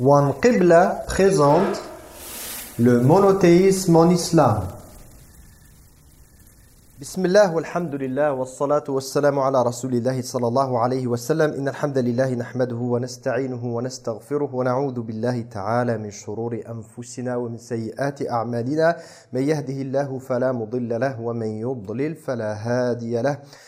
One Qibla présente le monothéisme en islam. Bismillah walhamdulillah wa salatu wa salamu ala rasulillahi sallallahu alayhi wa sallam. Inna alhamdulillahi nahmaduhu wa nasta'inuhu wa nastaghfiruhu wa na'udhu billahi ta'ala min shururi anfusina wa min sayyiati a'malina. Man yahdihillahu fala mudilla lahu wa man yudlil fala hadiya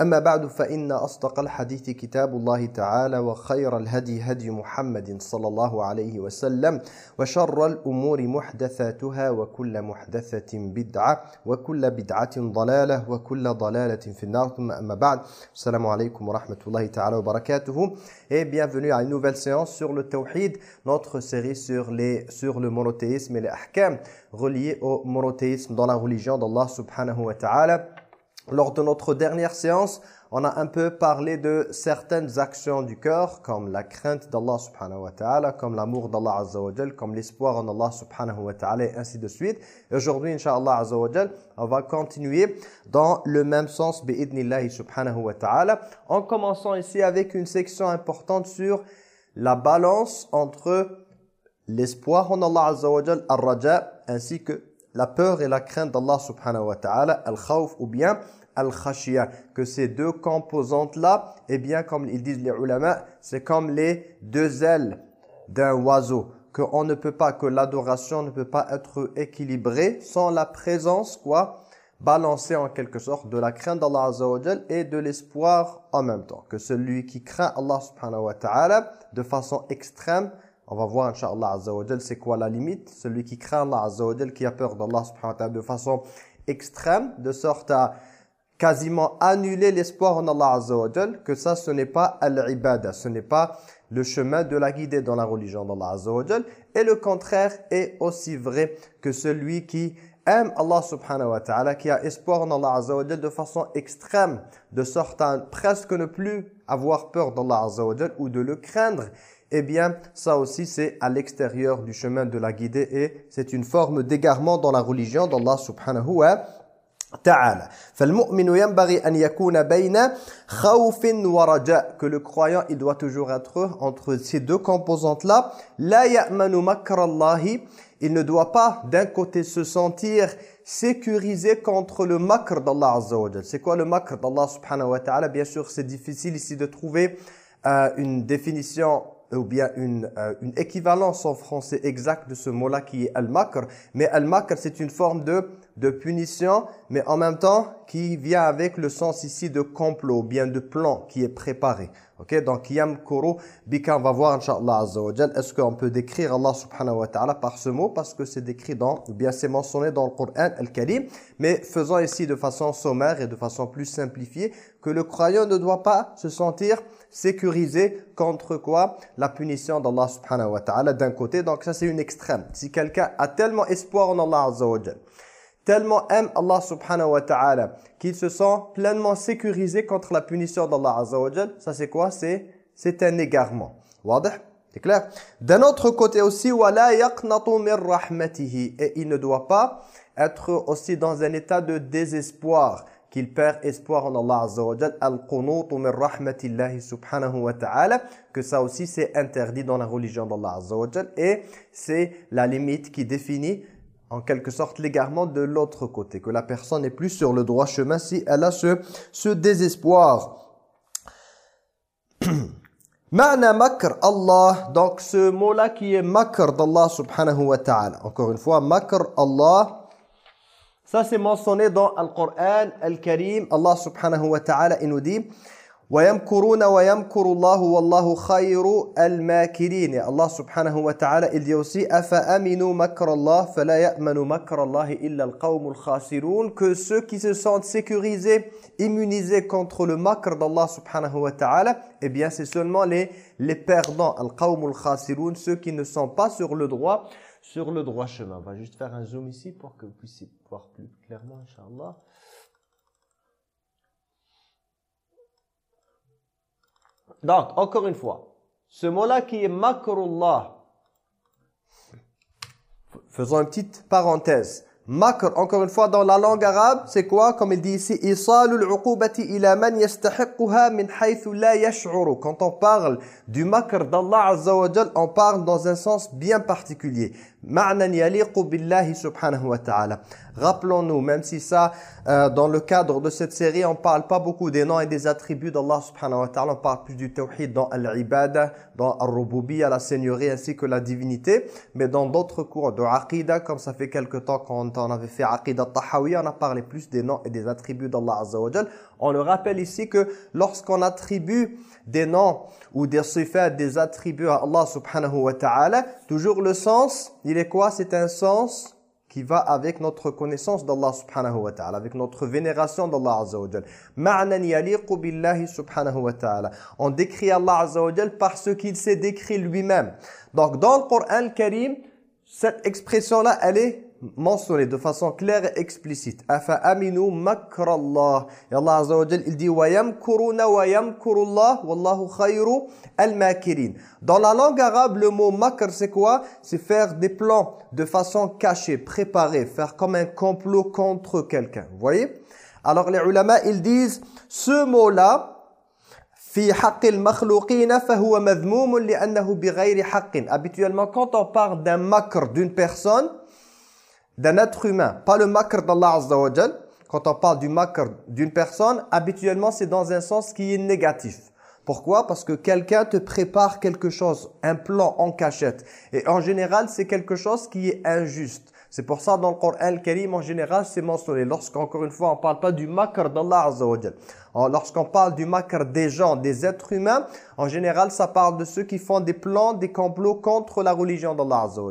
أما بعد فإن أصدق الحديث كتاب الله تعالى وخير الهدي هدي محمد صلى الله عليه وسلم وشر الأمور محدثاتها وكل محدثة بدعة وكل بدعة ضلالة وكل ضلالة في النار. ثم أما بعد السلام عليكم ورحمة الله تعالى وبركاته. Et bienvenue à une nouvelle séance sur le tawhid notre série sur, les, sur le monothéisme et les ahkam reliés au monothéisme dans la religion d'Allah subhanahu wa ta'ala. Lors de notre dernière séance, on a un peu parlé de certaines actions du cœur, comme la crainte d'Allah subhanahu wa ta'ala, comme l'amour d'Allah azza comme l'espoir en Allah subhanahu wa ta'ala, et ainsi de suite. Aujourd'hui, inshallah azza on va continuer dans le même sens, subhanahu wa ta'ala, en commençant ici avec une section importante sur la balance entre l'espoir en Allah azza wa al-raja, ainsi que la peur et la crainte d'Allah subhanahu wa ta'ala, al-khawf ou bien al-khashiyah. Que ces deux composantes-là, eh bien, comme ils disent les ulama, c'est comme les deux ailes d'un oiseau. Qu'on ne peut pas, que l'adoration ne peut pas être équilibrée sans la présence, quoi Balancée en quelque sorte de la crainte d'Allah Azza et de l'espoir en même temps. Que celui qui craint Allah subhanahu wa ta'ala de façon extrême, on va voir, Inch'Allah Azza wa c'est quoi la limite? Celui qui craint Allah Azza wa qui a peur d'Allah subhanahu wa ta'ala de façon extrême, de sorte à quasiment annuler l'espoir en Allah Azza wa que ça ce n'est pas al-ibada, ce n'est pas le chemin de la guider dans la religion d'Allah Azza wa et le contraire est aussi vrai que celui qui aime Allah subhanahu wa ta'ala, qui a espoir en Allah Azza wa de façon extrême, de sorte à presque ne plus avoir peur d'Allah Azza wa ou de le craindre, eh bien, ça aussi, c'est à l'extérieur du chemin de la guider et c'est une forme d'égarement dans la religion d'Allah subhanahu wa ta'ala. فالمؤمن ينبغي أن يكون بين خوف ورجاء que le croyant il doit toujours être entre ces deux composantes là لا يأمن مكر الله il ne doit pas d'un côté se sentir sécurisé contre le makr d'Allah Azza wa C'est quoi le makr d'Allah subhanahu wa ta'ala Bien sûr, c'est difficile ici de trouver euh, une définition ou bien une, euh, une équivalence en français exacte de ce mot-là qui est al-makr. Mais al-makr, c'est une forme de de punition, mais en même temps qui vient avec le sens ici de complot, bien de plan qui est préparé. Ok, donc yamkuru bika, on va voir inshallah azza est-ce qu'on peut décrire Allah subhanahu wa ta'ala par ce mot? Parce que c'est décrit dans ou bien c'est mentionné dans le Coran al-Karim, mais faisons ici de façon sommaire et de façon plus simplifiée que le croyant ne doit pas se sentir sécurisé contre quoi? La punition d'Allah subhanahu wa ta'ala d'un côté. Donc ça c'est une extrême. Si quelqu'un a tellement espoir en Allah azza wa tellement aime Allah subhanahu wa ta'ala qu'il se sent pleinement sécurisé contre la punition d'Allah azza wa ça c'est quoi? C'est c'est un égarement. C'est clair? D'un autre côté aussi et il ne doit pas être aussi dans un état de désespoir qu'il perd espoir en Allah azza wa al-qunutu min rahmatillahi subhanahu wa ta'ala que ça aussi c'est interdit dans la religion d'Allah azza wa et c'est la limite qui définit en quelque sorte l'égarement de l'autre côté, que la personne n'est plus sur le droit chemin si elle a ce, ce désespoir. Ma'na makr Allah, donc ce mot-là qui est makr d'Allah subhanahu wa ta'ala. Encore une fois, makr Allah, ça c'est mentionné dans le Coran, Al-Karim, Allah subhanahu wa ta'ala, il nous dit وَيَمْكُرُونَ وَيَمْكُرُ اللَّهُ وَاللَّهُ خَيْرُ الْمَاكِرِينَ Et Allah subhanahu wa ta'ala, il dit aussi أَفَأَمِنُوا مَكْرَ اللَّهِ فَلَا يَأْمَنُ مَكْرَ اللَّهِ إِلَّا الْقَوْمُ الْخَاسِرُونَ Que ceux qui se sentent sécurisés, immunisés contre le makr d'Allah subhanahu wa ta'ala, eh bien c'est seulement les, les perdants, al-qawm al-khasirun, ceux qui ne sont pas sur le droit, sur le droit chemin. On va juste faire un zoom ici pour que vous puissiez voir plus clairement, inshallah. Donc, encore une fois, ce mot-là qui est makrullah, faisons une petite parenthèse. Makr, encore une fois, dans la langue arabe, c'est quoi? Comme il dit ici, ila man min Quand on parle du makr d'Allah Azza wa on parle dans un sens bien particulier. Ma'nan yaliqu billahi subhanahu wa. Rappelons-nous, même si ça, euh, dans le cadre de cette série, on parle pas beaucoup des noms et des attributs d'Allah subhanahu wa ta'ala, on parle plus du tawhid dans al-ibada, dans al-rububiyya, la seigneurie ainsi que la divinité, mais dans d'autres cours de aqidah, comme ça fait quelque temps quand on avait fait aqidah tahawiyya, on a parlé plus des noms et des attributs d'Allah azza wa On le rappelle ici que lorsqu'on attribue des noms ou des sifat, des attributs à Allah subhanahu wa ta'ala, toujours le sens, il est quoi? C'est un sens qui va avec notre connaissance d'Allah subhanahu wa ta'ala, avec notre vénération d'Allah azza wa jal. Subhanahu wa ta'ala. On décrit Allah azza wa jal parce qu'il s'est décrit lui-même. Donc dans le Coran karim, cette expression-là, elle est mentionné de façon claire et explicite. Afa aminu makrallah. Et Allah Azza wa il dit wa yamkuruna wa yamkurullah wallahu khayru al-makirin. Dans la langue arabe, le mot makr c'est quoi? C'est faire des plans de façon cachée, préparée, faire comme un complot contre quelqu'un. Vous voyez? Alors les ulama, ils disent ce mot-là Habituellement, quand on parle d'un makr d'une personne, d'un être humain, pas le makr d'Allah Azza Quand on parle du makr d'une personne, habituellement c'est dans un sens qui est négatif. Pourquoi? Parce que quelqu'un te prépare quelque chose, un plan en cachette. Et en général, c'est quelque chose qui est injuste. C'est pour ça dans le Coran Al-Karim, en général, c'est mentionné. Lorsqu'encore une fois, on ne parle pas du makr d'Allah Azza Lorsqu'on parle du makr des gens, des êtres humains, en général, ça parle de ceux qui font des plans, des complots contre la religion d'Allah Azza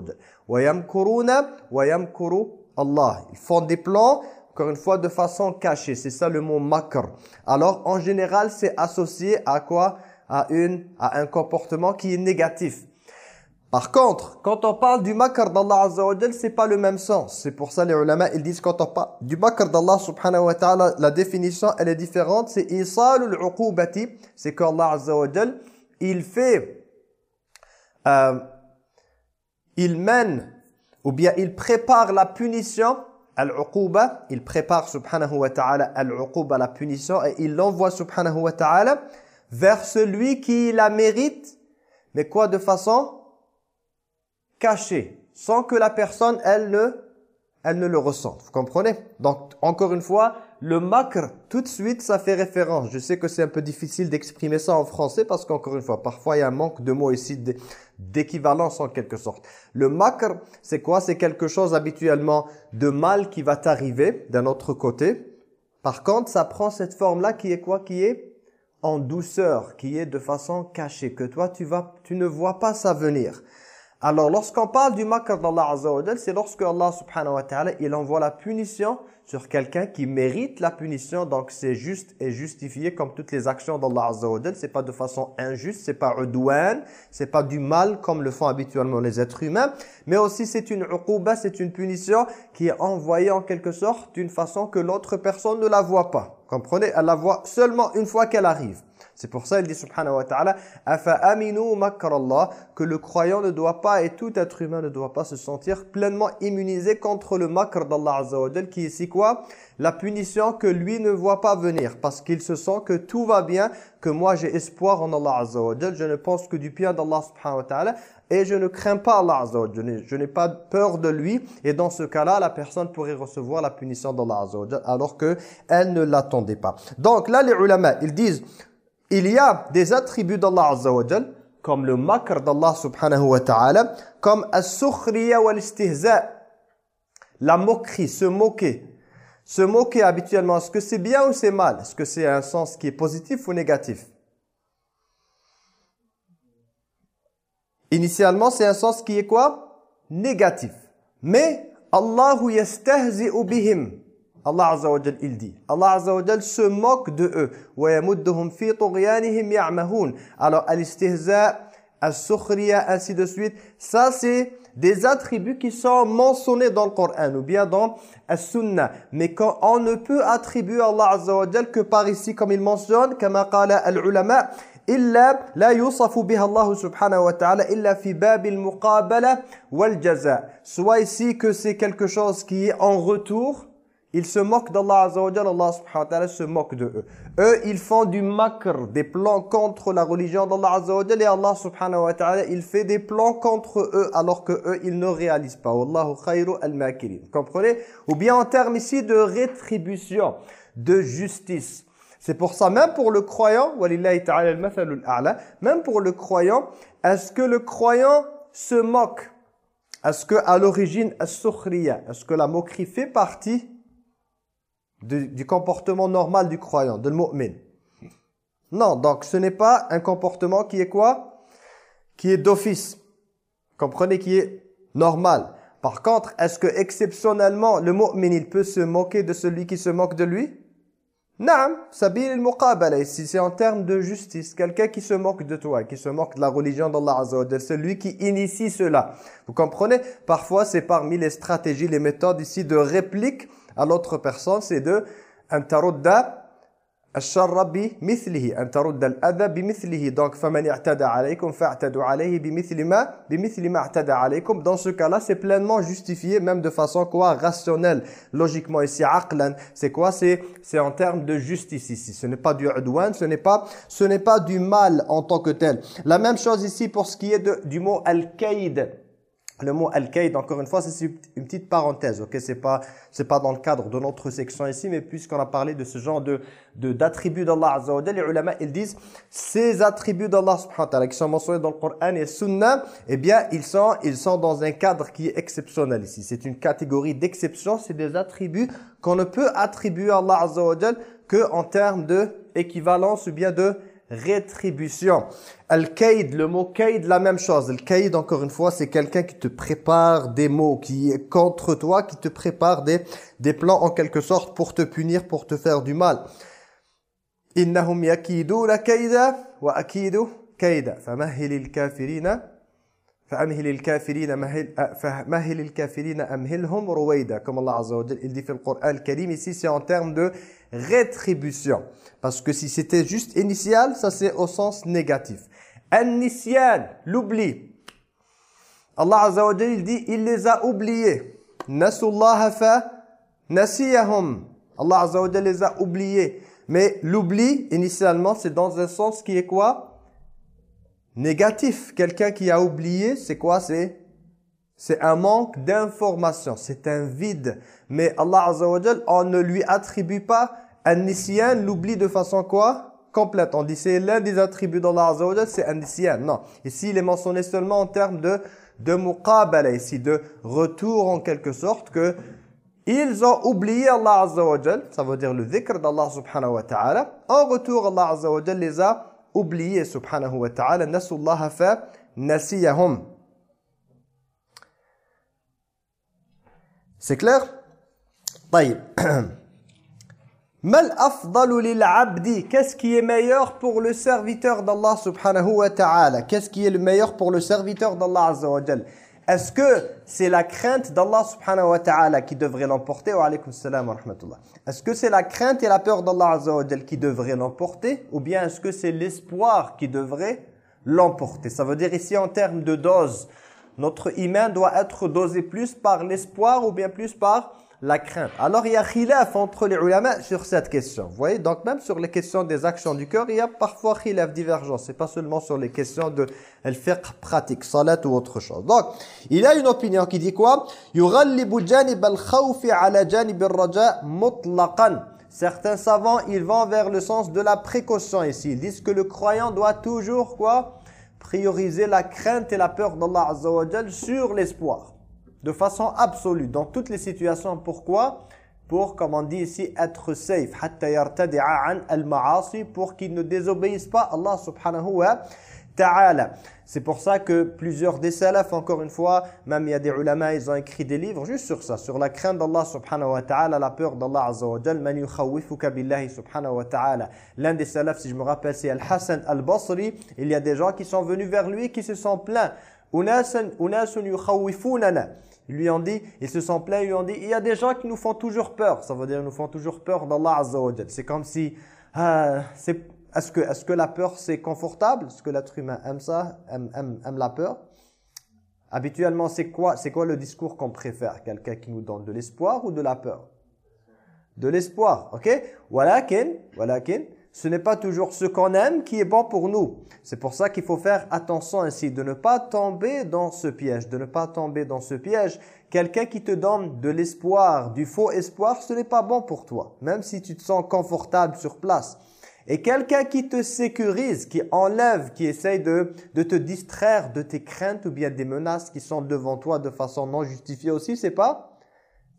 Allah. Ils font des plans, encore une fois, de façon cachée. C'est ça le mot makr. Alors, en général, c'est associé à quoi? À, une, à un comportement qui est négatif. Par contre, quand on parle du makr d'Allah Azza wa c'est pas le même sens. C'est pour ça les ulama, ils disent quand on parle du makr d'Allah subhanahu wa ta'ala, la définition, elle est différente. C'est isalul uqubati. C'est qu'Allah Azza wa il fait, euh, il mène, ou bien il prépare la punition, al-uquba, il prépare subhanahu wa ta'ala al-uquba, la punition, et il l'envoie subhanahu wa ta'ala vers celui qui la mérite, mais quoi de façon caché, sans que la personne, elle ne, elle ne le ressente. Vous comprenez? Donc, encore une fois, le makr, tout de suite, ça fait référence. Je sais que c'est un peu difficile d'exprimer ça en français parce qu'encore une fois, parfois il y a un manque de mots ici d'équivalence en quelque sorte. Le makr, c'est quoi? C'est quelque chose habituellement de mal qui va t'arriver d'un autre côté. Par contre, ça prend cette forme-là qui est quoi? Qui est en douceur, qui est de façon cachée, que toi tu vas, tu ne vois pas ça venir. Alors, lorsqu'on parle du makr d'Allah Azza c'est lorsque Allah subhanahu wa ta'ala, il envoie la punition sur quelqu'un qui mérite la punition. Donc, c'est juste et justifié comme toutes les actions d'Allah Azza wa C'est pas de façon injuste, c'est pas udwan, c'est pas du mal comme le font habituellement les êtres humains. Mais aussi, c'est une uquba, c'est une punition qui est envoyée en quelque sorte d'une façon que l'autre personne ne la voit pas. Comprenez? Elle la voit seulement une fois qu'elle arrive. C'est pour ça il dit subhanahu wa ta'ala afa que le croyant ne doit pas et tout être humain ne doit pas se sentir pleinement immunisé contre le makr d'Allah qui est quoi? La punition que lui ne voit pas venir parce qu'il se sent que tout va bien, que moi j'ai espoir en Allah azza je ne pense que du bien d'Allah subhanahu ta'ala et je ne crains pas Allah azza je n'ai pas peur de lui et dans ce cas-là la personne pourrait recevoir la punition d'Allah azza alors que elle ne l'attendait pas. Donc là les ulama ils disent il y a des attributs d'Allah Azza comme le makr d'Allah subhanahu wa ta'ala, comme as-sukhriya wal-istihza, la moquerie, se moquer. Se moquer habituellement, est-ce que c'est bien ou c'est mal? Est-ce que c'est un sens qui est positif ou négatif? Initialement, c'est un sens qui est quoi? Négatif. Mais Allahu yastahzi'u bihim. Allah Azza wa Jal, il dit. Allah Azza wa Jal se moque de eux. وَيَمُدُّهُمْ فِي طُغْيَانِهِمْ يَعْمَهُونَ Alors, al-istihza, al-sukhriya, ainsi de suite. Ça, c'est des attributs qui sont mentionnés dans le Coran ou bien dans la Sunna. Mais quand on ne peut attribuer à Allah Azza wa Jal que par ici, comme il mentionne, كما قال العلماء إلا لا يوصف بها الله سبحانه وتعالى إلا في باب المقابلة والجزاء. Soit ici que c'est quelque chose qui est en retour, ils se moquent d'Allah Azza Allah subhanahu wa ta'ala se moque de eux. Eux, ils font du makr, des plans contre la religion d'Allah Azza et Allah subhanahu wa ta'ala, il fait des plans contre eux, alors que eux, ils ne réalisent pas. Wallahu khayru al-makirin. Comprenez? Ou bien en termes ici de rétribution, de justice. C'est pour ça, même pour le croyant, même pour le croyant, est-ce que le croyant se moque? Est-ce que à l'origine, est-ce que la moquerie fait partie du, comportement normal du croyant, de mu'min. Non, donc ce n'est pas un comportement qui est quoi? Qui est d'office. Comprenez, qui est normal. Par contre, est-ce que exceptionnellement, le mu'min, il peut se moquer de celui qui se moque de lui? Naam, sabil al-muqabala, ici c'est en termes de justice. Quelqu'un qui se moque de toi, qui se moque de la religion d'Allah Azza wa celui qui initie cela. Vous comprenez? Parfois, c'est parmi les stratégies, les méthodes ici de réplique à l'autre personne, c'est de donc dans ce cas-là c'est pleinement justifié même de façon quoi? Rationnelle. Logiquement ici aqlan c'est quoi? C'est c'est en termes de justice ici. Ce n'est pas du udwan ce n'est pas ce n'est pas du mal en tant que tel. La même chose ici pour ce qui est de, du mot al-kaid le mot al-kaid, encore une fois, c'est une petite parenthèse, ok? C'est pas c'est pas dans le cadre de notre section ici, mais puisqu'on a parlé de ce genre de d'attributs d'Allah Azza wa les ulama, ils disent ces attributs d'Allah subhanahu wa ta'ala qui sont mentionnés dans le Coran et Sunna, eh bien, ils sont ils sont dans un cadre qui est exceptionnel ici. C'est une catégorie d'exception, c'est des attributs qu'on ne peut attribuer à Allah Azza wa que en termes de équivalence ou bien de rétribution. Al-Qaïd, le mot Qaïd, la même chose. Al-Qaïd, encore une fois, c'est quelqu'un qui te prépare des mots, qui est contre toi, qui te prépare des, des plans en quelque sorte pour te punir, pour te faire du mal. « Innahum la wa akidu kaïda. Famahilil kafirina comme Allah Azza wa il dit dans le Coran ici c'est en termes de rétribution parce que si c'était juste initial ça c'est au sens négatif An-nisyan, l'oubli. Allah Azza wa il dit, il les a oubliés. Nasullaha fa nasiyahum. Allah Azza wa les a oubliés. Mais l'oubli, initialement, c'est dans un sens qui est quoi? Négatif. Quelqu'un qui a oublié, c'est quoi? C'est c'est un manque d'information, c'est un vide. Mais Allah Azza wa on ne lui attribue pas un nisyan, l'oubli de façon quoi? Complète. On dit c'est l'un des attributs d'Allah Azza wa c'est un nisyan. Non. Ici, il est mentionné seulement en termes de, de muqabala, ici, de retour en quelque sorte, que ils ont oublié Allah Azza wa ça veut dire le dhikr d'Allah subhanahu wa ta'ala. En retour, Allah Azza wa les a oubliés subhanahu wa ta'ala. Nasullaha fa nasiyahum. C'est clair? طيب Mal lil abdi Qu'est-ce qui est meilleur pour le serviteur d'Allah subhanahu wa ta'ala Qu'est-ce qui est le meilleur pour le serviteur d'Allah azza wa Est-ce que c'est la crainte d'Allah subhanahu wa ta'ala qui devrait l'emporter? Wa alaykum salam wa rahmatullah. Est-ce que c'est la crainte et la peur d'Allah azza wa qui devrait l'emporter? Ou bien est-ce que c'est l'espoir qui devrait l'emporter? Ça veut dire ici en termes de dose, notre iman doit être dosé plus par l'espoir ou bien plus par la crainte. Alors il y a khilaf entre les ulama sur cette question. Vous voyez, donc même sur les questions des actions du cœur, il y a parfois khilaf divergence. C'est pas seulement sur les questions de fiqh pratique, salat ou autre chose. Donc, il y a une opinion qui dit quoi? Certains savants, ils vont vers le sens de la précaution ici. Ils disent que le croyant doit toujours quoi? Prioriser la crainte et la peur d'Allah Azza sur l'espoir de façon absolue, dans toutes les situations. Pourquoi? Pour, comme on dit ici, être safe. Pour qu'il ne désobéisse pas Allah subhanahu wa ta'ala. C'est pour ça que plusieurs des salafs, encore une fois, même il y a des ulama, ils ont écrit des livres juste sur ça, sur la crainte d'Allah subhanahu wa ta'ala, la peur d'Allah azza wa jal. L'un des salafs, si je me rappelle, c'est Al-Hassan al-Basri. Il y a des gens qui sont venus vers lui qui se sont plaints. Lui ont dit, ils se sont plaints, ils lui ont dit, il y a des gens qui nous font toujours peur. Ça veut dire, ils nous font toujours peur d'Allah azza wa. C'est comme si, ah, c'est est-ce que, est que la peur c'est confortable? Est-ce que l'être humain aime ça aime, aime, la peur? Habituellement, c'est quoi, quoi le discours qu'on préfère? Quelqu'un qui nous donne de l'espoir ou de la peur? De l'espoir, ok? Walakin, walakin, ce n'est pas toujours ce qu'on aime qui est bon pour nous. C'est pour ça qu'il faut faire attention ainsi, de ne pas tomber dans ce piège, de ne pas tomber dans ce piège. Quelqu'un qui te donne de l'espoir, du faux espoir, ce n'est pas bon pour toi, même si tu te sens confortable sur place. Et quelqu'un qui te sécurise, qui enlève, qui essaye de, de te distraire de tes craintes ou bien des menaces qui sont devant toi de façon non justifiée aussi, c'est pas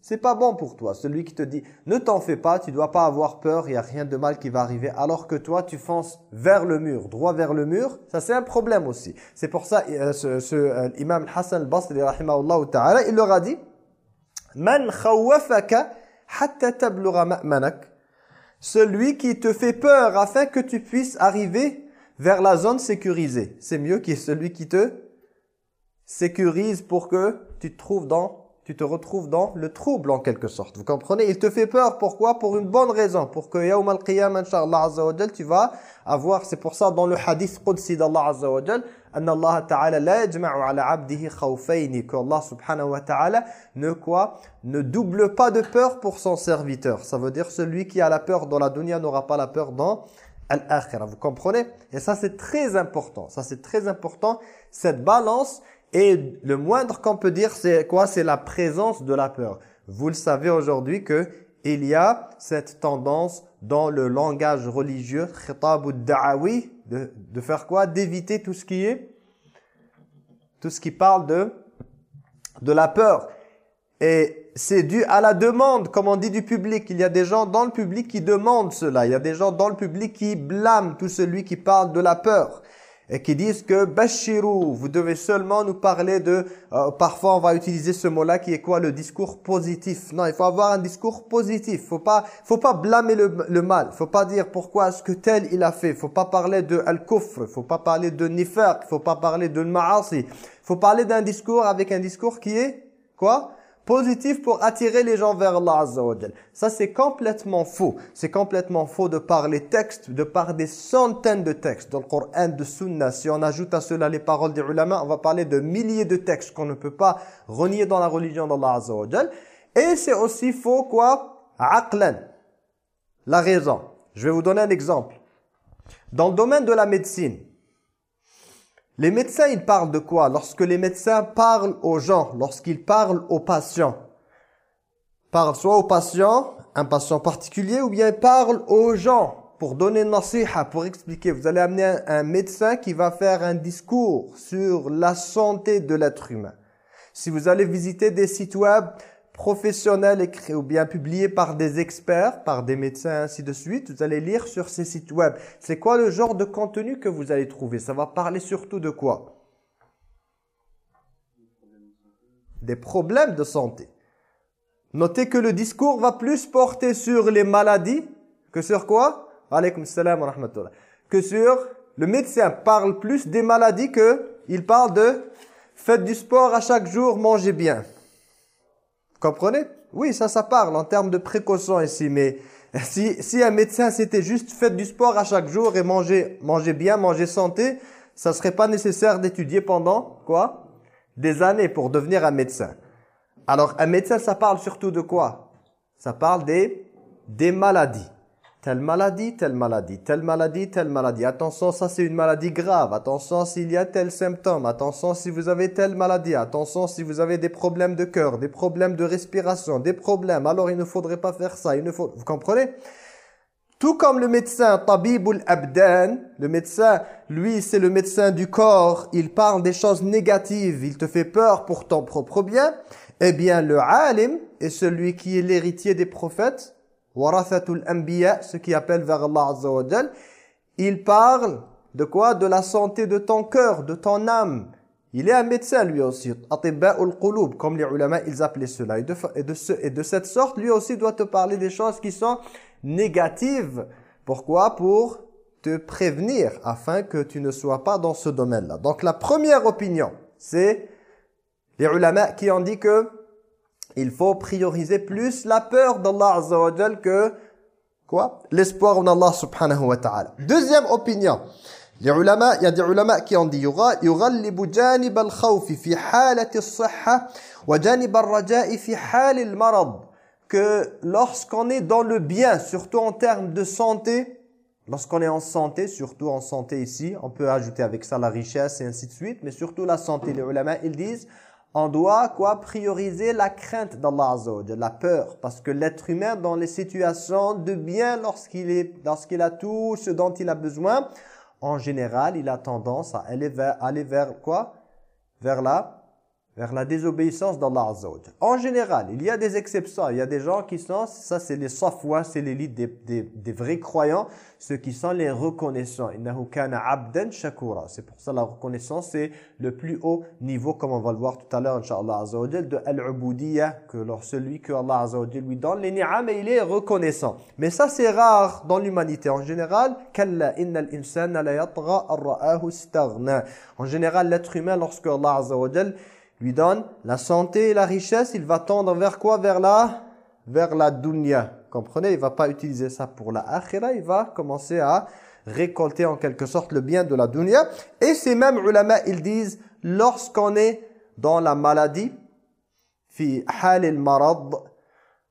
c'est pas bon pour toi. Celui qui te dit ne t'en fais pas, tu dois pas avoir peur, il y a rien de mal qui va arriver alors que toi tu fonces vers le mur, droit vers le mur, ça c'est un problème aussi. C'est pour ça euh, ce, ce euh, imam Hassan al-Basri ta'ala, il leur a dit Man khawwafaka hatta tablugha ma'manak celui qui te fait peur afin que tu puisses arriver vers la zone sécurisée. C'est mieux que celui qui te sécurise pour que tu te trouves dans tu te retrouves dans le trouble en quelque sorte. Vous comprenez Il te fait peur. Pourquoi Pour une bonne raison. Pour que Yawm al-Qiyam, inshallah azza wa tu vas avoir, c'est pour ça dans le hadith Qudsi d'Allah azza wa jal, أن الله تعالى لا يجمع على عبده خوفين que Allah subhanahu wa ta'ala ne quoi ne double pas de peur pour son serviteur ça veut dire celui qui a la peur dans la dunya n'aura pas la peur dans l'akhirah vous comprenez et ça c'est très important ça c'est très important cette balance et le moindre qu'on peut dire c'est quoi? C'est la présence de la peur vous le savez aujourd'hui que il y a cette tendance dans le langage religieux khitab da'awi de, de faire quoi? D'éviter tout ce qui est, tout ce qui parle de, de la peur. Et c'est dû à la demande, comme on dit du public. Il y a des gens dans le public qui demandent cela. Il y a des gens dans le public qui blâment tout celui qui parle de la peur et qui disent que Bashiru, vous devez seulement nous parler de, euh, parfois on va utiliser ce mot-là qui est quoi Le discours positif. Non, il faut avoir un discours positif. Faut pas, faut pas blâmer le, le mal. Faut pas dire pourquoi est-ce que tel il a fait. Faut pas parler de al-kufr. Faut pas parler de nifaq. Faut pas parler de ma'asi. Faut parler d'un discours avec un discours qui est quoi? Positif pour attirer les gens vers Allah Ça, c'est complètement faux. C'est complètement faux de par les textes, de par des centaines de textes dans le Coran, de Sunna. Si on ajoute à cela les paroles des ulama, on va parler de milliers de textes qu'on ne peut pas renier dans la religion d'Allah Azza Et c'est aussi faux, quoi? Aqlan. La raison. Je vais vous donner un exemple. Dans le domaine de la médecine, les médecins, ils parlent de quoi Lorsque les médecins parlent aux gens, lorsqu'ils parlent aux patients, parlent soit aux patients, un patient particulier, ou bien ils parlent aux gens pour donner nasiha, pour expliquer. Vous allez amener un, médecin qui va faire un discours sur la santé de l'être humain. Si vous allez visiter des sites web professionnels écrits ou bien publiés par des experts, par des médecins, ainsi de suite. Vous allez lire sur ces sites web. C'est quoi le genre de contenu que vous allez trouver? Ça va parler surtout de quoi? Des problèmes de santé. Notez que le discours va plus porter sur les maladies que sur quoi? Wa rahmatullah. Que sur le médecin parle plus des maladies que il parle de faites du sport à chaque jour, mangez bien. Comprenez? Oui, ça, ça parle en termes de précaution ici. Mais si, si un médecin s'était juste fait du sport à chaque jour et manger, manger bien, manger santé, ça serait pas nécessaire d'étudier pendant, quoi? Des années pour devenir un médecin. Alors, un médecin, ça parle surtout de quoi? Ça parle des, des maladies. Telle maladie, telle maladie, telle maladie, telle maladie. Attention, ça c'est une maladie grave. Attention s'il y a tel symptôme. Attention si vous avez telle maladie. Attention si vous avez des problèmes de cœur, des problèmes de respiration, des problèmes. Alors il ne faudrait pas faire ça. Il ne faut... Vous comprenez? Tout comme le médecin Tabibul Abdan, le médecin, lui, c'est le médecin du corps, il parle des choses négatives, il te fait peur pour ton propre bien. Eh bien, le alim est celui qui est l'héritier des prophètes, warathatul anbiya, ce qui appelle vers Allah Azza Il parle de quoi? De la santé de ton cœur, de ton âme. Il est un médecin lui aussi, atibba'ul qulub, comme les ulama ils appelaient cela. Et de, de et de cette sorte, lui aussi doit te parler des choses qui sont négative. Pourquoi? Pour te prévenir afin que tu ne sois pas dans ce domaine-là. Donc la première opinion, c'est les ulama qui ont dit que il faut prioriser plus la peur d'Allah Azza wa que quoi L'espoir en Allah subhanahu wa ta'ala. Deuxième opinion. Les ulama, il y a des ulama qui ont dit يغلب جانب الخوف في حالة الصحة وجانب الرجاء في حال المرض que lorsqu'on est dans le bien, surtout en termes de santé, lorsqu'on est en santé, surtout en santé ici, on peut ajouter avec ça la richesse et ainsi de suite, mais surtout la santé, les ulama, ils disent, on doit quoi prioriser la crainte d'Allah Azza la peur, parce que l'être humain dans les situations de bien, lorsqu'il est, lorsqu'il a tout ce dont il a besoin, en général, il a tendance à aller vers, aller vers quoi? Vers la vers la désobéissance d'Allah Azza En général, il y a des exceptions. Il y a des gens qui sont, ça c'est les safwa, c'est l'élite des, des, des, vrais croyants, ceux qui sont les reconnaissants. C'est pour ça la reconnaissance, c'est le plus haut niveau, comme on va le voir tout à l'heure, Inch'Allah Azza de al-ubudiyya, que celui que Allah lui donne les ni'am et il est reconnaissant. Mais ça c'est rare dans l'humanité. En général, En général, l'être humain, lorsque Allah Azza lui donne la santé et la richesse, il va tendre vers quoi? Vers la, vers la dunya. Comprenez? Il va pas utiliser ça pour la akhira, il va commencer à récolter en quelque sorte le bien de la dunya. Et ces mêmes ulama, ils disent, lorsqu'on est dans la maladie, fi hal marad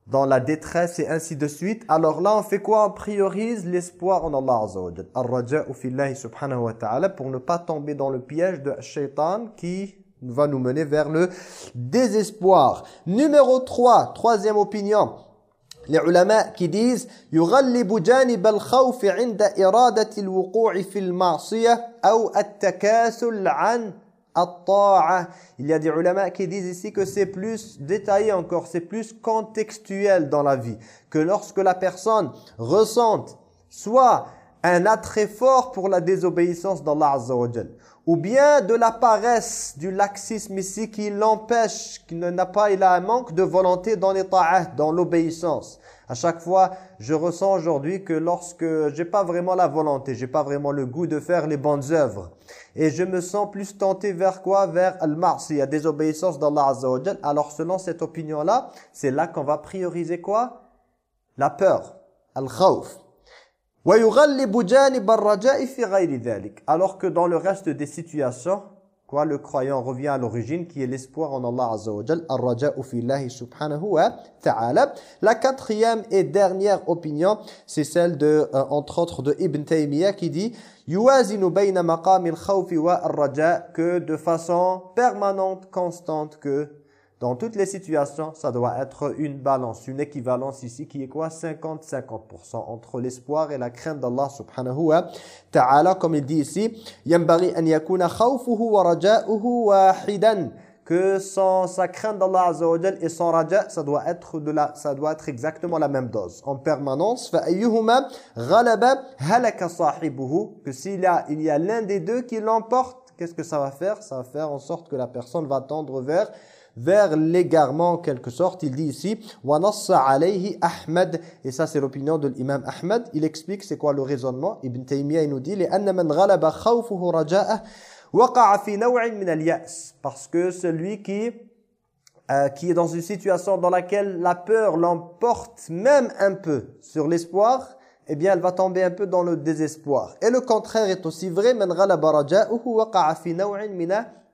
dans la détresse et ainsi de suite, alors là on fait quoi? On priorise l'espoir en Allah Azza wa fillahi subhanahu wa ta'ala pour ne pas tomber dans le piège de shaitan qui va nous mener vers le désespoir. Numéro 3, troisième opinion. Les ulama qui disent يغلب جانب الخوف عند إرادة الوقوع في المعصية أو التكاسل عن الطاعة. Il y a des ulama qui disent ici que c'est plus détaillé encore, c'est plus contextuel dans la vie. Que lorsque la personne ressente soit un attrait fort pour la désobéissance d'Allah Azza wa ou bien de la paresse, du laxisme ici qui l'empêche, qui n'a pas, il a un manque de volonté dans les dans l'obéissance. À chaque fois, je ressens aujourd'hui que lorsque j'ai pas vraiment la volonté, j'ai pas vraiment le goût de faire les bonnes œuvres, et je me sens plus tenté vers quoi? Vers al-marsi, la désobéissance d'Allah Azza Alors selon cette opinion-là, c'est là, qu'on va prioriser quoi? La peur, al-khawf. Alors que dans le reste des situations, quoi, le croyant revient à l'origine qui est l'espoir en Allah Azza wa ta'ala. La quatrième et dernière opinion, c'est celle de, euh, entre autres, de Ibn Taymiyyah qui dit que de façon permanente, constante, que dans toutes les situations, ça doit être une balance, une équivalence ici qui est quoi 50-50% entre l'espoir et la crainte d'Allah subhanahu wa ta'ala. Comme il dit ici, ينبغي أن يكون خوفه ورجاؤه واحدا que son, sa crainte d'Allah Azza wa et son raja, ça doit être de la, ça doit être exactement la même dose, en permanence. فَأَيُّهُمَا غَلَبَ هَلَكَ صَاحِبُهُ Que s'il y a, il y a l'un des deux qui l'emporte, qu'est-ce que ça va faire Ça va faire en sorte que la personne va tendre vers vers l'égarement en quelque sorte. Il dit ici وَنَصَّ عَلَيْهِ Ahmad Et ça c'est l'opinion de l'imam Ahmad. Il explique c'est quoi le raisonnement. Ibn Taymiyyah il nous dit لأن من غلب خوفه رجاءه وقع في نوع من اليأس Parce que celui qui euh, qui est dans une situation dans laquelle la peur l'emporte même un peu sur l'espoir, eh bien elle va tomber un peu dans le désespoir. Et le contraire est aussi vrai.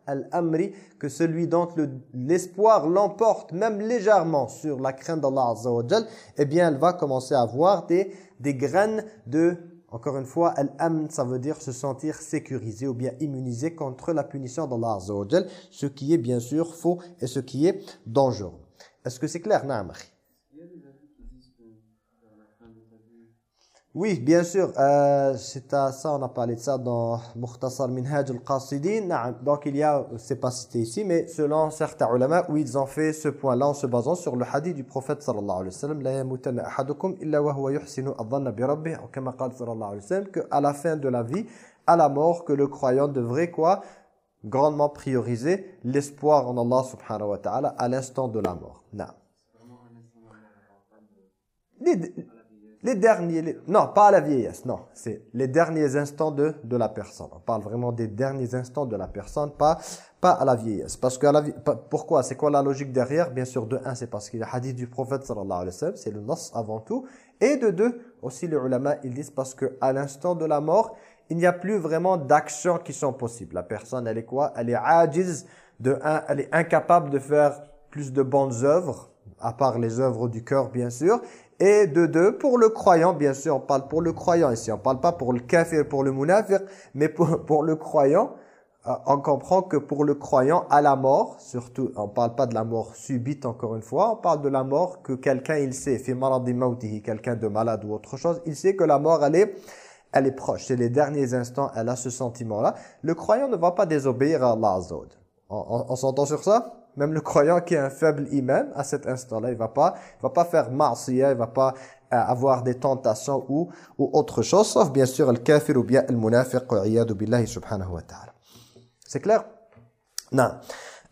al-amri, que celui dont l'espoir l'emporte même légèrement sur la crainte d'Allah Azza wa eh bien elle va commencer à avoir des, des graines de, encore une fois, al-amn, ça veut dire se sentir sécurisé ou bien immunisé contre la punition d'Allah Azza wa ce qui est bien sûr faux et ce qui est dangereux. Est-ce que c'est clair, Naamri Oui, bien sûr. Euh, c'est à ça, on a parlé de ça dans Mukhtasar Minhaj al-Qasidin. Donc il y a, c'est pas cité ici, mais selon certains ulama, où ils ont fait ce point-là en se basant sur le hadith du prophète sallallahu alayhi wa sallam, la yamutanna ahadukum illa wa huwa yuhsinu adhanna bi rabbih, kama qala sallallahu alayhi wa sallam, qu'à la fin de la vie, à la mort, que le croyant devrait quoi Grandement prioriser l'espoir en Allah subhanahu wa ta'ala à l'instant de la mort. Non. Les derniers, non, pas à la vieillesse, non. C'est les derniers instants de, de la personne. On parle vraiment des derniers instants de la personne, pas, pas à la vieillesse. Parce que la, pourquoi? C'est quoi la logique derrière? Bien sûr, de un, c'est parce qu'il y a le hadith du prophète sallallahu alayhi wa sallam, c'est le nas avant tout. Et de deux, aussi les ulama, ils disent parce que à l'instant de la mort, il n'y a plus vraiment d'actions qui sont possibles. La personne, elle est quoi? Elle est ajiz, de un, elle est incapable de faire plus de bonnes œuvres, à part les œuvres du cœur, bien sûr. Et de deux, pour le croyant, bien sûr, on parle pour le croyant ici, on parle pas pour le kafir, pour le munafiq, mais pour, pour le croyant, euh, on comprend que pour le croyant, à la mort, surtout, on parle pas de la mort subite encore une fois, on parle de la mort que quelqu'un, il sait, fait quelqu'un de malade ou autre chose, il sait que la mort, elle est, elle est proche, c'est les derniers instants, elle a ce sentiment-là. Le croyant ne va pas désobéir à Allah Azza On, on s'entend sur ça? même le croyant qui a un faible iman, à cet instant-là, il va pas, il va pas faire ma'siyah, il va pas euh, avoir des tentations ou, ou autre chose, sauf bien sûr le kafir ou bien le munafiq, billahi subhanahu wa ta'ala. C'est clair Non.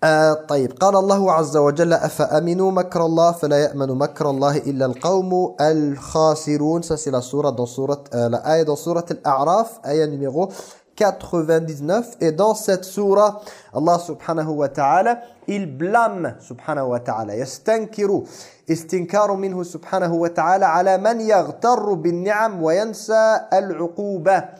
آه طيب قال الله عز وجل أفأمنوا مكر الله فلا يأمن مكر الله إلا القوم الخاسرون ça c'est la sourate dans sourate euh, la ayah dans sourate al-A'raf ayah numéro 99 et dans cette surah Allah subhanahu wa ta'ala il blâme subhanahu wa ta'ala. Yastankiru istinkaru minhu subhanahu wa ta'ala ala man yaghtarru bin ni'am wa yansa al-uquba.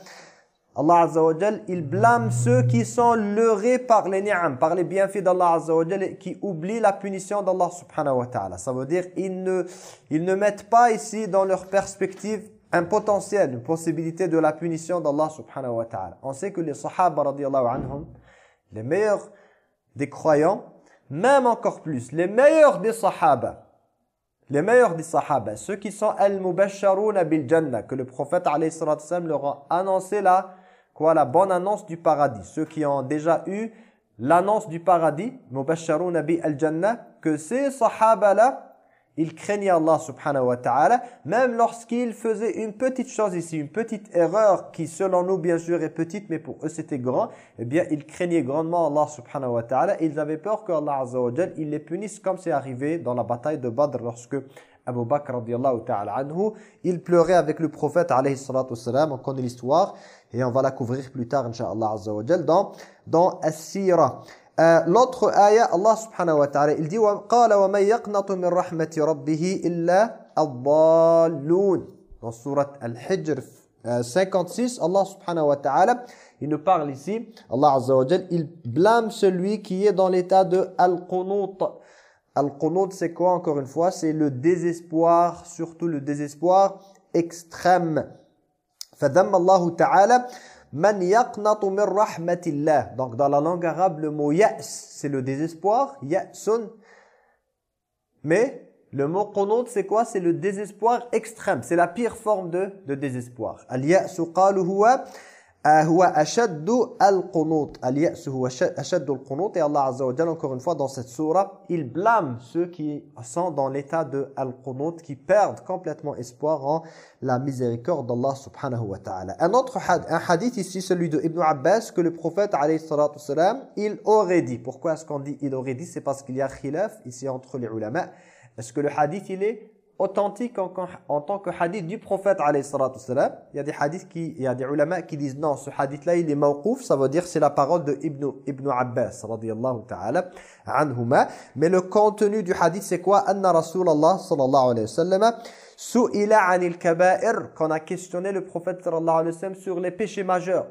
Allah Azza wa Jal, il blâme ceux qui sont leurrés par les ni'am, par les bienfaits d'Allah Azza wa Jal, qui oublient la punition d'Allah subhanahu wa ta'ala. Ça veut dire ils ne, ils ne mettent pas ici dans leur perspective un potentiel, une possibilité de la punition d'Allah subhanahu wa ta'ala. On sait que les sahaba radiallahu anhum, les meilleurs des croyants, même encore plus, les meilleurs des sahaba, les meilleurs des sahaba, ceux qui sont al-mubasharuna bil jannah, que le prophète alayhi leur a annoncé la, quoi, la bonne annonce du paradis. Ceux qui ont déjà eu l'annonce du paradis, mubasharuna bil jannah, que ces sahaba-là, il craignait Allah subhanahu wa ta'ala, même lorsqu'il faisait une petite chose ici, une petite erreur qui selon nous bien sûr est petite, mais pour eux c'était grand, eh bien il craignait grandement Allah subhanahu wa ta'ala, ils avaient peur que Allah azza il les punisse comme c'est arrivé dans la bataille de Badr lorsque Abu Bakr radiallahu ta'ala anhu, il pleurait avec le prophète alayhi salatu wassalam, on connaît l'histoire, et on va la couvrir plus tard inshallah azza wa dans, dans As-Sira. Euh, l'autre ayah, Allah subhanahu wa ta'ala, il dit قَالَ وَمَنْ يَقْنَطُ مِنْ رَحْمَةِ رَبِّهِ إِلَّا الضَّالُّونَ Dans surat Al-Hijr 56, euh, Allah subhanahu wa ta'ala, il nous parle ici, Allah azza wa jal, il blâme celui qui est dans l'état de Al-Qunut. Al-Qunut, c'est quoi encore une fois C'est le désespoir, surtout le désespoir extrême. فَدَمَّ اللَّهُ تَعَالَى donc dans la langue arabe, le mot ya's, c'est le désespoir, ya'sun. Mais le mot qunut, c'est quoi? C'est le désespoir extrême. C'est la pire forme de, de désespoir. Al-qunut. Et Allah Azza wa encore une fois, dans cette surah, il blâme ceux qui sont dans l'état de al-qunut, qui perdent complètement espoir en la miséricorde d'Allah subhanahu wa ta'ala. Un autre un hadith ici, celui de Ibn Abbas, que le prophète, alayhi salatu salam, il aurait dit. Pourquoi est-ce qu'on dit il aurait dit? C'est parce qu'il y a khilaf ici entre les ulama. Est-ce que le hadith, il est authentique en, tant que hadith du prophète. Il y a des hadiths qui, il y a des ulama qui disent non, ce hadith-là il est mawqouf, ça veut dire c'est la parole de Ibn, Ibn Abbas radiyallahu ta'ala anhuma. Mais le contenu du hadith c'est quoi? Anna Rasulallah sallallahu alayhi wa sallam su'ila anil kaba'ir, qu'on a questionné le prophète sallallahu alayhi wa sallam sur les péchés majeurs.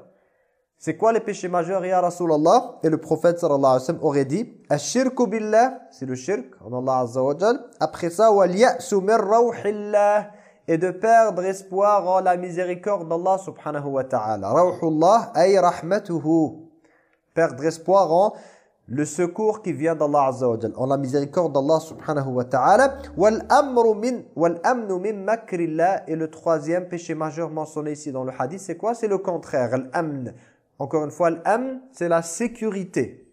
C'est quoi les péchés majeurs, Ya Rasulallah? Et le prophète sallallahu alayhi wa sallam aurait dit Ashirku billah, c'est le shirk en Allah azza wa jal. Après ça, wal ya'su min et de perdre espoir en la miséricorde d'Allah subhanahu wa ta'ala. Rawhullah ay rahmatuhu. Perdre espoir en le secours qui vient d'Allah Azza wa la miséricorde d'Allah subhanahu wa ta'ala. Wal amru min wal amnu min makrillah. Et le troisième péché majeur mentionné ici dans le hadith c'est quoi? C'est le contraire. Al encore une fois l'amn c'est la sécurité.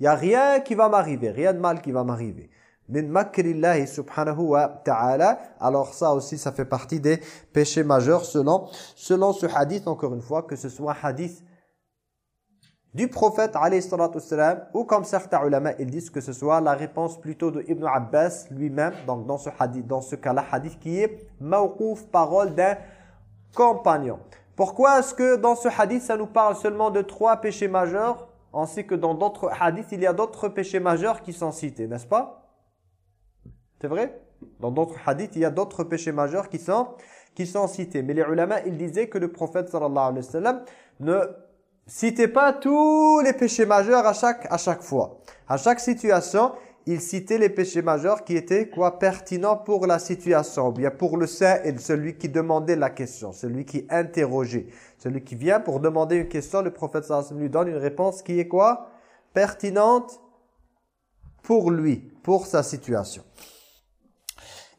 Il y a rien qui va m'arriver rien de mal qui va m'arriver. Min makrillah subhanahu wa ta'ala. Alors ça aussi ça fait partie des péchés majeurs selon selon ce hadith encore une fois que ce soit un hadith du prophète salam ou comme certains ulama ils disent que ce soit la réponse plutôt de Ibn Abbas lui-même donc dans ce hadith dans ce cas-là hadith qui est mawqouf parole d'un compagnon. Pourquoi est-ce que dans ce hadith ça nous parle seulement de trois péchés majeurs ainsi que dans d'autres hadiths il y a d'autres péchés majeurs qui sont cités, n'est-ce pas? C'est vrai? Dans d'autres hadiths il y a d'autres péchés majeurs qui sont qui sont cités. Mais les ulama ils disaient que le prophète sallallahu alayhi wa sallam ne citait pas tous les péchés majeurs à chaque, à chaque fois. À chaque situation, il citait les péchés majeurs qui étaient quoi pertinents pour la situation, ou bien pour le saint et celui qui demandait la question, celui qui interrogeait. Celui qui vient pour demander une question, le prophète lui donne une réponse qui est quoi? Pertinente pour lui, pour sa situation.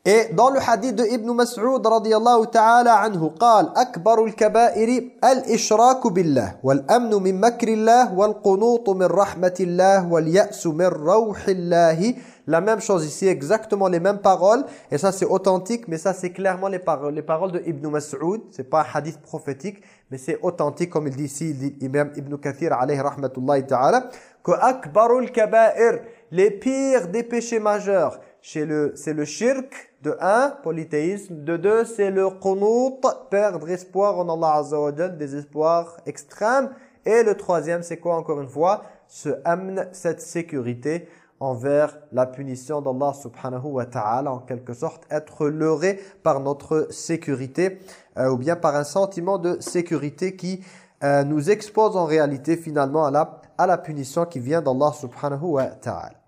Et dans le hadith de Ibn Mas'ud radiyallahu ta'ala anhu, قال أكبر الكبائر الإشراك بالله والأمن من مكر الله والقنوط من رحمة الله واليأس من روح الله La même chose ici, exactement les mêmes paroles. Et ça, c'est authentique, mais ça, c'est clairement les paroles, les paroles de Ibn Mas'ud. C'est pas un hadith prophétique, mais c'est authentique, comme il dit ici, l'imam Ibn Kathir, alayhi rahmatullahi ta'ala, que akbarul kaba'ir, les pires des péchés majeurs, c'est le shirk, de un, polythéisme. De deux, c'est le qunut, perdre espoir en Allah Azza wa des espoirs extrêmes. Et le troisième, c'est quoi encore une fois? Ce amn, cette sécurité envers la punition d'Allah subhanahu wa ta'ala, en quelque sorte, être leurré par notre sécurité, euh, ou bien par un sentiment de sécurité qui euh, nous expose en réalité finalement à la, à la punition qui vient d'Allah subhanahu wa ta'ala.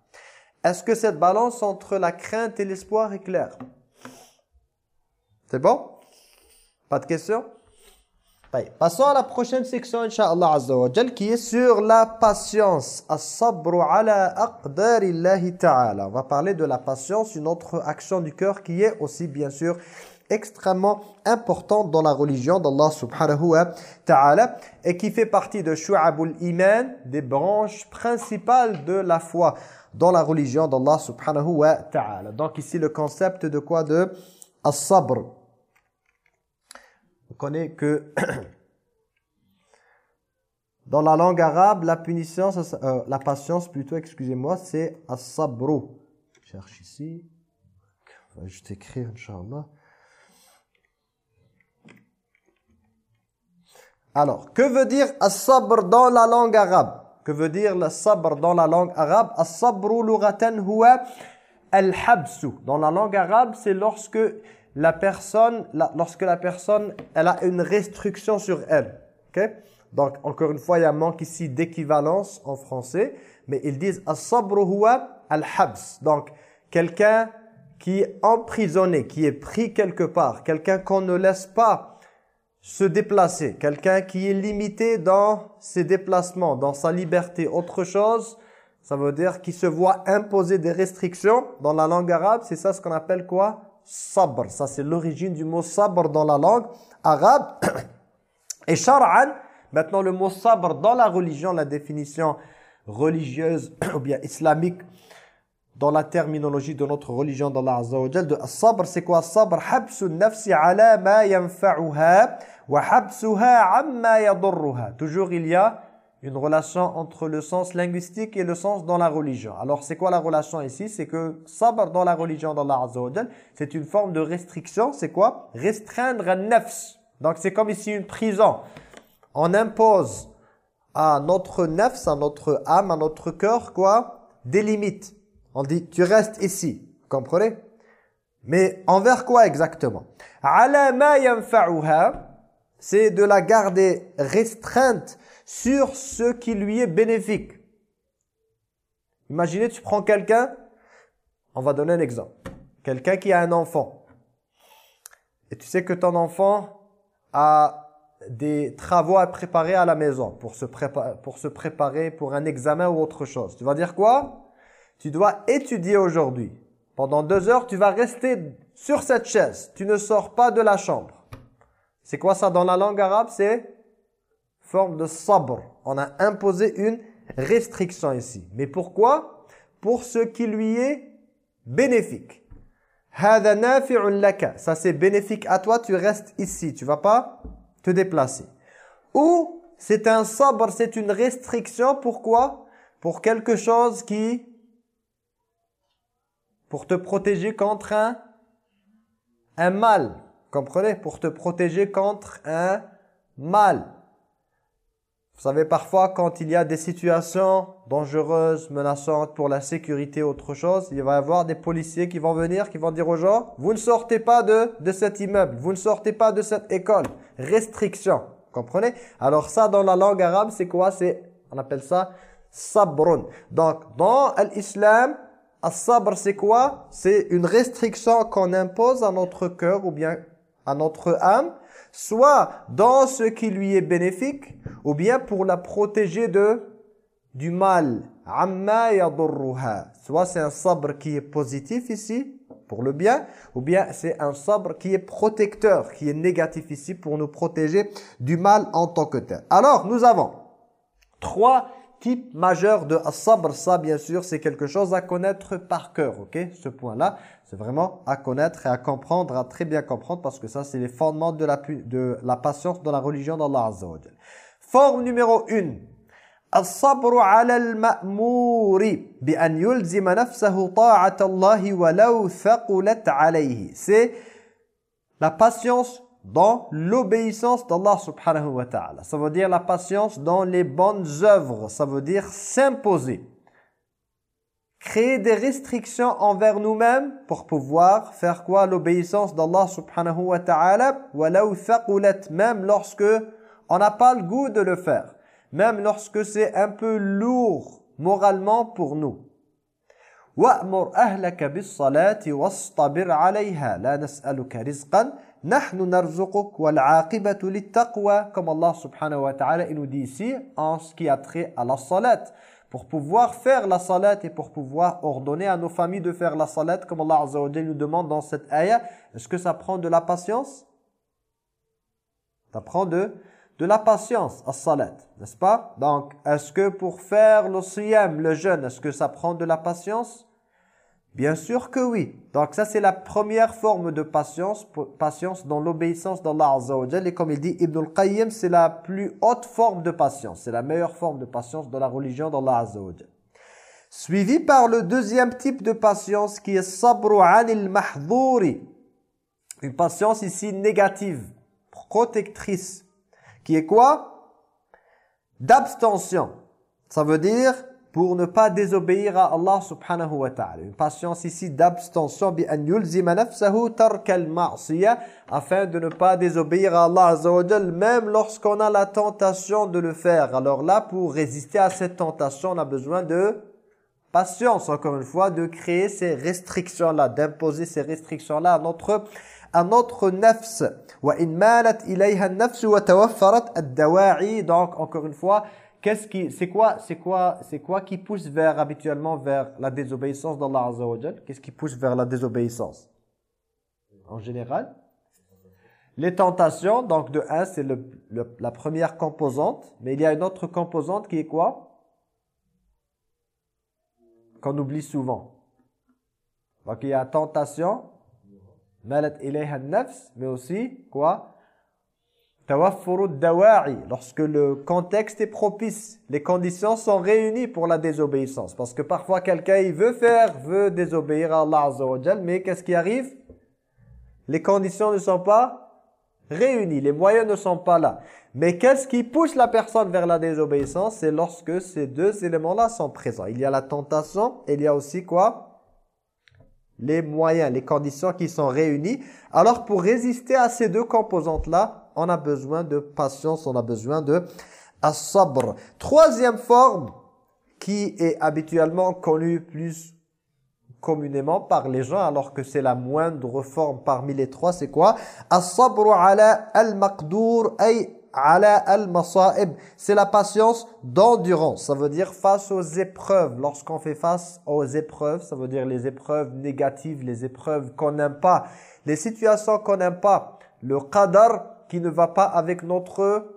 Est-ce que cette balance entre la crainte et l'espoir est claire? C'est bon? Pas de questions? Passons à la prochaine section, Inch'Allah Azza wa qui est sur la patience. As-sabru ala ta'ala. On va parler de la patience, une autre action du cœur qui est aussi, bien sûr, extrêmement importante dans la religion d'Allah subhanahu wa ta'ala et qui fait partie de Shu'abul Iman, des branches principales de la foi dans la religion d'Allah subhanahu wa ta'ala. Donc ici le concept de quoi? De as-sabr. On connaît que dans la langue arabe, la punition, euh, la patience plutôt, excusez-moi, c'est as-sabru. Je cherche ici. Je vais juste écrire, Inch'Allah. Alors, que veut dire as-sabr dans la langue arabe? Que veut dire le sabr dans la langue arabe? As-sabru lughatan huwa. Dans la langue arabe, c'est lorsque la personne lorsque la personne elle a une restriction sur elle. OK? Donc encore une fois, il y a un manque ici d'équivalence en français, mais ils disent as-sabru huwa al-habs. Donc quelqu'un qui est emprisonné, qui est pris quelque part, quelqu'un qu'on ne laisse pas se déplacer, quelqu'un qui est limité dans ses déplacements, dans sa liberté. Autre chose, ça veut dire qu'il se voit imposer des restrictions. Dans la langue arabe, c'est ça ce qu'on appelle quoi? Sabr. Ça, c'est l'origine du mot sabr dans la langue arabe. Et shar'an, maintenant le mot sabr dans la religion, la définition religieuse ou bien islamique, dans la terminologie de notre religion d'Allah Azza wa de sabr, c'est quoi? Sabr Habsu nafsi ala ma yanfa'uha Toujours il y a une relation entre le sens linguistique et le sens dans la religion. Alors c'est quoi la relation ici? C'est que sabr dans la religion d'Allah Azza c'est une forme de restriction. C'est quoi? Restreindre un nafs. Donc c'est comme ici une prison. On impose à notre nafs, à notre âme, à notre cœur, quoi? Des limites. On dit, tu restes ici. Vous comprenez? Mais envers quoi exactement? C'est de la garder restreinte sur ce qui lui est bénéfique. Imaginez, tu prends quelqu'un, on va donner un exemple. Quelqu'un qui a un enfant. Et tu sais que ton enfant a des travaux à préparer à la maison pour se, pour se préparer pour un examen ou autre chose. Tu vas dire quoi? Tu dois étudier aujourd'hui. Pendant deux heures, tu vas rester sur cette chaise. Tu ne sors pas de la chambre. C'est quoi ça dans la langue arabe? C'est forme de sabr. On a imposé une restriction ici. Mais pourquoi? Pour ce qui lui est bénéfique. Ça c'est bénéfique à toi, tu restes ici, tu vas pas te déplacer. Ou c'est un sabr, c'est une restriction, pourquoi? Pour quelque chose qui... Pour te protéger contre un, un mal, comprenez? Pour te protéger contre un mal. Vous savez, parfois, quand il y a des situations dangereuses, menaçantes pour la sécurité autre chose, il va y avoir des policiers qui vont venir, qui vont dire aux gens, vous ne sortez pas de, de cet immeuble, vous ne sortez pas de cette école. Restriction, comprenez? Alors ça, dans la langue arabe, c'est quoi? C'est, on appelle ça sabrun. Donc, dans l'islam, sabr c'est quoi? C'est une restriction qu'on impose à notre cœur ou bien à notre âme soit dans ce qui lui est bénéfique, ou bien pour la protéger de du mal. Soit c'est un sabre qui est positif ici, pour le bien, ou bien c'est un sabre qui est protecteur, qui est négatif ici, pour nous protéger du mal en tant que tel. Alors, nous avons trois type majeur de sabr, ça bien sûr, c'est quelque chose à connaître par cœur, ok Ce point-là, c'est vraiment à connaître et à comprendre, à très bien comprendre, parce que ça, c'est les fondements de la, de la patience dans la religion d'Allah Azza wa Forme numéro une. الصبر على المأمور بأن يلزم نفسه طاعة الله ولو ثقلت عليه. C'est la patience dans l'obéissance d'Allah subhanahu wa ta'ala. Ça veut dire la patience dans les bonnes œuvres. Ça veut dire s'imposer. Créer des restrictions envers nous-mêmes pour pouvoir faire quoi L'obéissance d'Allah subhanahu wa ta'ala. Même lorsque on n'a pas le goût de le faire. Même lorsque c'est un peu lourd moralement pour nous. وَأْمُرْ أَهْلَكَ بِالصَّلَاةِ وَاصْطَبِرْ عَلَيْهَا لَا نَسْأَلُكَ رِزْقًا Wal comme Allah subhanahu wa ta'ala il nous dit ici en ce qui a trait à la salat. Pour pouvoir faire la salat et pour pouvoir ordonner à nos familles de faire la salat comme Allah azza wa nous demande dans cette ayah est-ce que ça prend de la patience? Ça prend de de la patience à salat, n'est-ce pas? Donc, est-ce que pour faire le siyam, le jeûne, est-ce que ça prend de la patience? Bien sûr que oui. Donc ça c'est la première forme de patience, patience dans l'obéissance d'Allah Azza wa Et comme il dit Ibn al-Qayyim, c'est la plus haute forme de patience. C'est la meilleure forme de patience dans la religion d'Allah Azza wa Suivi par le deuxième type de patience qui est sabru anil mahdhuri. Une patience ici négative, protectrice. Qui est quoi? D'abstention. Ça veut dire pour ne pas désobéir à Allah subhanahu wa ta'ala. Une patience ici d'abstention bi an yulzima nafsahu afin de ne pas désobéir à Allah azza même lorsqu'on a la tentation de le faire. Alors là pour résister à cette tentation, on a besoin de patience encore une fois de créer ces restrictions là, d'imposer ces restrictions là à notre à notre nafs. Wa in ilayha an-nafs wa tawaffarat donc encore une fois Qu'est-ce qui, c'est quoi, c'est quoi, c'est quoi qui pousse vers habituellement vers la désobéissance d'Allah Azza Qu'est-ce qui pousse vers la désobéissance? En général, les tentations. Donc de un, c'est le, la première composante, mais il y a une autre composante qui est quoi? Qu'on oublie souvent. Donc il y a tentation, malat ilayha mais aussi quoi? Lorsque le contexte est propice, les conditions sont réunies pour la désobéissance. Parce que parfois quelqu'un il veut faire, veut désobéir à Allah Azza mais qu'est-ce qui arrive? Les conditions ne sont pas réunies, les moyens ne sont pas là. Mais qu'est-ce qui pousse la personne vers la désobéissance? C'est lorsque ces deux éléments-là sont présents. Il y a la tentation il y a aussi quoi? Les moyens, les conditions qui sont réunies. Alors pour résister à ces deux composantes-là, on a besoin de patience, on a besoin de as-sabr. Troisième forme qui est habituellement connue plus communément par les gens alors que c'est la moindre forme parmi les trois, c'est quoi? As-sabru ala al-maqdur ala al-masa'ib. C'est la patience d'endurance. Ça veut dire face aux épreuves. Lorsqu'on fait face aux épreuves, ça veut dire les épreuves négatives, les épreuves qu'on n'aime pas, les situations qu'on n'aime pas, le qadar qui ne va pas avec notre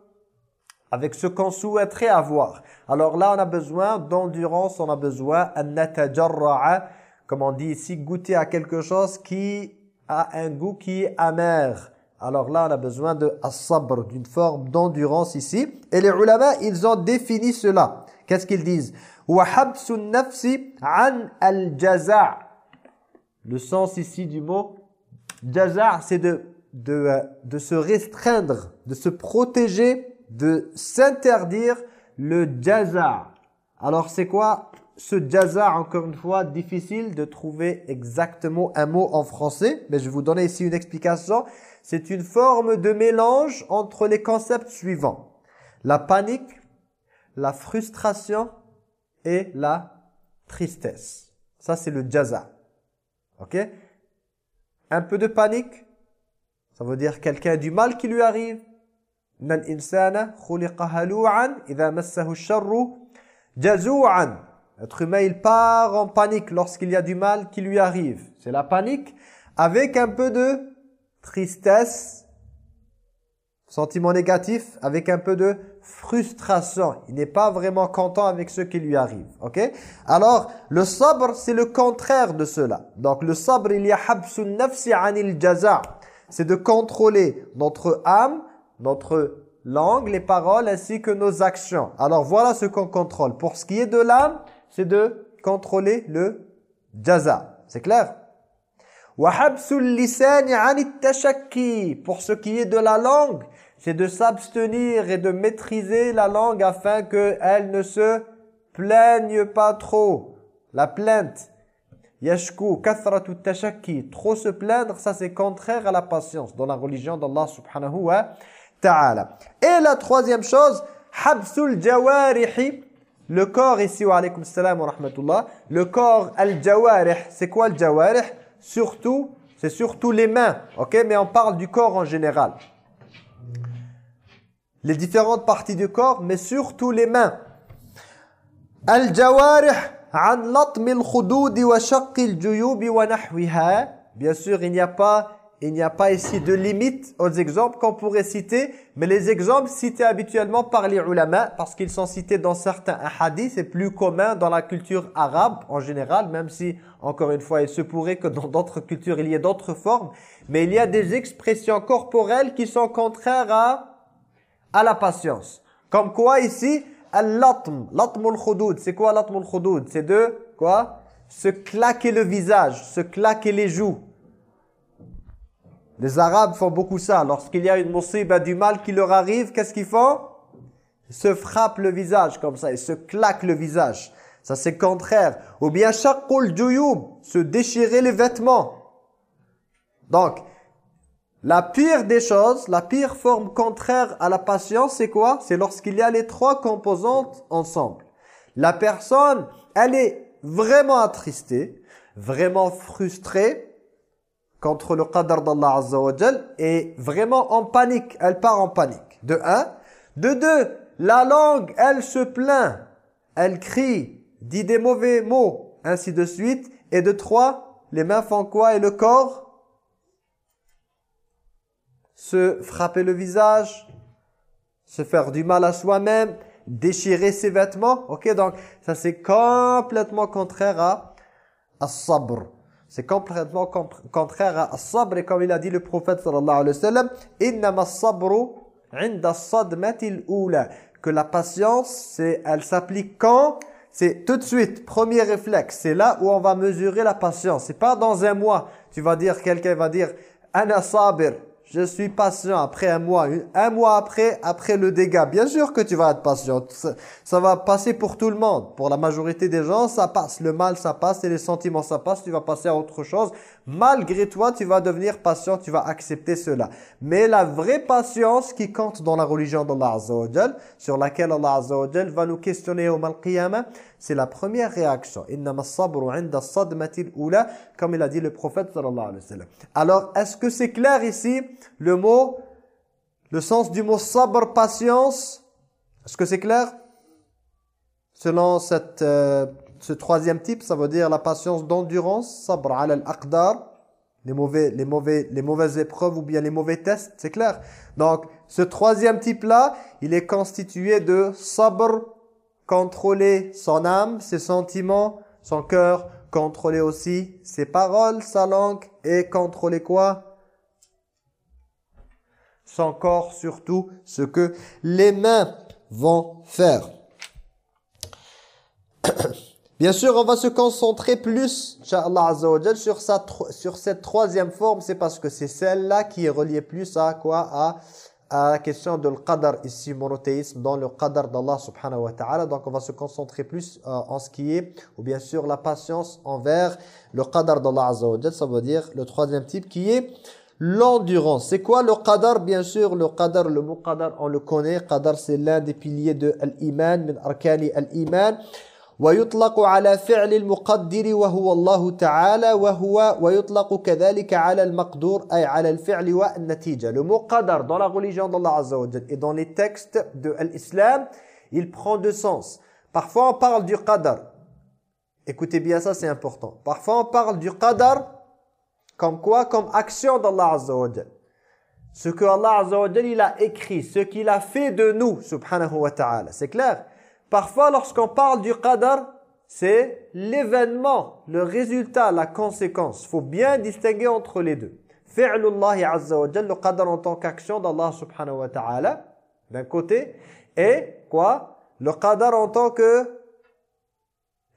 avec ce qu'on souhaiterait avoir. Alors là, on a besoin d'endurance, on a besoin comme on dit ici, goûter à quelque chose qui a un goût qui est amer. Alors là, on a besoin de sabr, d'une forme d'endurance ici. Et les ulama, ils ont défini cela. Qu'est-ce qu'ils disent? Le sens ici du mot jaza' c'est de, de, euh, de se restreindre, de se protéger, de s'interdire le jaza'. Alors c'est quoi ce jaza, encore une fois, difficile de trouver exactement un mot en français, mais je vais vous donner ici une explication. C'est une forme de mélange entre les concepts suivants. La panique, la frustration et la tristesse. Ça, c'est le jaza. Ok? Un peu de panique, ça veut dire quelqu'un du mal qui lui arrive. L'être humain, il part en panique lorsqu'il y a du mal qui lui arrive. C'est la panique avec un peu de tristesse, sentiment négatif, avec un peu de frustration. Il n'est pas vraiment content avec ce qui lui arrive. Ok? Alors, le sabre, c'est le contraire de cela. Donc, le sabre, il y a habsun nafsi anil jaza. C'est de contrôler notre âme, notre langue, les paroles, ainsi que nos actions. Alors, voilà ce qu'on contrôle. Pour ce qui est de l'âme, c'est de contrôler le jaza. C'est clair? Pour ce qui est de la langue, c'est de s'abstenir et de maîtriser la langue afin qu'elle ne se plaigne pas trop. La plainte. Yashku, kathratu tashakki. Trop se plaindre, ça c'est contraire à la patience dans la religion d'Allah subhanahu wa ta'ala. Et la troisième chose, habsul jawarihi le corps ici, wa alaykum salam wa rahmatullah, le corps al-jawarih, c'est quoi al-jawarih Surtout, c'est surtout les mains, ok? Mais on parle du corps en général. Les différentes parties du corps, mais surtout les mains. Al-jawarih Bien sûr, il n'y a pas il n'y a pas ici de limite aux exemples qu'on pourrait citer, mais les exemples cités habituellement par les ulama, parce qu'ils sont cités dans certains hadiths, c'est plus commun dans la culture arabe en général, même si, encore une fois, il se pourrait que dans d'autres cultures, il y ait d'autres formes, mais il y a des expressions corporelles qui sont contraires à, à la patience. Comme quoi ici, al-latm, latmul khudud, c'est quoi latmul khudud C'est de, quoi? Se claquer le visage, se claquer les joues les Arabes font beaucoup ça. Lorsqu'il y a une musiba du mal qui leur arrive, qu'est-ce qu'ils font? Ils se frappent le visage comme ça, ils se claquent le visage. Ça c'est contraire. Ou bien shaqul juyub, se déchirer les vêtements. Donc, la pire des choses, la pire forme contraire à la patience, c'est quoi? C'est lorsqu'il y a les trois composantes ensemble. La personne, elle est vraiment attristée, vraiment frustrée, contre le qadar d'Allah Azza wa est vraiment en panique. Elle part en panique. De un. De deux, la langue, elle se plaint. Elle crie, dit des mauvais mots, ainsi de suite. Et de trois, les mains font quoi? Et le corps Se frapper le visage, se faire du mal à soi-même, déchirer ses vêtements. Ok, donc ça c'est complètement contraire à, à sabr. C'est complètement contraire à sabr et comme il a dit le prophète sallallahu alayhi wa sallam innama sabru inda sadmatil que la patience elle s'applique quand? C'est tout de suite premier réflexe. C'est là où on va mesurer la patience. C'est pas dans un mois. Tu vas dire quelqu'un va dire ana sabir je suis patient après un mois. Un mois après, après le dégât. Bien sûr que tu vas être patient. Ça, va passer pour tout le monde. Pour la majorité des gens, ça passe. Le mal, ça passe et les sentiments, ça passe. Tu vas passer à autre chose. Malgré toi, tu vas devenir patient. Tu vas accepter cela. Mais la vraie patience qui compte dans la religion d'Allah Azza sur laquelle Allah Azza va nous questionner au mal c'est la première réaction. Comme il a dit le prophète sallallahu alayhi wa sallam. Alors, est-ce que c'est clair ici le mot Le sens du mot sabr, patience? Est-ce que c'est clair? Selon cette, euh, ce troisième type, ça veut dire la patience d'endurance. Sabr ala al-aqdar. Les, mauvais, les, mauvais, les mauvaises épreuves ou bien les mauvais tests, c'est clair Donc, ce troisième type-là, il est constitué de sabr, contrôler son âme, ses sentiments, son cœur, contrôler aussi ses paroles, sa langue et contrôler quoi? Son corps surtout, ce que les mains vont faire. Bien sûr, on va se concentrer plus, sur, sur cette troisième forme. C'est parce que c'est celle-là qui est reliée plus à quoi? À à la question de l'qadar ici, monothéisme, dans le qadar d'Allah subhanahu wa ta'ala. Donc on va se concentrer plus euh, en ce qui est, ou bien sûr la patience envers le qadar d'Allah azza Ça veut dire le troisième type qui est l'endurance. C'est quoi le qadar? Bien sûr, le qadar, le mot qadar, on le connaît. Qadar, c'est l'un des piliers de l'iman, min arkani al-iman. ويطلق على فعل المقدر وهو الله تعالى وهو ويطلق كذلك على المقدور أي على الفعل والنتيجة le mot qadar dans la religion d'Allah Azza wa et dans les textes de l'islam il prend deux sens parfois on parle du qadar écoutez bien ça c'est important parfois on parle du qadar comme quoi comme action d'Allah Azza wa ce que Allah Azza wa il a écrit ce qu'il a fait de nous subhanahu wa ta'ala c'est clair Parfois, lorsqu'on parle du qadar, c'est l'événement, le résultat, la conséquence. Il faut bien distinguer entre les deux. Fi'lullahi azza wa le qadar en tant qu'action d'Allah subhanahu wa ta'ala, d'un côté, et quoi? Le qadar en tant que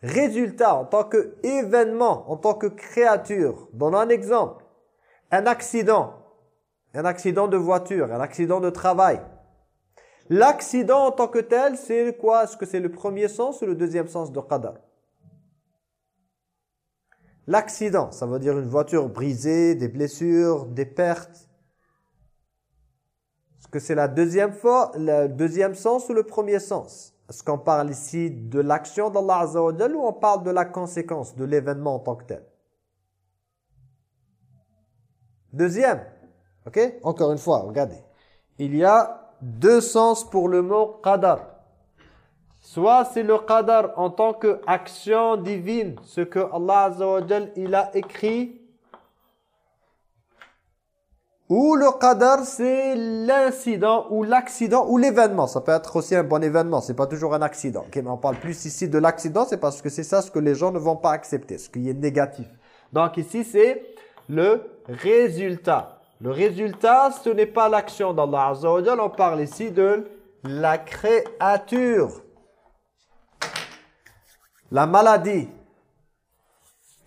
résultat, en tant que événement, en tant que créature. Donne un exemple. Un accident, un accident de voiture, un accident de travail. L'accident en tant que tel, c'est quoi? Est-ce que c'est le premier sens ou le deuxième sens de qadar? L'accident, ça veut dire une voiture brisée, des blessures, des pertes. Est-ce que c'est la deuxième fois, le deuxième sens ou le premier sens? Est-ce qu'on parle ici de l'action d'Allah Azza wa ou on parle de la conséquence, de l'événement en tant que tel? Deuxième. OK? Encore une fois, regardez. Il y a deux sens pour le mot qadar. Soit c'est le qadar en tant qu'action divine, ce que Allah Azza wa il a écrit. Ou le qadar, c'est l'incident ou l'accident ou l'événement. Ça peut être aussi un bon événement, c'est pas toujours un accident. mais on parle plus ici de l'accident, c'est parce que c'est ça ce que les gens ne vont pas accepter, ce qui est négatif. Donc ici, c'est le résultat. Le résultat, ce n'est pas l'action d'Allah Azza On parle ici de la créature. La maladie.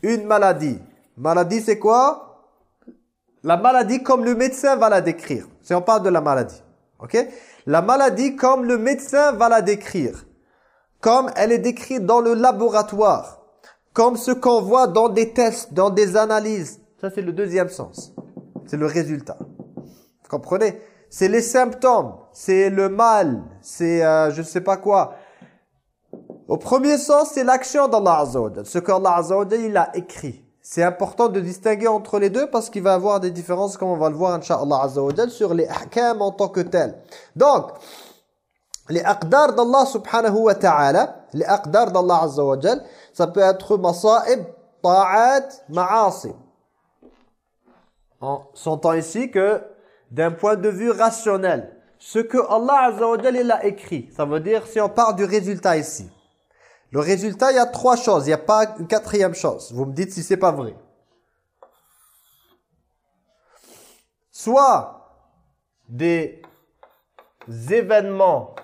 Une maladie. Maladie, c'est quoi? La maladie comme le médecin va la décrire. Si on parle de la maladie. La maladie comme le médecin va la décrire. Comme elle est décrite dans le laboratoire. Comme ce qu'on voit dans des tests, dans des analyses. Ça, c'est le deuxième sens. C'est le résultat. Vous comprenez? C'est les symptômes, c'est le mal, c'est euh, je ne sais pas quoi. Au premier sens, c'est l'action d'Allah Azza Ce qu'Allah Azza il a écrit. C'est important de distinguer entre les deux parce qu'il va y avoir des différences comme on va le voir Inch'Allah Azza sur les ahkam en tant que tel. Donc, les aqdar d'Allah subhanahu wa ta'ala, les aqdar d'Allah Azza ça peut être masa'ib, ta'at, ma'asi. On s'entend ici que d'un point de vue rationnel, ce que Allah Azza a écrit, ça veut dire si on parle du résultat ici. Le résultat, il y a trois choses, il n'y a pas une quatrième chose. Vous me dites si c'est pas vrai. Soit des événements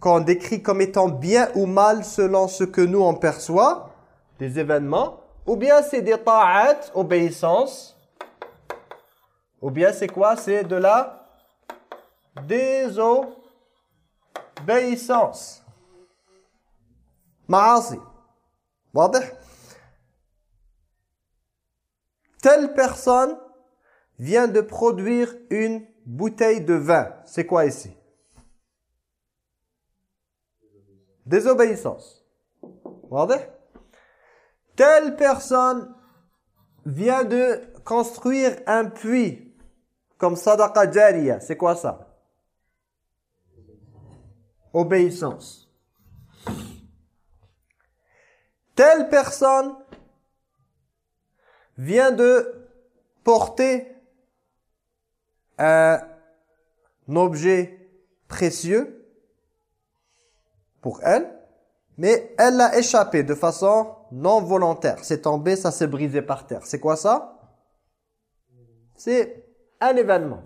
qu'on décrit comme étant bien ou mal selon ce que nous on perçoit, des événements, ou bien c'est des ta'at, obéissance. Ou bien c'est quoi? C'est de la désobéissance. Ma'asi. Telle personne vient de produire une bouteille de vin. C'est quoi ici? Désobéissance. Telle personne vient de construire un puits comme sadaqa jariya, c'est quoi ça? Obéissance. Telle personne vient de porter un objet précieux pour elle, mais elle l'a échappé de façon non volontaire. C'est tombé, ça s'est brisé par terre. C'est quoi ça C'est un événement.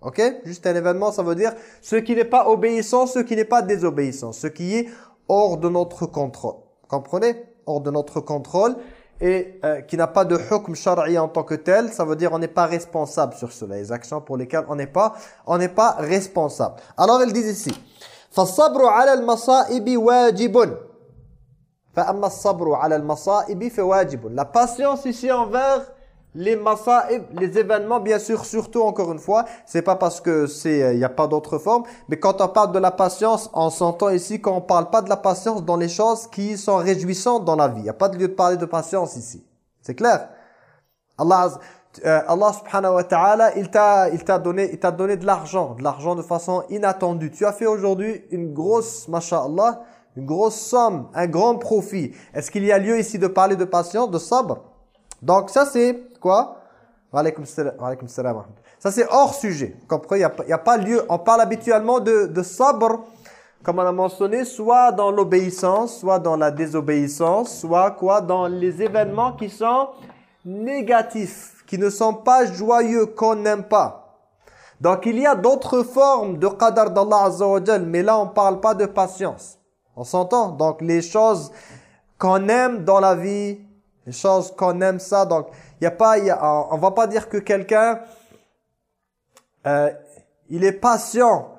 Ok Juste un événement, ça veut dire ce qui n'est pas obéissant, ce qui n'est pas désobéissant, ce qui est hors de notre contrôle. Comprenez Hors de notre contrôle et euh, qui n'a pas de hukm shar'i en tant que tel, ça veut dire on n'est pas responsable sur cela, les actions pour lesquelles on n'est pas on n'est pas responsable. Alors ils disent ici فالصبر على المصائب واجب la patience ici envers les masa'ib, les événements, bien sûr, surtout encore une fois, c'est pas parce que c'est, il euh, n'y a pas d'autre forme, mais quand on parle de la patience, on s'entend ici qu'on parle pas de la patience dans les choses qui sont réjouissantes dans la vie. Il n'y a pas de lieu de parler de patience ici. C'est clair? Allah, euh, Allah subhanahu wa ta'ala, il t'a il t'a donné il t'a donné de l'argent, de l'argent de façon inattendue. Tu as fait aujourd'hui une grosse masha'Allah, une grosse somme, un grand profit. Est-ce qu'il y a lieu ici de parler de patience, de sabre Donc ça c'est quoi? Ça c'est hors sujet. Comprenez, il n'y a, pas lieu. On parle habituellement de, de sabre, comme on a mentionné, soit dans l'obéissance, soit dans la désobéissance, soit quoi? Dans les événements qui sont négatifs, qui ne sont pas joyeux, qu'on n'aime pas. Donc il y a d'autres formes de qadar d'Allah Azza mais là on ne parle pas de patience. On s'entend Donc les choses qu'on aime dans la vie, les choses qu'on aime ça, donc y a pas, y a, on va pas dire que quelqu'un, euh, il est patient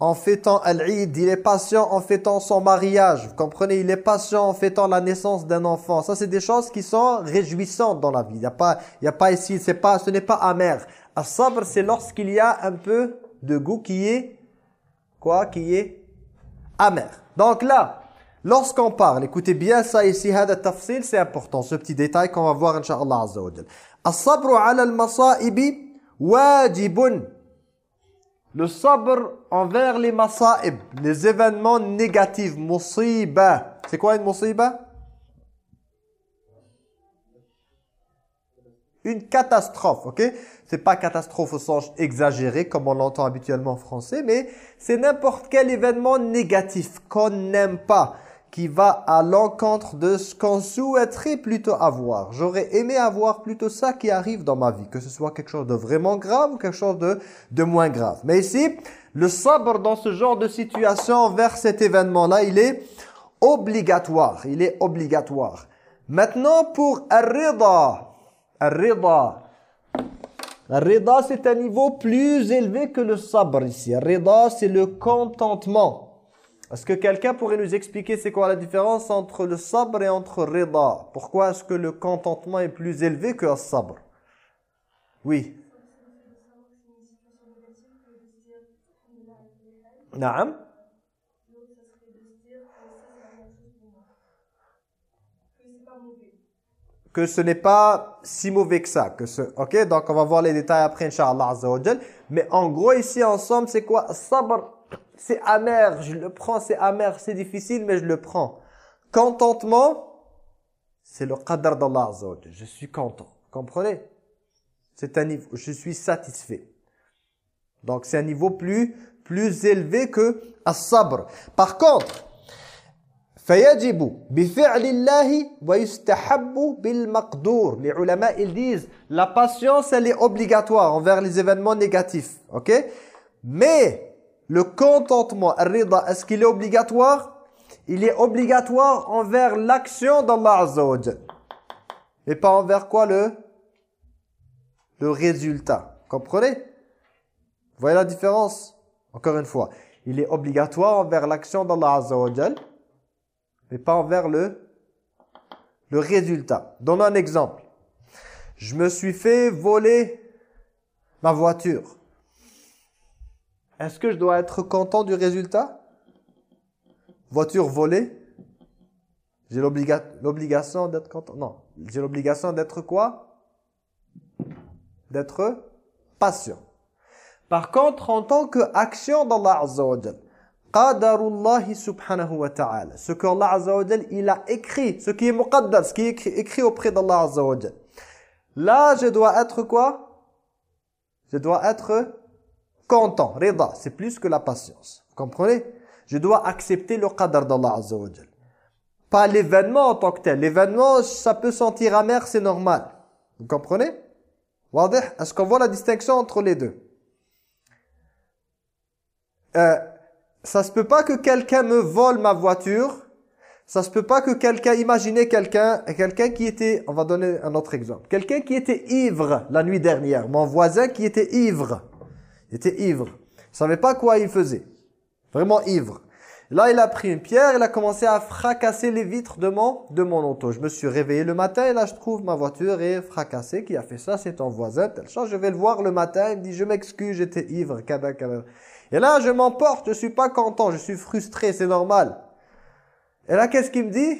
en fêtant Al-Eid, il est patient en fêtant son mariage, vous comprenez, il est patient en fêtant la naissance d'un enfant. Ça, c'est des choses qui sont réjouissantes dans la vie. Il n'y a pas, il y a pas ici, pas, ce n'est pas amer. As-sabr, c'est lorsqu'il y a un peu de goût qui est, quoi, qui est amer. Donc là, Lorsqu'on parle, écoutez bien ça ici, c'est important, ce petit détail qu'on va voir inshallah azza As-sabru ala al-masa'ibi wajibun. Le sabr envers les masa'ib, les événements négatifs, musiba. C'est quoi une musiba? Une catastrophe, ok? C'est pas catastrophe au sens exagéré comme on l'entend habituellement en français, mais c'est n'importe quel événement négatif qu'on n'aime pas qui va à l'encontre de ce qu'on souhaiterait plutôt avoir. J'aurais aimé avoir plutôt ça qui arrive dans ma vie, que ce soit quelque chose de vraiment grave ou quelque chose de, de moins grave. Mais ici, le sabre dans ce genre de situation vers cet événement-là, il est obligatoire. Il est obligatoire. Maintenant, pour ar-rida. Ar-rida, c'est un niveau plus élevé que le sabre ici. Ar-rida, c'est le contentement. Est-ce que quelqu'un pourrait nous expliquer c'est quoi la différence entre le sabre et entre rida? Pourquoi est-ce que le contentement est plus élevé que le sabre Oui. Naam que ce n'est pas si mauvais que ça. Que ce, ok, donc on va voir les détails après, Inch'Allah Mais en gros, ici, ensemble, c'est quoi? Sabr c'est amer, je le prends, c'est amer, c'est difficile, mais je le prends. Contentement, c'est le qadar d'Allah Je suis content. Comprenez? C'est un niveau, je suis satisfait. Donc c'est un niveau plus plus élevé que as-sabr. Par contre, فيجب بفعل الله ويستحب بالمقدور. Les ulama ils disent la patience elle est obligatoire envers les événements négatifs, OK Mais le contentement, rida, est-ce qu'il est obligatoire Il est obligatoire envers l'action d'Allah Azza wa Et pas envers quoi le Le résultat. Comprenez Vous voyez la différence Encore une fois. Il est obligatoire envers l'action d'Allah Azza wa mais pas envers le, le résultat. Donnons un exemple. Je me suis fait voler ma voiture. Est-ce que je dois être content du résultat? Voiture volée? J'ai l'obligation d'être content Non. J'ai l'obligation d'être quoi? D'être patient. Par contre, en tant qu'action d'Allah Azza Qadarullahi subhanahu wa ta'ala. Ce Azza wa il a écrit, ce qui est muqaddar, ce qui est écrit, auprès d'Allah Azza wa Là, je dois être quoi? Je dois être content, rida. C'est plus que la patience. Vous comprenez? Je dois accepter le qadar d'Allah Azza wa Pas l'événement en tant que tel. L'événement, ça peut sentir amer, c'est normal. Vous comprenez? Est-ce qu'on voit la distinction entre les deux? Euh, ça se peut pas que quelqu'un me vole ma voiture. Ça se peut pas que quelqu'un, imaginez quelqu'un, quelqu'un qui était, on va donner un autre exemple. Quelqu'un qui était ivre la nuit dernière. Mon voisin qui était ivre. Il était ivre. Il savait pas quoi il faisait. Vraiment ivre. Là, il a pris une pierre, il a commencé à fracasser les vitres de mon, de mon auto. Je me suis réveillé le matin et là, je trouve ma voiture est fracassée. Qui a fait ça? C'est ton voisin, telle chose. Je vais le voir le matin. Il me dit, je m'excuse, j'étais ivre. Et là, je m'emporte, je suis pas content, je suis frustré, c'est normal. Et là, qu'est-ce qu'il me dit?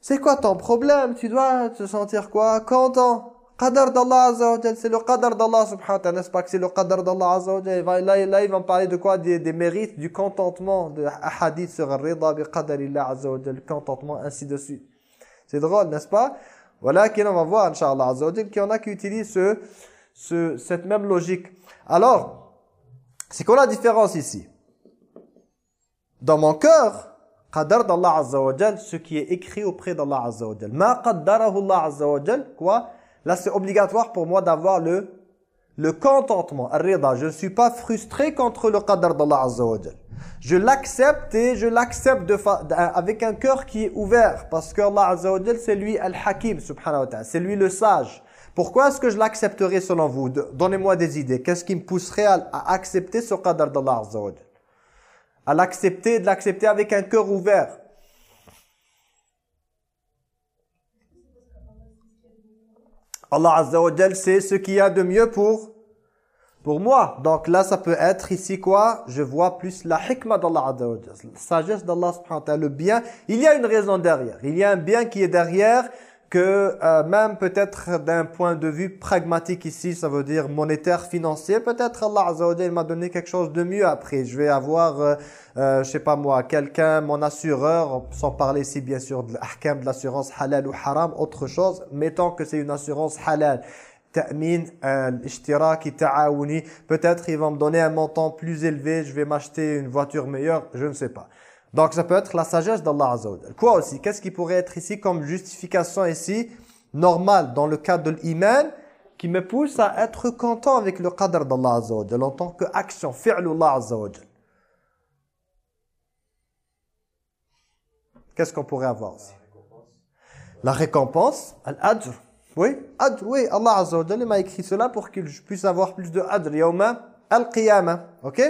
C'est quoi ton problème? Tu dois te sentir quoi? Content. Qadar d'Allah Azza c'est le qadar d'Allah subhanahu wa ta'ala, n'est-ce pas que c'est le qadar d'Allah Azza wa là, là, ils vont parler de quoi? Des, mérites, du contentement, de hadith sur rida bi qadarillah Azza wa contentement, ainsi de suite. C'est drôle, n'est-ce pas? Voilà, qu'on va voir, Inch'Allah Azza wa qu'il y en a qui utilisent ce, ce, cette même logique. Alors, c'est quoi la différence ici? Dans mon cœur, qadar d'Allah Azza wa ce qui est écrit auprès d'Allah Azza wa Ma qaddarahu Allah Azza wa quoi? Là, c'est obligatoire pour moi d'avoir le le contentement, Je ne suis pas frustré contre le qadar d'Allah Azza wa Je l'accepte et je l'accepte avec un cœur qui est ouvert. Parce que Allah Azza wa c'est lui Al-Hakim subhanahu wa ta'ala, c'est lui le sage. Pourquoi est-ce que je l'accepterai selon vous? Donnez-moi des idées. Qu'est-ce qui me pousserait à, accepter ce qadar d'Allah Azza À l'accepter, de l'accepter avec un cœur ouvert. Allah Azza wa c'est ce qu'il y a de mieux pour pour moi. Donc là, ça peut être ici quoi? Je vois plus la hikmah d'Allah Azza la sagesse d'Allah subhanahu wa ta'ala, le bien. Il y a une raison derrière. Il y a un bien qui est derrière que euh, même peut-être d'un point de vue pragmatique ici, ça veut dire monétaire, financier, peut-être Allah Azza m'a donné quelque chose de mieux après. Je vais avoir, euh, euh, je sais pas moi, quelqu'un, mon assureur, sans parler ici bien sûr de l'ahkam de l'assurance halal ou haram, autre chose, mettons que c'est une assurance halal. Ta'min, l'ishtiraki, ta'aouni, peut-être ils vont me donner un montant plus élevé, je vais m'acheter une voiture meilleure, je ne sais pas. Donc ça peut être la sagesse d'Allah Azza Quoi aussi? Qu'est-ce qui pourrait être ici comme justification ici normale dans le cadre de l'iman qui me pousse à être content avec le qadr d'Allah Azza en tant qu'action, fi'lullah Azza Qu'est-ce qu'on pourrait avoir aussi La récompense, al-adr. Oui, adr, oui, Allah Azza m'a écrit cela pour que je puisse avoir plus de adr yawma al-qiyamah. OK?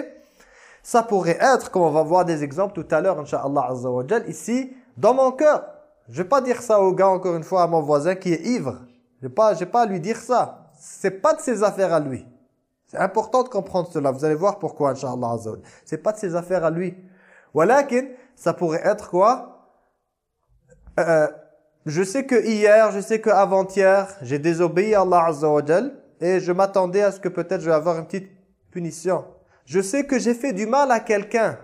Ça pourrait être, comme on va voir des exemples tout à l'heure, Inch'Allah Azza wa ici, dans mon cœur. Je vais pas dire ça au gars, encore une fois, à mon voisin qui est ivre. Je vais pas, pas lui dire ça. C'est pas de ses affaires à lui. C'est important de comprendre cela. Vous allez voir pourquoi, Inch'Allah Azza wa C'est pas de ses affaires à lui. Walakin, ça pourrait être quoi? Euh, Je sais que hier, je sais que avant-hier, j'ai désobéi à Allah Azza wa et je m'attendais à ce que peut-être je vais avoir une petite punition. Je sais que j'ai fait du mal à quelqu'un.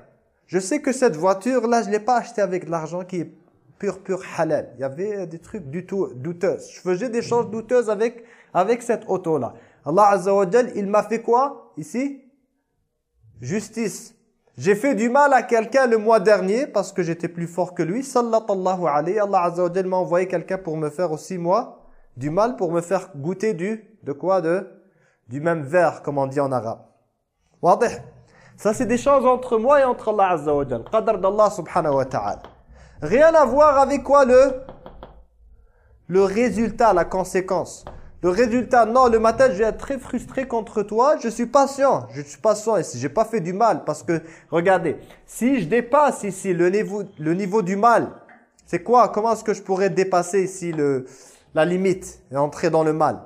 Je sais que cette voiture-là, je ne l'ai pas achetée avec de l'argent qui est pur, pur halal. Il y avait des trucs du tout douteux. Je faisais des choses douteuses avec, avec cette auto-là. Allah Azza il m'a fait quoi ici? Justice. J'ai fait du mal à quelqu'un le mois dernier parce que j'étais plus fort que lui. Sallallahu alayhi. Allah Azza m'a envoyé quelqu'un pour me faire aussi, moi, du mal, pour me faire goûter du, de quoi de, Du même verre, comme on dit en arabe. Ça, c'est des choses entre moi et entre Allah Azza wa. Qadr d'Allah subhanahu wa ta'ala. Rien à voir avec quoi le le résultat, la conséquence. Le résultat, non, le matin, je vais être très frustré contre toi. Je suis patient. Je suis patient ici. J'ai pas fait du mal. Parce que, regardez, si je dépasse ici le niveau, le niveau du mal, c'est quoi? Comment est-ce que je pourrais dépasser ici le, la limite et entrer dans le mal?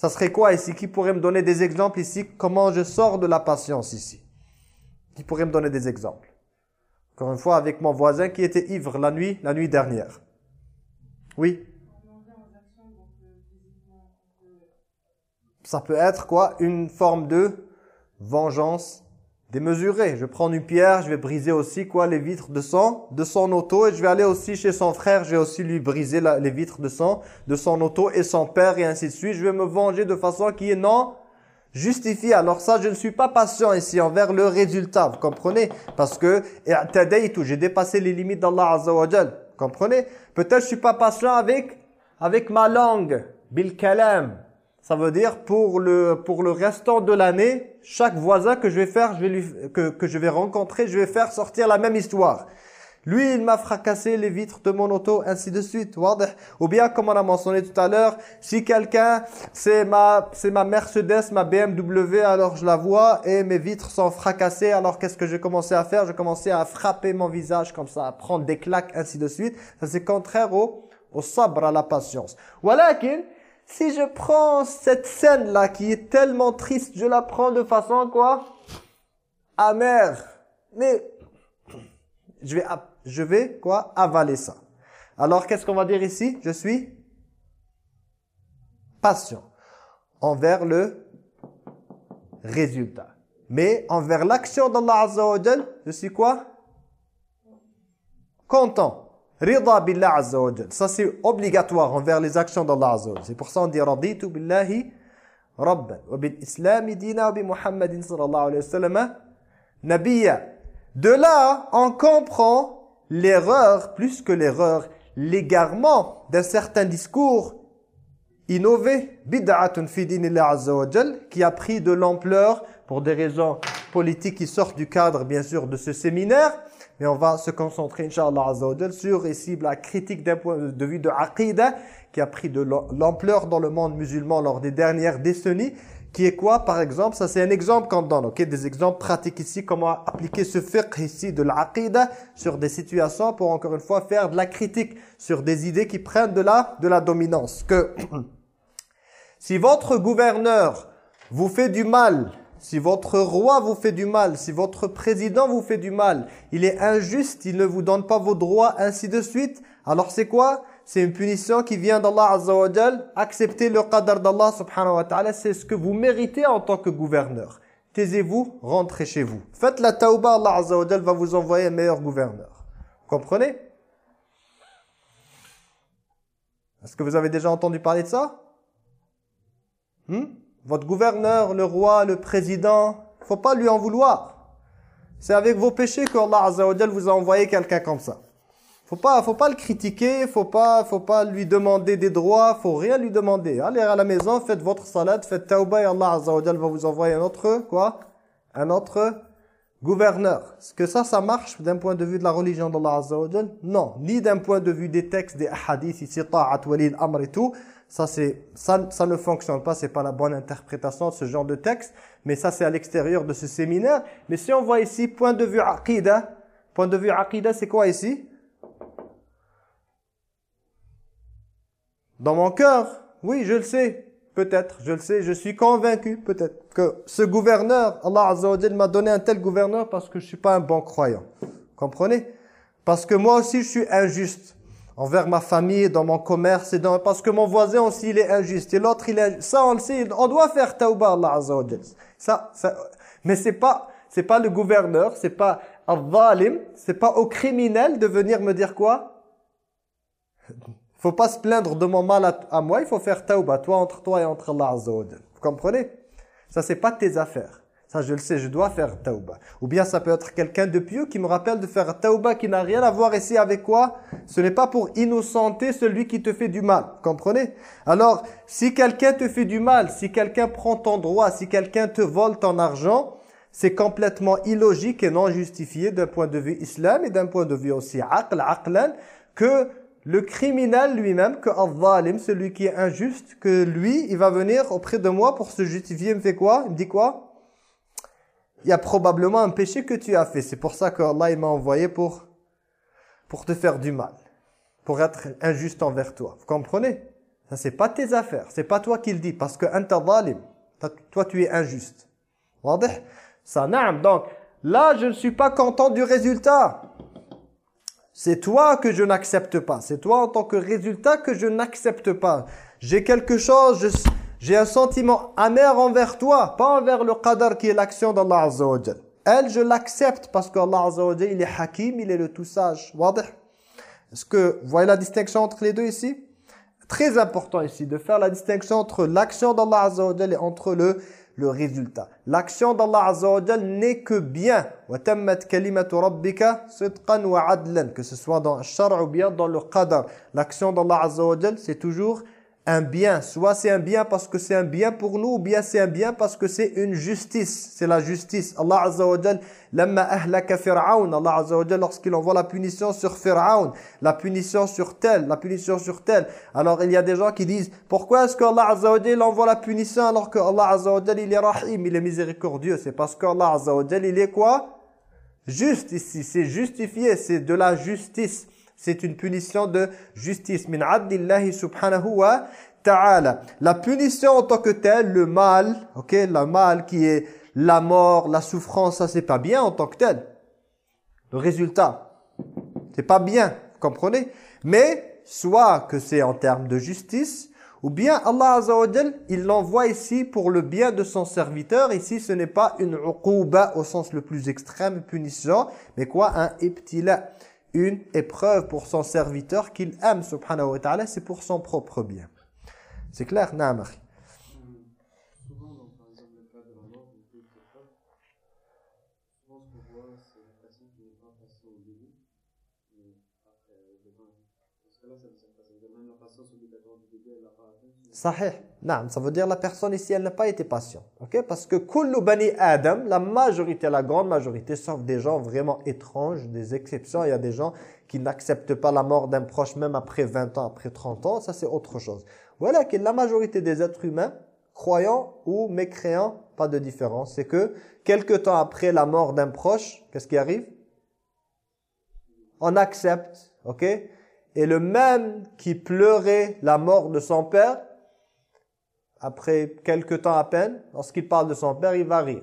Ça serait quoi ici Qui pourrait me donner des exemples ici? Comment je sors de la patience ici? Qui pourrait me donner des exemples? Encore une fois, avec mon voisin qui était ivre la nuit, la nuit dernière. Oui? Ça peut être quoi? Une forme de vengeance démesurée. Je vais prendre une pierre, je vais briser aussi quoi les vitres de son, de son auto et je vais aller aussi chez son frère, je vais aussi lui briser les vitres de son, de son auto et son père et ainsi de suite. Je vais me venger de façon qui est non justifiée. Alors ça, je ne suis pas patient ici envers le résultat, vous comprenez? Parce que j'ai dépassé les limites d'Allah Azza wa comprenez? Peut-être je suis pas patient avec avec ma langue, bil kalam. Ça veut dire pour le pour le restant de l'année, chaque voisin que je vais faire, je vais lui, que que je vais rencontrer, je vais faire sortir la même histoire. Lui, il m'a fracassé les vitres de mon auto, ainsi de suite. Ou bien, comme on a mentionné tout à l'heure, si quelqu'un, c'est ma, c'est ma Mercedes, ma BMW, alors je la vois et mes vitres sont fracassées. Alors qu'est-ce que j'ai commencé à faire? J'ai commencé à frapper mon visage comme ça, à prendre des claques, ainsi de suite. Ça, c'est contraire au, au sabre, à la patience. Voilà si je prends cette scène-là qui est tellement triste, je la prends de façon quoi? Amère. Mais je vais, je vais quoi? Avaler ça. Alors qu'est-ce qu'on va dire ici? Je suis patient envers le résultat. Mais envers l'action d'Allah Azza je suis quoi? Content. Rida billah azza wa Ça c'est obligatoire envers les actions d'Allah azza C'est pour ça on dit raditu billahi rabban wa bil islam dina wa bi Muhammadin sallallahu alayhi wa sallam nabiyya. De là, on comprend l'erreur plus que l'erreur, l'égarement d'un certain discours innové, bid'atun fi dinillah azza wa qui a pris de l'ampleur pour des raisons politiques qui sortent du cadre bien sûr de ce séminaire mais on va se concentrer, Inch'Allah sur ici la critique d'un point de vue de Aqidah qui a pris de l'ampleur dans le monde musulman lors des dernières décennies. Qui est quoi, par exemple? Ça, c'est un exemple qu'on donne, ok? Des exemples pratiques ici, comment appliquer ce fiqh ici de l'Aqidah sur des situations pour, encore une fois, faire de la critique sur des idées qui prennent de la, de la dominance. Que si votre gouverneur vous fait du mal si votre roi vous fait du mal, si votre président vous fait du mal, il est injuste, il ne vous donne pas vos droits, ainsi de suite, alors c'est quoi? C'est une punition qui vient d'Allah Azza Acceptez le qadar d'Allah subhanahu wa ta'ala, c'est ce que vous méritez en tant que gouverneur. Taisez-vous, rentrez chez vous. Faites la tauba, Allah Azza va vous envoyer un meilleur gouverneur. Comprenez? Est-ce que vous avez déjà entendu parler de ça? Hmm? Votre gouverneur, le roi, le président, faut pas lui en vouloir. C'est avec vos péchés Azza wa vous a envoyé quelqu'un comme ça. Faut pas, faut pas le critiquer, faut pas, faut pas lui demander des droits, faut rien lui demander. Allez à la maison, faites votre salade, faites tauba et Allah Azza wa va vous envoyer un autre, quoi? Un autre gouverneur. Est-ce que ça, ça marche d'un point de vue de la religion d'Allah Azza wa Non. Ni d'un point de vue des textes, des hadiths, ici, ta'at, walid, amr et tout. Ça, ça, ça ne fonctionne pas, c'est pas la bonne interprétation de ce genre de texte, mais ça c'est à l'extérieur de ce séminaire. Mais si on voit ici, point de vue aqidah, point de vue aqidah, c'est quoi ici? Dans mon cœur, oui, je le sais, peut-être, je le sais, je suis convaincu, peut-être, que ce gouverneur, Allah Azza m'a donné un tel gouverneur parce que je suis pas un bon croyant. Comprenez? Parce que moi aussi, je suis injuste envers ma famille, dans mon commerce, et dans, parce que mon voisin aussi il est injuste, et l'autre il est Ça on le sait, on doit faire tauba Allah Azza wa Ça, ça, mais c'est pas, c'est pas le gouverneur, c'est pas al-zalim, c'est pas au criminel de venir me dire quoi? Faut pas se plaindre de mon mal à, moi, il faut faire tauba, toi entre toi et entre Allah Azza wa Vous comprenez? Ça c'est pas tes affaires. Ça, je le sais, je dois faire tauba. Ou bien ça peut être quelqu'un de pieux qui me rappelle de faire tauba qui n'a rien à voir ici avec quoi. Ce n'est pas pour innocenter celui qui te fait du mal. Comprenez? Alors, si quelqu'un te fait du mal, si quelqu'un prend ton droit, si quelqu'un te vole ton argent, c'est complètement illogique et non justifié d'un point de vue islam et d'un point de vue aussi aql, aqlan, que le criminel lui-même, que al celui qui est injuste, que lui, il va venir auprès de moi pour se justifier, il me fait quoi? Il me dit quoi? Il y a probablement un péché que tu as fait. C'est pour ça que Allah m'a envoyé pour, pour te faire du mal. Pour être injuste envers toi. Vous comprenez? Ça, c'est pas tes affaires. C'est pas toi qui le dis. Parce que toi, tu es injuste. Ça, Donc, là, je ne suis pas content du résultat. C'est toi que je n'accepte pas. C'est toi en tant que résultat que je n'accepte pas. J'ai quelque chose, je, J'ai un sentiment amer envers toi, pas envers le qadar qui est l'action d'Allah Azza Elle, je l'accepte parce qu'Allah Azza il est hakim, il est le tout sage. Est-ce que vous voyez la distinction entre les deux ici? Très important ici de faire la distinction entre l'action d'Allah Azza et entre le le résultat. L'action d'Allah Azza n'est que bien. Que ce soit dans le shar' ou bien dans le qadar. L'action d'Allah Azza c'est toujours un bien. Soit c'est un bien parce que c'est un bien pour nous, ou bien c'est un bien parce que c'est une justice. C'est la justice. Allah Azza wa Jal, Allah Azza wa lorsqu'il envoie la punition sur Fir'aun, la punition sur tel, la punition sur tel. Alors il y a des gens qui disent, pourquoi est-ce qu'Allah Azza wa envoie la punition alors que Allah Azza wa il est rahim, il est miséricordieux? C'est parce qu'Allah Azza wa il est quoi? Juste ici, c'est justifié, c'est de la justice. C'est une punition de justice. Min subhanahu wa ta'ala. La punition en tant que telle, le mal, ok, le mal qui est la mort, la souffrance, ça c'est pas bien en tant que tel. Le résultat, c'est pas bien, vous comprenez? Mais soit que c'est en termes de justice, ou bien Allah Azza il l'envoie ici pour le bien de son serviteur. Ici, ce n'est pas une uquba au sens le plus extrême, punition, mais quoi? Un ibtila une épreuve pour son serviteur qu'il aime, subhanahu wa ta'ala, c'est pour son propre bien. C'est clair Naam, Souvent, dans, par exemple, le cas de la mort, ou toute épreuve, souvent ce qu'on voit, c'est la personne qui n'est pas passée au début, mais après, devant. Parce que là, ça veut dire que même la patience obligatoire du début, elle n'a pas atteint. Sahih. Non, ça veut dire la personne ici, elle n'a pas été patiente. ok? Parce que kullu Adam, la majorité, la grande majorité, sauf des gens vraiment étranges, des exceptions, il y a des gens qui n'acceptent pas la mort d'un proche même après 20 ans, après 30 ans, ça c'est autre chose. Voilà que la majorité des êtres humains, croyants ou mécréants, pas de différence, c'est que quelque temps après la mort d'un proche, qu'est-ce qui arrive? On accepte, ok? Et le même qui pleurait la mort de son père, après quelques temps à peine, lorsqu'il parle de son père, il va rire.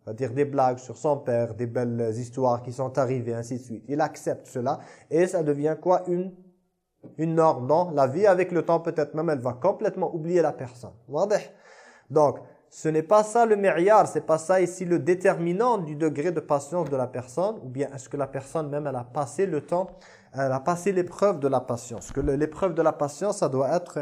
Il va dire des blagues sur son père, des belles histoires qui sont arrivées, ainsi de suite. Il accepte cela et ça devient quoi? Une, une norme dans la vie. Avec le temps, peut-être même, elle va complètement oublier la personne. Donc, ce n'est pas ça le ce c'est pas ça ici le déterminant du degré de patience de la personne, ou bien est-ce que la personne même, elle a passé le temps elle a passé l'épreuve de la patience. Que l'épreuve de la patience, ça doit être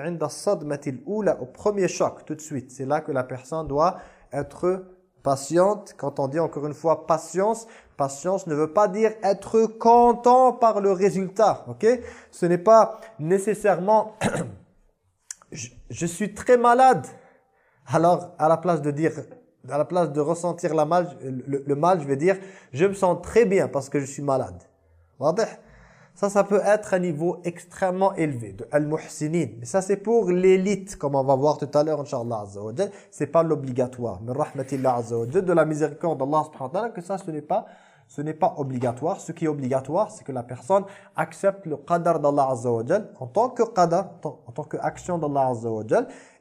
au premier choc, tout de suite. C'est là que la personne doit être patiente. Quand on dit encore une fois patience, patience ne veut pas dire être content par le résultat. ok? Ce n'est pas nécessairement je, suis très malade. Alors, à la place de dire à la place de ressentir la mal, le, mal, je vais dire je me sens très bien parce que je suis malade. Ça, ça peut être un niveau extrêmement élevé, de al-muhsinin. Mais ça, c'est pour l'élite, comme on va voir tout à l'heure, Inch'Allah Azza wa C'est pas l'obligatoire. Mais rahmatillah Azza wa de la miséricorde d'Allah subhanahu wa que ça, ce n'est pas ce n'est pas obligatoire. Ce qui est obligatoire, c'est que la personne accepte le qadar d'Allah Azza wa en tant que qadar, en tant qu'action d'Allah Azza wa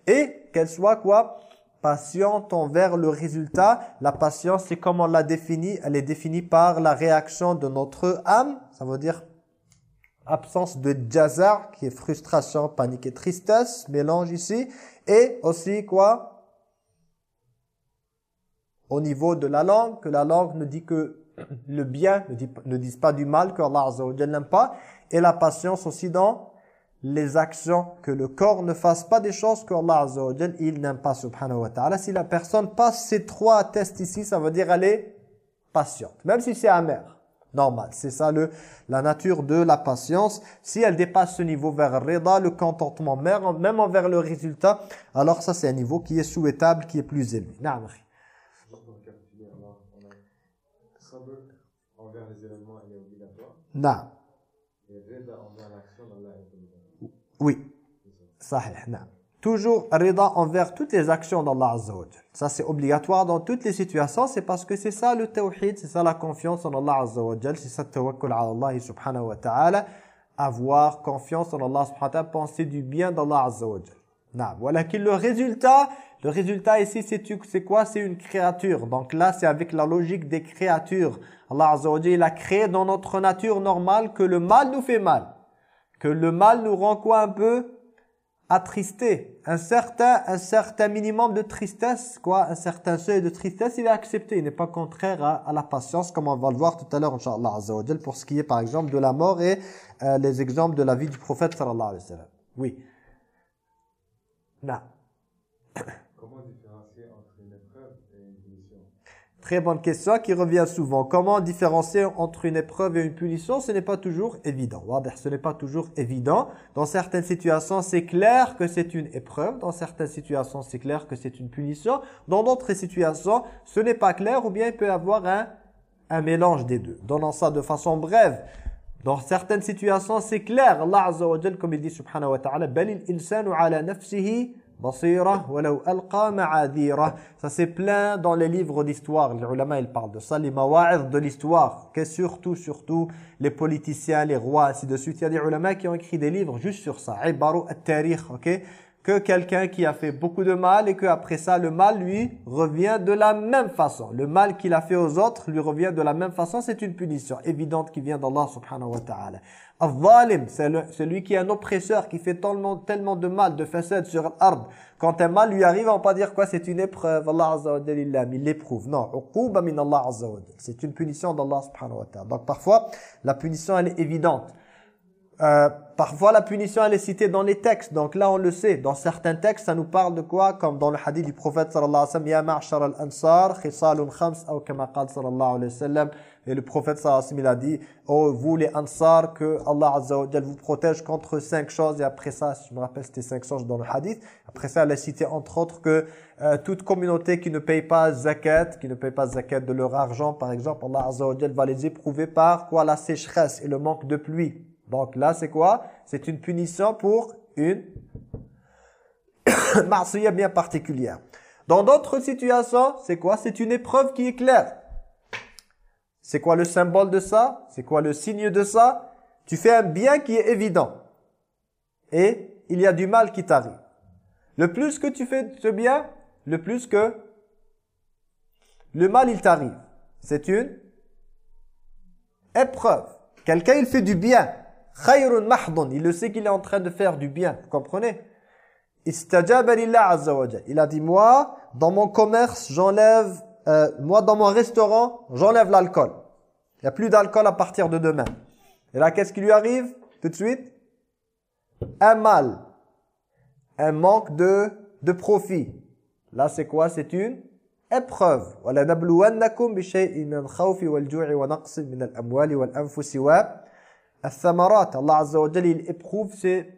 et qu'elle soit quoi? Patiente envers le résultat. La patience, c'est comme on l'a défini, elle est définie par la réaction de notre âme. Ça veut dire absence de jazar, qui est frustration, panique et tristesse, mélange ici, et aussi quoi? Au niveau de la langue, que la langue ne dit que le bien, ne dit, dise pas du mal, que Allah n'aime pas, et la patience aussi dans les actions, que le corps ne fasse pas des choses que Allah il n'aime pas, subhanahu wa ta'ala. Si la personne passe ces trois tests ici, ça veut dire elle est patiente, même si c'est amer normal. C'est ça le, la nature de la patience. Si elle dépasse ce niveau vers rida, le contentement, même envers le résultat, alors ça c'est un niveau qui est souhaitable, qui est plus élevé. Non. Oui. Sahih, non toujours rida envers toutes les actions d'Allah Azza Ça c'est obligatoire dans toutes les situations, c'est parce que c'est ça le tawhid, c'est ça la confiance en Allah Azza c'est ça le tawakkul Allah subhanahu wa ta'ala, avoir confiance en Allah subhanahu wa ta'ala, penser du bien d'Allah Azza wa Voilà que le résultat, le résultat ici c'est quoi? C'est une créature. Donc là c'est avec la logique des créatures. Allah Azza il a créé dans notre nature normale que le mal nous fait mal. Que le mal nous rend quoi un peu? Attristé. Un certain, un certain minimum de tristesse, quoi, un certain seuil de tristesse, il est accepté. Il n'est pas contraire à, la patience, comme on va le voir tout à l'heure, Inch'Allah Azza pour ce qui est, par exemple, de la mort et euh, les exemples de la vie du prophète, sallallahu alayhi wa sallam. Oui. Non. Très bonne question qui revient souvent. Comment différencier entre une épreuve et une punition Ce n'est pas toujours évident. Ce n'est pas toujours évident. Dans certaines situations, c'est clair que c'est une épreuve. Dans certaines situations, c'est clair que c'est une punition. Dans d'autres situations, ce n'est pas clair ou bien il peut y avoir un, un mélange des deux. Donnant ça de façon brève. Dans certaines situations, c'est clair. Allah Azza wa comme il dit subhanahu wa ta'ala, « Balil insanu ala nafsihi basira walau alqa ma'adira ça c'est plein dans les livres d'histoire. Les ulama ils parlent de ça. Les mawa'id de l'histoire. Que surtout surtout les politiciens les rois ainsi de suite. Il y a des ulama qui ont écrit des livres juste sur ça. Ibaru at-tarikh OK? Que quelqu'un qui a fait beaucoup de mal et que après ça le mal lui revient de la même façon. Le mal qu'il a fait aux autres lui revient de la même façon, c'est une punition évidente qui vient d'Allah subhanahu wa ta'ala. Al-Zalim, c'est celui qui est un oppresseur, qui fait tellement, tellement de mal, de façade sur l'arbre. Quand un mal lui arrive, on va pas dire quoi, c'est une épreuve, Allah Azza wa il l'éprouve. Non, min Allah Azza C'est une punition d'Allah subhanahu wa ta'ala. Donc parfois, la punition elle est évidente. Euh, parfois la punition elle est citée dans les textes donc là on le sait dans certains textes ça nous parle de quoi? Comme dans le hadith du prophète sallallahu alayhi wa sallam ya ma'shar al-ansar khisalun khams ou kama sallallahu alayhi wa sallam et le prophète sallallahu alayhi il a dit oh vous les ansar que Allah azza wa vous protège contre cinq choses et après ça je me rappelle c'était cinq choses dans le hadith. Après ça elle a cité entre autres que euh, toute communauté qui ne paye pas zakat qui ne paye pas zakat de leur argent par exemple Allah azza wa va les éprouver par quoi la sécheresse et le manque de pluie. Donc là, c'est quoi? C'est une punition pour une marseillais bien particulière. Dans d'autres situations, c'est quoi? C'est une épreuve qui est claire. C'est quoi le symbole de ça? C'est quoi le signe de ça? Tu fais un bien qui est évident. Et il y a du mal qui t'arrive. Le plus que tu fais ce bien, le plus que le mal il t'arrive. C'est une épreuve. Quelqu'un il fait du bien khayrun mahdun, il le sait qu'il est en train de faire du bien, vous comprenez? Il a dit moi dans mon commerce, j'enlève euh, moi dans mon restaurant, j'enlève l'alcool. Il n'y a plus d'alcool à partir de demain. Et là qu'est-ce qui lui arrive tout de suite? Un mal. Un manque de de profit. Là c'est quoi? C'est une épreuve. Allah Azza wa il éprouve ses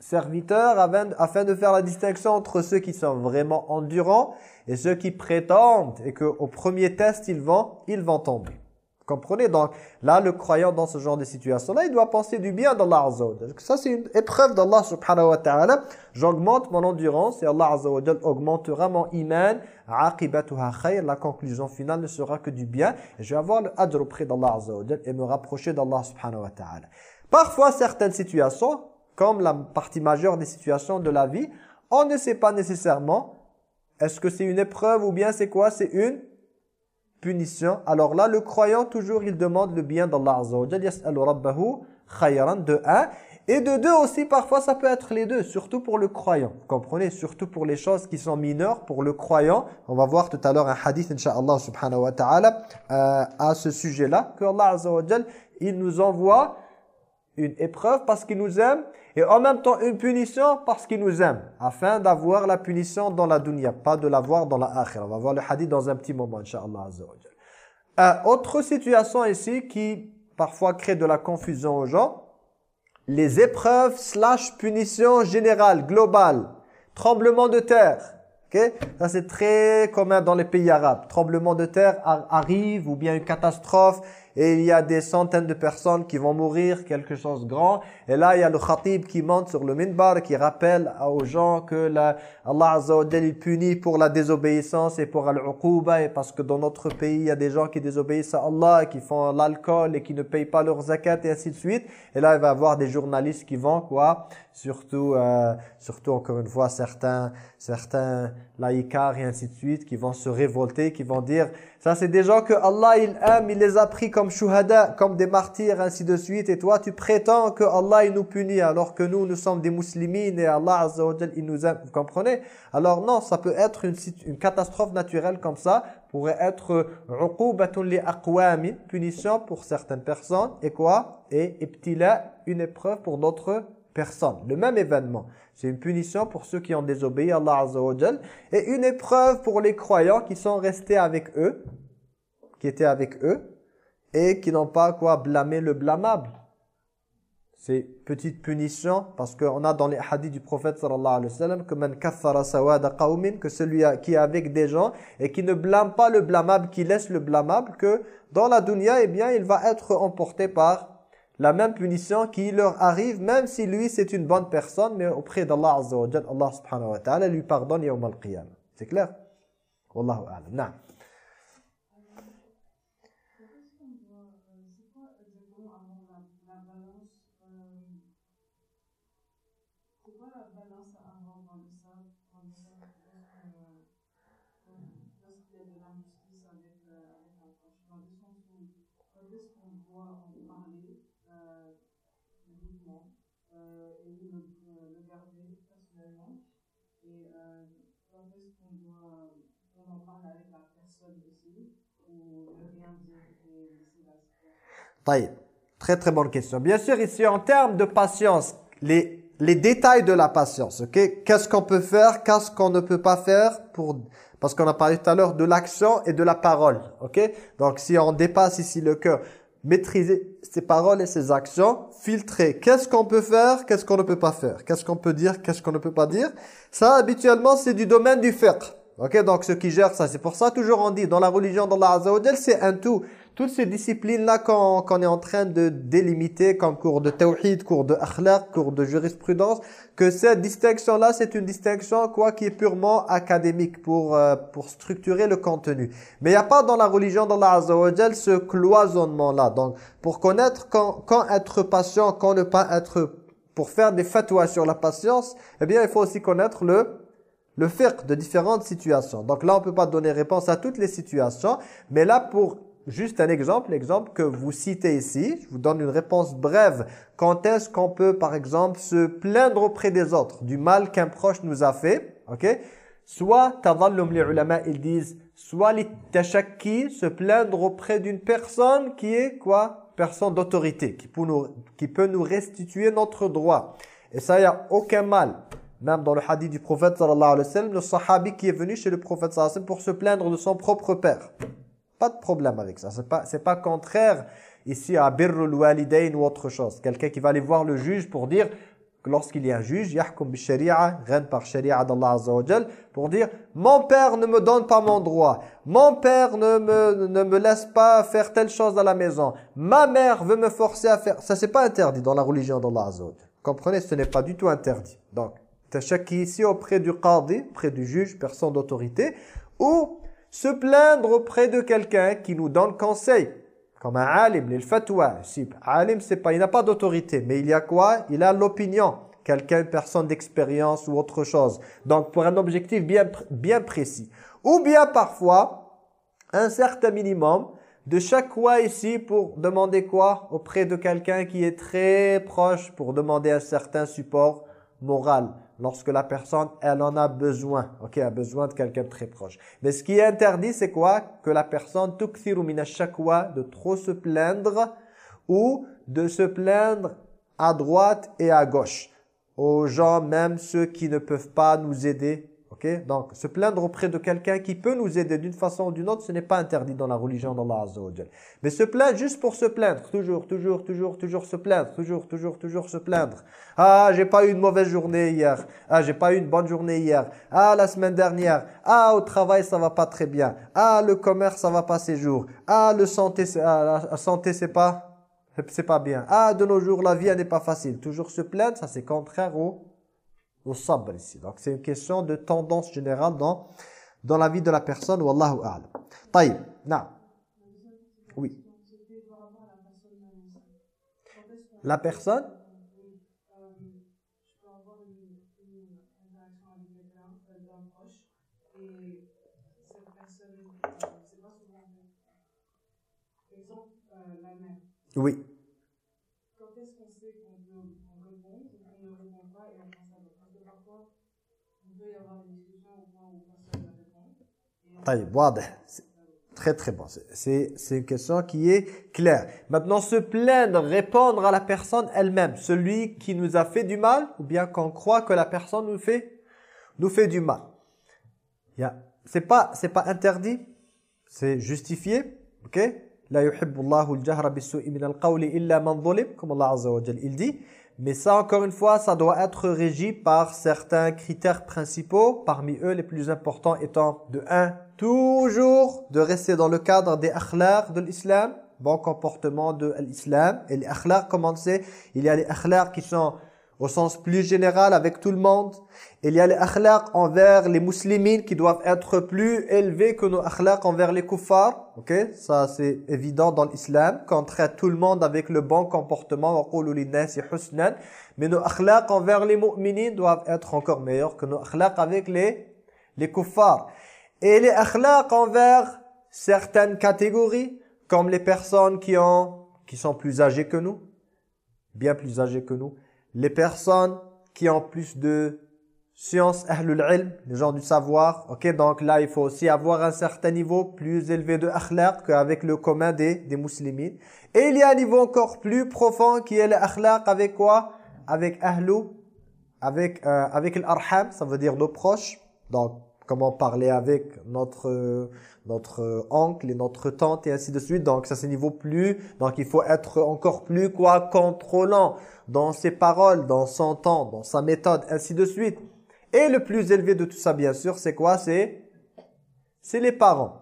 serviteurs afin, de faire la distinction entre ceux qui sont vraiment endurants et ceux qui prétendent et qu'au premier test, ils vont, ils vont tomber. Comprenez? Donc, là, le croyant dans ce genre de situation-là, il doit penser du bien d'Allah Azza wa Ça, c'est une épreuve d'Allah subhanahu wa ta'ala. J'augmente mon endurance et Allah Azza wa augmentera mon iman. La conclusion finale ne sera que du bien. Et je vais avoir le adr auprès d'Allah Azza wa et me rapprocher d'Allah subhanahu wa ta'ala. Parfois, certaines situations, comme la partie majeure des situations de la vie, on ne sait pas nécessairement est-ce que c'est une épreuve ou bien c'est quoi C'est une punition. Alors là, le croyant, toujours, il demande le bien d'Allah Azza wa khayran de un. Et de deux aussi, parfois, ça peut être les deux, surtout pour le croyant. Vous comprenez? Surtout pour les choses qui sont mineures, pour le croyant. On va voir tout à l'heure un hadith, inshallah subhanahu wa ta'ala, euh, à ce sujet-là, que Allah Azza il nous envoie une épreuve parce qu'il nous aime et en même temps une punition parce qu'il nous aime afin d'avoir la punition dans la dunya pas de l'avoir dans la akhira on va voir le hadith dans un petit moment inchallah euh, autre situation ici qui parfois crée de la confusion aux gens les épreuves slash punition générale globale tremblement de terre ok? Ça c'est très commun dans les pays arabes. Tremblement de terre arrive ou bien une catastrophe et il y a des centaines de personnes qui vont mourir, quelque chose de grand. Et là, il y a le khatib qui monte sur le minbar, qui rappelle aux gens que la, Allah Azza wa il punit pour la désobéissance et pour al-uquba, et parce que dans notre pays, il y a des gens qui désobéissent à Allah, qui font l'alcool et qui ne payent pas leur zakat, et ainsi de suite. Et là, il va y avoir des journalistes qui vont, quoi, surtout, euh, surtout encore une fois, certains, certains laïcars et ainsi de suite, qui vont se révolter, qui vont dire, ça c'est des gens que Allah, il aime, il les a pris comme shuhada, comme des martyrs, ainsi de suite, et toi tu prétends que Allah il nous punit alors que nous, nous sommes des musulmans et Allah Azza il nous aime, vous comprenez? Alors non, ça peut être une, catastrophe naturelle comme ça, pourrait être uqubatun li punition pour certaines personnes, et quoi? Et ibtila, une épreuve pour d'autres personnes. Le même événement. C'est une punition pour ceux qui ont désobéi à Allah Azza wa et une épreuve pour les croyants qui sont restés avec eux, qui étaient avec eux, et qui n'ont pas quoi blâmer le blâmable. C'est petite punition parce qu'on a dans les hadiths du prophète sallallahu alayhi wa sallam que man que celui qui est avec des gens et qui ne blâme pas le blâmable, qui laisse le blâmable que dans la dunya eh bien il va être emporté par la même punition qui leur arrive même si lui c'est une bonne personne mais auprès d'Allah azza wa Allah subhanahu wa ta'ala lui pardonne yawm al-qiyamah. C'est clair? Wallahu a'lam. Très très bonne question. Bien sûr, ici en termes de patience, les, les détails de la patience, ok? Qu'est-ce qu'on peut faire, qu'est-ce qu'on ne peut pas faire pour parce qu'on a parlé tout à l'heure de l'action et de la parole, ok? Donc si on dépasse ici le cœur, maîtriser ses paroles et ses actions, filtrer. Qu'est-ce qu'on peut faire, qu'est-ce qu'on ne peut pas faire, qu'est-ce qu'on peut dire, qu'est-ce qu'on ne peut pas dire? Ça, habituellement, c'est du domaine du fiqh. Ok, donc ce qui gère ça, c'est pour ça toujours on dit dans la religion d'Allah Azza c'est un tout toutes ces disciplines-là qu'on est en train de délimiter comme cours de tawhid, cours de akhlaq, cours de jurisprudence, que cette distinction-là, c'est une distinction quoi qui est purement académique pour, euh, pour structurer le contenu. Mais il n'y a pas dans la religion d'Allah Azza wa ce cloisonnement-là. Donc, pour connaître quand, quand être patient, quand ne pas être... Pour faire des fatwas sur la patience, eh bien, il faut aussi connaître le le fiqh de différentes situations. Donc là, on ne peut pas donner réponse à toutes les situations, mais là, pour Juste un exemple, l'exemple que vous citez ici, je vous donne une réponse brève. Quand est-ce qu'on peut, par exemple, se plaindre auprès des autres du mal qu'un proche nous a fait ok? Soit, tadallum les ulama, ils disent, soit les tashakki, se plaindre auprès d'une personne qui est quoi? Personne d'autorité, qui, peut nous, qui peut nous restituer notre droit. Et ça, il n'y a aucun mal. Même dans le hadith du prophète sallallahu alayhi wa sallam, le sahabi qui est venu chez le prophète sallallahu alayhi wa sallam pour se plaindre de son propre père. Pas de problème avec ça. C'est pas, pas contraire ici à birrul walidain ou autre chose. Quelqu'un qui va aller voir le juge pour dire lorsqu'il y a un juge, yahkum bi sharia, par sharia d'Allah Azza wa pour dire mon père ne me donne pas mon droit, mon père ne me, ne me laisse pas faire telle chose à la maison, ma mère veut me forcer à faire. Ça c'est pas interdit dans la religion d'Allah Azza wa Comprenez, ce n'est pas du tout interdit. Donc, tashaki ici auprès du qadi, auprès du juge, personne d'autorité, ou se plaindre auprès de quelqu'un qui nous donne conseil. Comme un alim, le fatwa. Si, alim, c'est pas, il n'a pas d'autorité, mais il y a quoi? Il a l'opinion. Quelqu'un, personne d'expérience ou autre chose. Donc, pour un objectif bien, bien précis. Ou bien, parfois, un certain minimum de chaque fois ici pour demander quoi Auprès de quelqu'un qui est très proche pour demander un certain support moral lorsque la personne, elle en a besoin. Ok, a besoin de quelqu'un très proche. Mais ce qui est interdit, c'est quoi? Que la personne, tukthiru shakwa, de trop se plaindre ou de se plaindre à droite et à gauche. Aux gens, même ceux qui ne peuvent pas nous aider donc, se plaindre auprès de quelqu'un qui peut nous aider d'une façon ou d'une autre, ce n'est pas interdit dans la religion d'Allah Azza wa Mais se plaindre juste pour se plaindre, toujours, toujours, toujours, toujours se plaindre, toujours, toujours, toujours se plaindre. Ah, j'ai pas eu une mauvaise journée hier. Ah, j'ai pas eu une bonne journée hier. Ah, la semaine dernière. Ah, au travail, ça va pas très bien. Ah, le commerce, ça va pas ces jours. Ah, le santé, ah, la santé, c'est pas c'est pas bien. Ah, de nos jours, la vie, n'est pas facile. Toujours se plaindre, ça c'est contraire au ici. Donc c'est une question de tendance générale dans, dans la vie de la personne. Wallahu a'lam. Taïb, na. Oui. La personne? Oui. Très très bon. C'est une question qui est claire. Maintenant, se plaindre, répondre à la personne elle-même. Celui qui nous a fait du mal, ou bien qu'on croit que la personne nous fait, nous fait du mal. C'est pas, pas interdit, c'est justifié. Ok? La yuhibbullahu al-jahra bis-su'i min al-qawli illa comme Allah Azza wa il dit. Mais ça, encore une fois, ça doit être régi par certains critères principaux, parmi eux les plus importants étant de 1, toujours de rester dans le cadre des akhlaq de l'islam, bon comportement de l'islam. Et les akhlaq, comment c'est? Il y a les akhlaq qui sont au sens plus général avec tout le monde. Il y a les akhlaq envers les musulmans qui doivent être plus élevés que nos akhlaq envers les kuffars. Ok, ça c'est évident dans l'islam, qu'on traite tout le monde avec le bon comportement. Mais nos akhlaq envers les mu'minines doivent être encore meilleurs que nos akhlaq avec les, les kuffars. Et les akhlaq envers certaines catégories, comme les personnes qui, ont, qui sont plus âgées que nous, bien plus âgées que nous, les personnes qui ont plus de science, ahlul ilm, les gens du savoir. Ok, donc là, il faut aussi avoir un certain niveau plus élevé de akhlaq qu'avec le commun des, des musulmans. Et il y a un niveau encore plus profond qui est l'akhlaq avec quoi? Avec ahlou, avec, euh, avec l'arham, ça veut dire nos proches. Donc, comment parler avec notre notre oncle et notre tante et ainsi de suite. Donc ça c'est niveau plus. Donc il faut être encore plus quoi contrôlant dans ses paroles, dans son temps, dans sa méthode, ainsi de suite. Et le plus élevé de tout ça bien sûr, c'est quoi? C'est c'est les parents.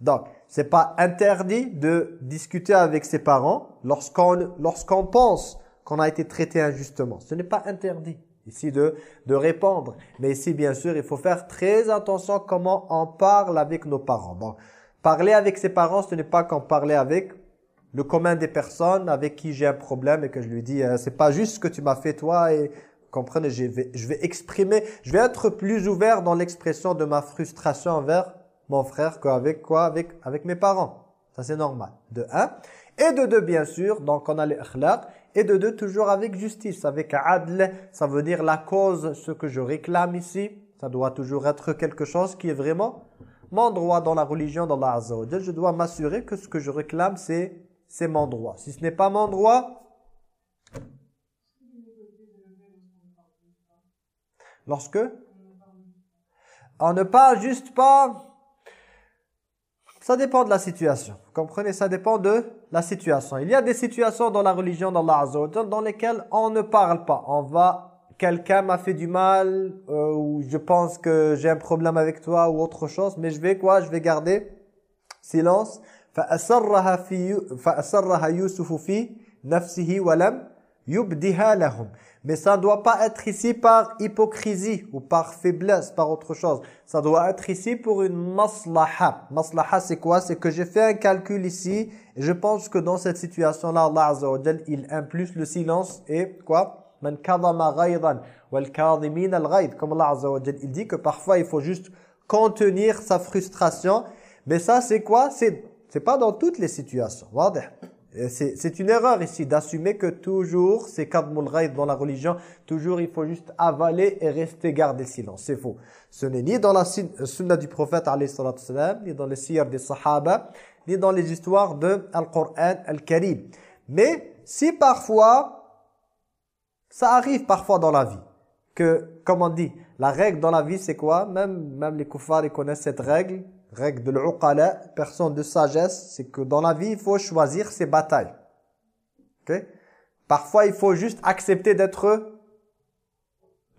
Donc c'est pas interdit de discuter avec ses parents lorsqu'on lorsqu'on pense qu'on a été traité injustement. Ce n'est pas interdit ici de, de répondre. Mais ici, bien sûr, il faut faire très attention comment on parle avec nos parents. Bon, parler avec ses parents, ce n'est pas comme parler avec le commun des personnes avec qui j'ai un problème et que je lui dis euh, c'est pas juste ce que tu m'as fait toi et comprenez je vais, je vais exprimer je vais être plus ouvert dans l'expression de ma frustration envers mon frère qu'avec quoi avec avec mes parents ça c'est normal de un et de deux bien sûr donc on a les akhlaq et de deux, toujours avec justice, avec adl, ça veut dire la cause, ce que je réclame ici, ça doit toujours être quelque chose qui est vraiment mon droit dans la religion d'Allah Azza wa Je dois m'assurer que ce que je réclame, c'est mon droit. Si ce n'est pas mon droit, lorsque on ne parle juste pas ça dépend de la situation. Vous comprenez? Ça dépend de la situation. Il y a des situations dans la religion d'Allah Azza wa dans lesquelles on ne parle pas. On va, quelqu'un m'a fait du mal, euh, ou je pense que j'ai un problème avec toi, ou autre chose, mais je vais quoi Je vais garder silence. فَأَسَرَّهَا يُوسُفُ فِي نَفْسِهِ وَلَمْ يُبْدِهَا لَهُمْ mais ça ne doit pas être ici par hypocrisie ou par faiblesse, par autre chose. Ça doit être ici pour une maslaha. Maslaha, c'est quoi? C'est que j'ai fait un calcul ici et je pense que dans cette situation-là, Allah Azza wa il impulse le silence et quoi? Man kadama wal al Comme Allah Azza wa il dit que parfois il faut juste contenir sa frustration. Mais ça, c'est quoi? C'est pas dans toutes les situations. C'est une erreur ici d'assumer que toujours, c'est kadmul ghaib dans la religion, toujours il faut juste avaler et rester garder silence. C'est faux. Ce n'est ni dans la sunna du prophète ni dans les siyar des sahaba, ni dans les histoires de Al-Qur'an Al-Karim. Mais si parfois, ça arrive parfois dans la vie, que, comme on dit, la règle dans la vie c'est quoi? Même, même les kuffars ils connaissent cette règle, règle de l'uqala, personne de sagesse, c'est que dans la vie, il faut choisir ses batailles. Parfois, il faut juste accepter d'être,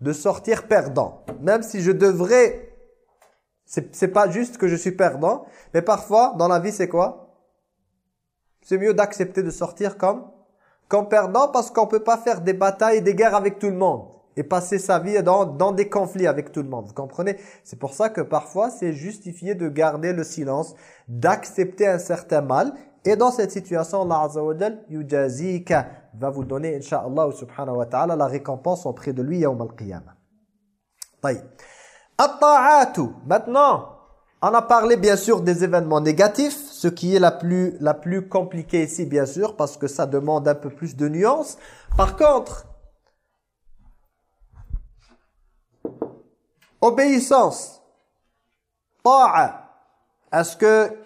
de sortir perdant. Même si je devrais, c'est pas juste que je suis perdant, mais parfois, dans la vie, c'est quoi? C'est mieux d'accepter de sortir comme, comme perdant parce qu'on peut pas faire des batailles et des guerres avec tout le monde et passer sa vie dans, dans des conflits avec tout le monde. Vous comprenez? C'est pour ça que parfois, c'est justifié de garder le silence, d'accepter un certain mal. Et dans cette situation, Allah Azza wa yujazika, va vous donner, inshallah subhanahu wa ta'ala, la récompense auprès de lui, yawm al-qiyamah. Maintenant, on a parlé bien sûr des événements négatifs, ce qui est la plus, la plus compliquée ici, bien sûr, parce que ça demande un peu plus de nuances. Par contre, obéissance, ta'a, est-ce que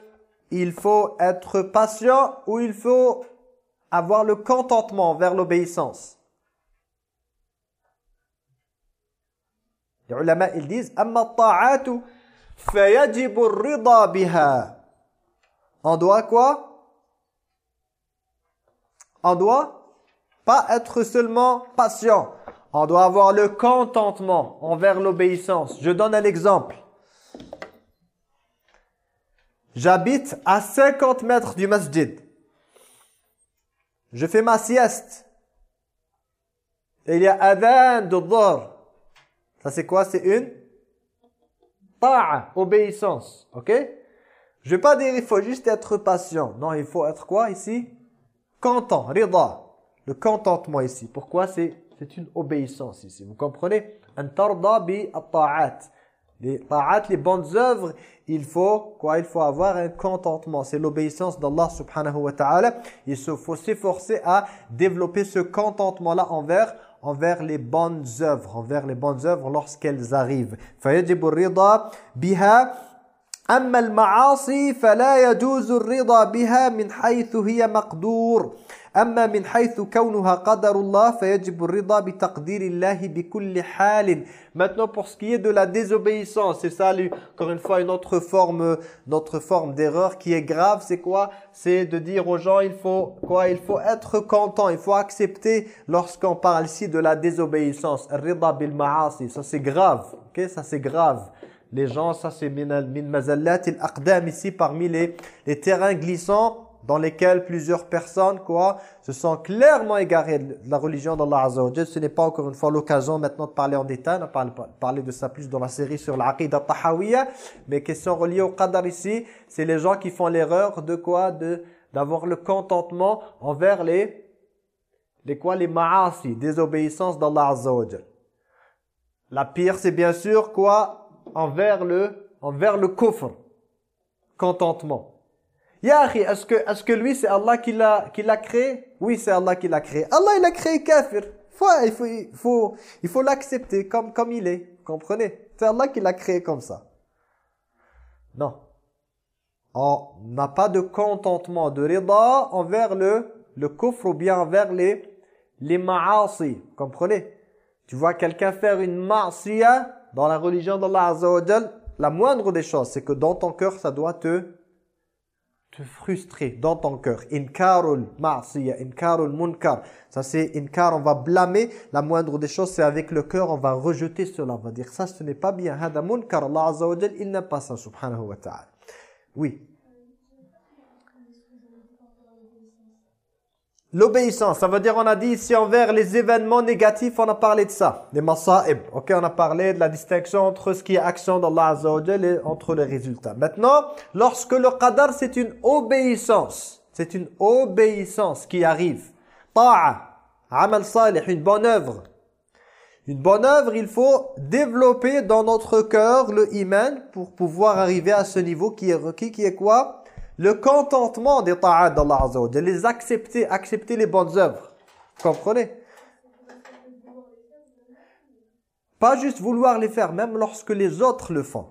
il faut être patient ou il faut avoir le contentement vers l'obéissance? Les ulama, ils disent « Amma ta'atu fayajibu rida biha » On doit quoi? On doit pas être seulement patient. On doit avoir le contentement envers l'obéissance. Je donne un exemple. J'habite à 50 mètres du masjid. Je fais ma sieste. Il y a adhan de. Ça c'est quoi? C'est une ta'a, obéissance. Ok? Je vais pas dire il faut juste être patient. Non, il faut être quoi ici? Content, rida. Le contentement ici. Pourquoi? C'est c'est une obéissance ici. Vous comprenez Un tarda bi at Les ta'at, les bonnes œuvres, il faut quoi Il faut avoir un contentement. C'est l'obéissance d'Allah subhanahu wa ta'ala. Il faut s'efforcer à développer ce contentement-là envers envers les bonnes œuvres, envers les bonnes œuvres lorsqu'elles arrivent. فيجب الرضا بها أما المعاصي فلا يجوز الرضا بها من حيث هي مقدور أما من حيث كونها قدر الله فيجب الرضا بتقدير الله بكل حال Maintenant pour ce qui est de la désobéissance, c'est ça encore une fois une autre forme notre forme d'erreur qui est grave, c'est quoi C'est de dire aux gens il faut quoi Il faut être content, il faut accepter lorsqu'on parle ici de la désobéissance. Rida bil ma'asi, ça c'est grave. OK Ça c'est grave. Les gens, ça c'est min mazallat al-aqdam ici parmi les, les terrains glissants dans lesquels plusieurs personnes quoi, se sont clairement égarées de la religion d'Allah Azza Ce n'est pas encore une fois l'occasion maintenant de parler en détail, on va parler de ça plus dans la série sur l'aqidah tahawiyya, mais question reliée au qadar ici, c'est les gens qui font l'erreur de quoi? De d'avoir le contentement envers les les quoi? Les ma'asi, désobéissance d'Allah Azza La pire c'est bien sûr quoi? Envers le envers le kufr, contentement. Ya est-ce que, est que lui, c'est Allah qui l'a créé? Oui, c'est Allah qui l'a créé. Allah, il a créé kafir. Faut, il faut, il faut, il faut l'accepter comme, comme il est. Comprenez? C'est Allah qui l'a créé comme ça. Non. On n'a pas de contentement, de rida envers le, le kufr ou bien envers les, les ma'asi. Comprenez? Tu vois quelqu'un faire une ma'siya dans la religion d'Allah Azza la moindre des choses, c'est que dans ton cœur, ça doit te te frustrer dans ton cœur. Inkarul ma'siya, inkarul munkar. Ça c'est inkar, on va blâmer. La moindre des choses, c'est avec le cœur, on va rejeter cela. On va dire ça, ce n'est pas bien. Hada munkar, Allah Azza wa il n'a pas ça, subhanahu wa ta'ala. Oui. L'obéissance, ça veut dire, on a dit ici envers les événements négatifs, on a parlé de ça. Les masa'ib. Ok, on a parlé de la distinction entre ce qui est action d'Allah Azza wa et entre les résultats. Maintenant, lorsque le qadar, c'est une obéissance. C'est une obéissance qui arrive. Ta'a, amal salih, une bonne œuvre. Une bonne œuvre, il faut développer dans notre cœur le iman pour pouvoir arriver à ce niveau qui est requis, qui est quoi? Le contentement des ta'at d'Allah Azza de les accepter, accepter les bonnes œuvres. Vous comprenez? Pas juste vouloir les faire, même lorsque les autres le font.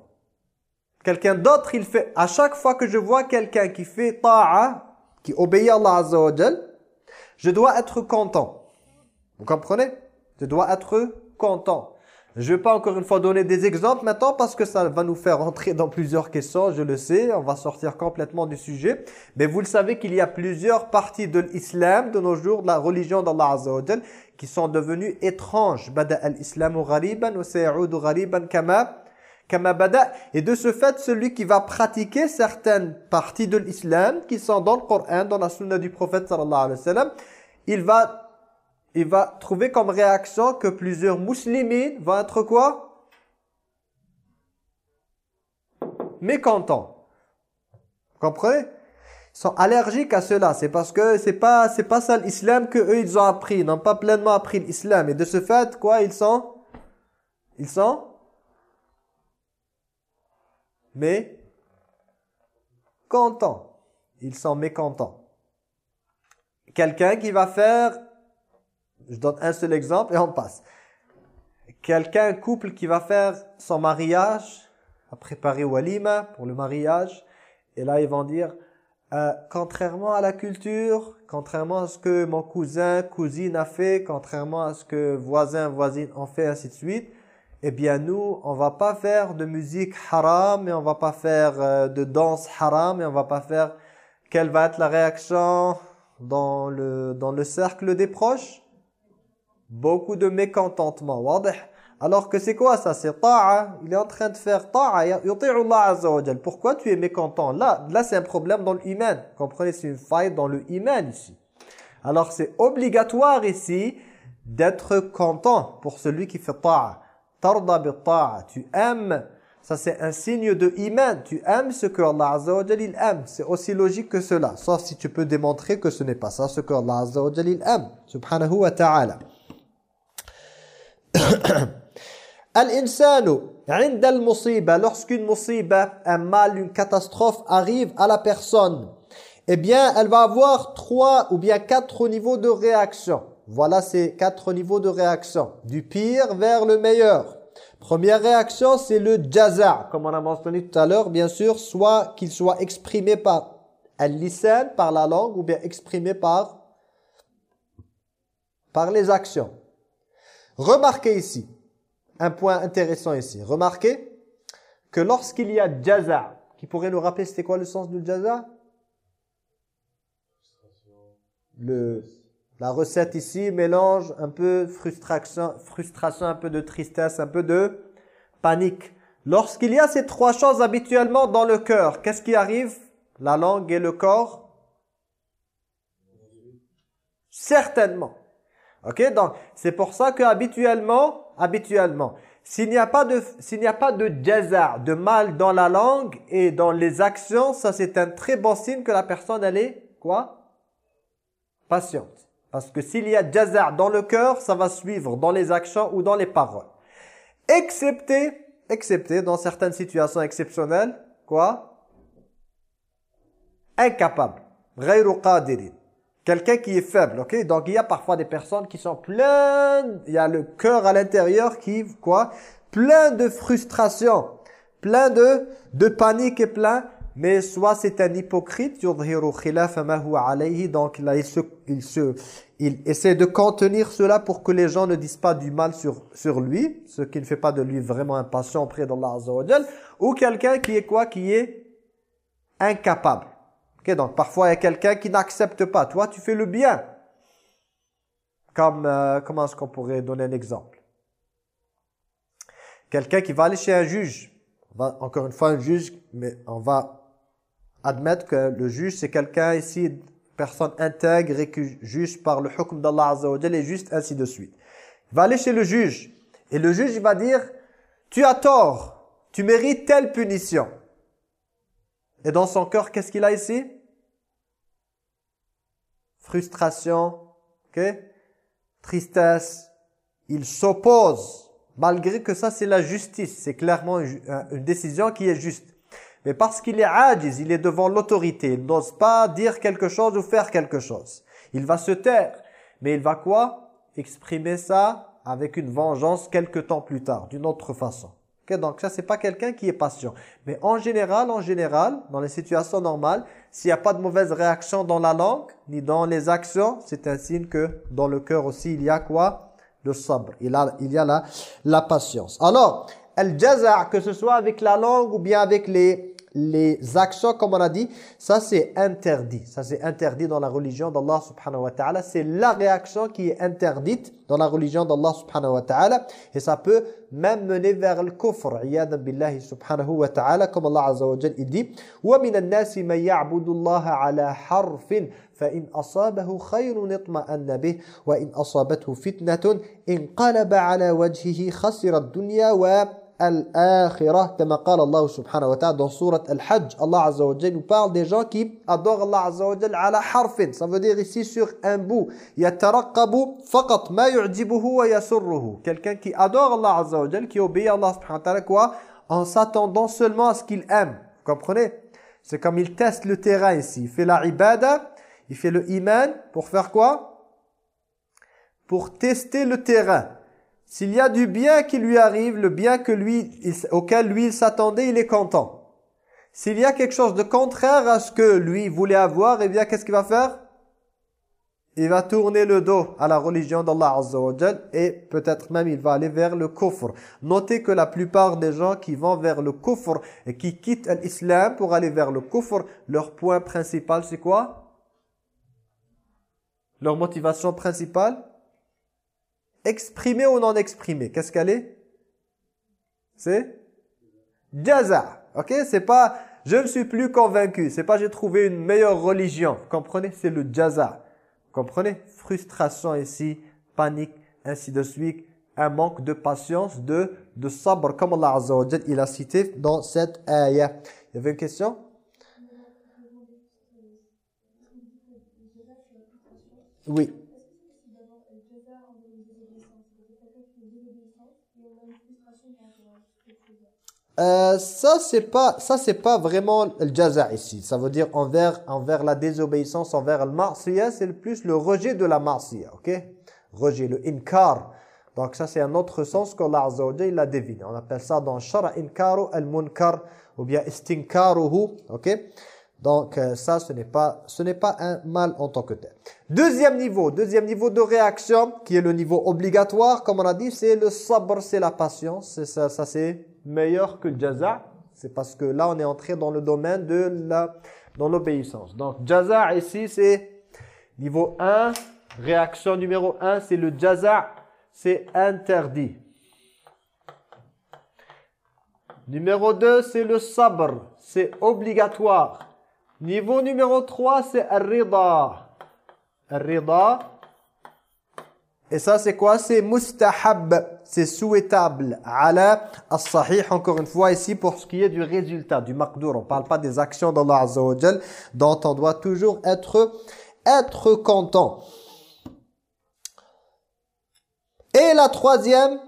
Quelqu'un d'autre, il fait, à chaque fois que je vois quelqu'un qui fait ta'a, qui obéit à Allah Azza je dois être content. Vous comprenez? Je dois être content. Je ne vais pas encore une fois donner des exemples maintenant parce que ça va nous faire rentrer dans plusieurs questions, je le sais, on va sortir complètement du sujet. Mais vous le savez qu'il y a plusieurs parties de l'islam de nos jours, de la religion d'Allah Azza wa qui sont devenues étranges. Bada al-islamu ghariban wa ghariban kama. Et de ce fait, celui qui va pratiquer certaines parties de l'islam qui sont dans le Coran, dans la sunna du prophète sallallahu alayhi wa sallam, il va il va trouver comme réaction que plusieurs musulmans vont être quoi? Mécontents. Vous comprenez? Ils sont allergiques à cela. C'est parce que c'est pas c'est pas ça l'islam que eux ils ont appris. Ils n'ont pas pleinement appris l'islam. Et de ce fait, quoi, ils sont? Ils sont? Mais contents. ils sont mécontents. Quelqu'un qui va faire, je donne un seul exemple et on passe. Quelqu'un, un couple qui va faire son mariage, a préparé walima pour le mariage, et là ils vont dire, euh, contrairement à la culture, contrairement à ce que mon cousin, cousine a fait, contrairement à ce que voisin, voisine ont fait, ainsi de suite, eh bien nous, on va pas faire de musique haram, et on va pas faire euh, de danse haram, et on va pas faire... Quelle va être la réaction dans le, dans le cercle des proches? Beaucoup de mécontentement. Alors que c'est quoi ça? C'est ta'a. Il est en train de faire ta'a. Pourquoi tu es mécontent? Là, là c'est un problème dans l'iman. Comprenez, c'est une faille dans le iman ici. Alors c'est obligatoire ici d'être content pour celui qui fait ta'a. Tarda bi ta'a. Tu aimes, ça c'est un signe de iman. Tu aimes ce que Allah Azza wa il aime. C'est aussi logique que cela. Sauf si tu peux démontrer que ce n'est pas ça ce que Allah Azza wa il aime. Subhanahu wa ta'ala. Al-insanu, al lorsqu'une musiba, un mal, une catastrophe arrive à la personne, eh bien, elle va avoir trois ou bien quatre niveaux de réaction. Voilà ces quatre niveaux de réaction, du pire vers le meilleur. Première réaction, c'est le jaza, comme on a mentionné tout à l'heure, bien sûr, soit qu'il soit exprimé par al-lisan, par la langue, ou bien exprimé par, par les actions. Remarquez ici, un point intéressant ici. Remarquez que lorsqu'il y a jaza, qui pourrait nous rappeler c'était quoi le sens du jaza? Le, La recette ici mélange un peu frustration, frustration, un peu de tristesse, un peu de panique. Lorsqu'il y a ces trois choses habituellement dans le cœur, qu'est-ce qui arrive? La langue et le corps? Certainement. Ok, donc c'est pour ça que habituellement, habituellement. S'il n'y a pas de s'il n'y a pas de jaza, de mal dans la langue et dans les actions, ça c'est un très bon signe que la personne elle est quoi Patiente. Parce que s'il y a jaza dans le cœur, ça va suivre dans les actions ou dans les paroles. Excepté excepté dans certaines situations exceptionnelles, quoi Incapable. غير قادرين. Quelqu'un qui est faible, ok? Donc il y a parfois des personnes qui sont pleines, il y a le cœur à l'intérieur qui, quoi? Plein de frustration, plein de, de panique et plein, mais soit c'est un hypocrite, donc là il se, il se, il essaie de contenir cela pour que les gens ne disent pas du mal sur, sur lui, ce qui ne fait pas de lui vraiment un patient auprès d'Allah Azza ou quelqu'un qui est quoi? Qui est incapable donc parfois il y a quelqu'un qui n'accepte pas. Toi, tu fais le bien. Comme, euh, comment est-ce qu'on pourrait donner un exemple? Quelqu'un qui va aller chez un juge. encore une fois, un juge, mais on va admettre que le juge, c'est quelqu'un ici, personne intègre et qui juge par le hukm d'Allah Azza et juste ainsi de suite. Il va aller chez le juge. Et le juge, il va dire, tu as tort, tu mérites telle punition. Et dans son cœur, qu'est-ce qu'il a ici? Frustration, ok? Tristesse. Il s'oppose, malgré que ça c'est la justice. C'est clairement une décision qui est juste. Mais parce qu'il est ajiz, il est devant l'autorité. Il n'ose pas dire quelque chose ou faire quelque chose. Il va se taire. Mais il va quoi? Exprimer ça avec une vengeance quelque temps plus tard, d'une autre façon donc ça, c'est pas quelqu'un qui est patient. Mais en général, en général, dans les situations normales, s'il n'y a pas de mauvaise réaction dans la langue, ni dans les actions, c'est un signe que dans le cœur aussi, il y a quoi? Le sabre. Il, a, il y a la, la patience. Alors, el jaza, que ce soit avec la langue ou bien avec les les actions, comme on a dit, ça c'est interdit. Ça c'est interdit dans la religion d'Allah subhanahu wa ta'ala. C'est la réaction qui est interdite dans la religion d'Allah subhanahu wa ta'ala. Et ça peut même mener vers le kufr. Iyadan billahi subhanahu wa ta'ala. Comme Allah azza wa jal, il dit وَمِنَ النَّاسِ مَنْ يَعْبُدُ اللَّهَ عَلَى حَرْفٍ فإن أصابه خير اطمأن به وإن أصابته فتنة انقلب على وجهه خسر الدنيا و al-akhirah, comme قال Allah subhanahu wa ta'ala dans surat Al-Hajj. Allah azza wa nous parle des gens qui adorent Allah azza wa jalla ala harfin. Ça veut dire ici sur un bout. Yataraqabu faqat ma yu'jibuhu wa yasurruhu. Quelqu'un qui adore Allah azza wa qui obéit à Allah subhanahu wa ta'ala quoi En s'attendant seulement à ce qu'il aime. Vous comprenez C'est comme il teste le terrain ici. Il fait la ibada, il fait le iman pour faire quoi Pour tester le terrain. S'il y a du bien qui lui arrive, le bien que lui, auquel lui il s'attendait, il est content. S'il y a quelque chose de contraire à ce que lui voulait avoir, eh bien qu'est-ce qu'il va faire? Il va tourner le dos à la religion d'Allah Azza et peut-être même il va aller vers le kufr. Notez que la plupart des gens qui vont vers le kufr et qui quittent l'islam pour aller vers le kufr, leur point principal c'est quoi? Leur motivation principale? Exprimée ou non exprimée Qu'est-ce qu'elle est? C'est? Jaza. Ok C'est pas je ne suis plus convaincu. C'est pas j'ai trouvé une meilleure religion. Vous comprenez? C'est le jaza. Comprenez? Frustration ici, panique, ainsi de suite, un manque de patience, de, de sabr, comme Allah Azza wa il a cité dans cette ayah. Il y avait une question? Oui. Euh, ça c'est pas ça c'est pas vraiment le jaza ici. Ça veut dire envers envers la désobéissance envers le marsiya, c'est plus le rejet de la marsiya, OK? Rejet le inkar. Donc ça c'est un autre sens qu'Allah Azza wa il a deviné. On appelle ça dans shara inkaru al-munkar ou bien istinkaruhu, OK? Donc euh, ça, ce n'est pas, ce n'est pas un mal en tant que tel. Deuxième niveau, deuxième niveau de réaction, qui est le niveau obligatoire, comme on a dit, c'est le sabr, c'est la patience. Ça, ça c'est meilleur que le jaza. C'est parce que là, on est entré dans le domaine de la, dans l'obéissance. Donc jaza ici, c'est niveau 1. Réaction numéro 1, c'est le jaza, c'est interdit. Numéro 2, c'est le sabr, c'est obligatoire. Niveau numéro 3, c'est Ar-Rida. Ar-Rida. Et ça, c'est quoi? C'est mustahab. C'est souhaitable. Ala as-sahih, encore une fois, ici, pour ce qui est du résultat, du maqdour. On ne parle pas des actions d'Allah Azza dont on doit toujours être, être content. Et la troisième,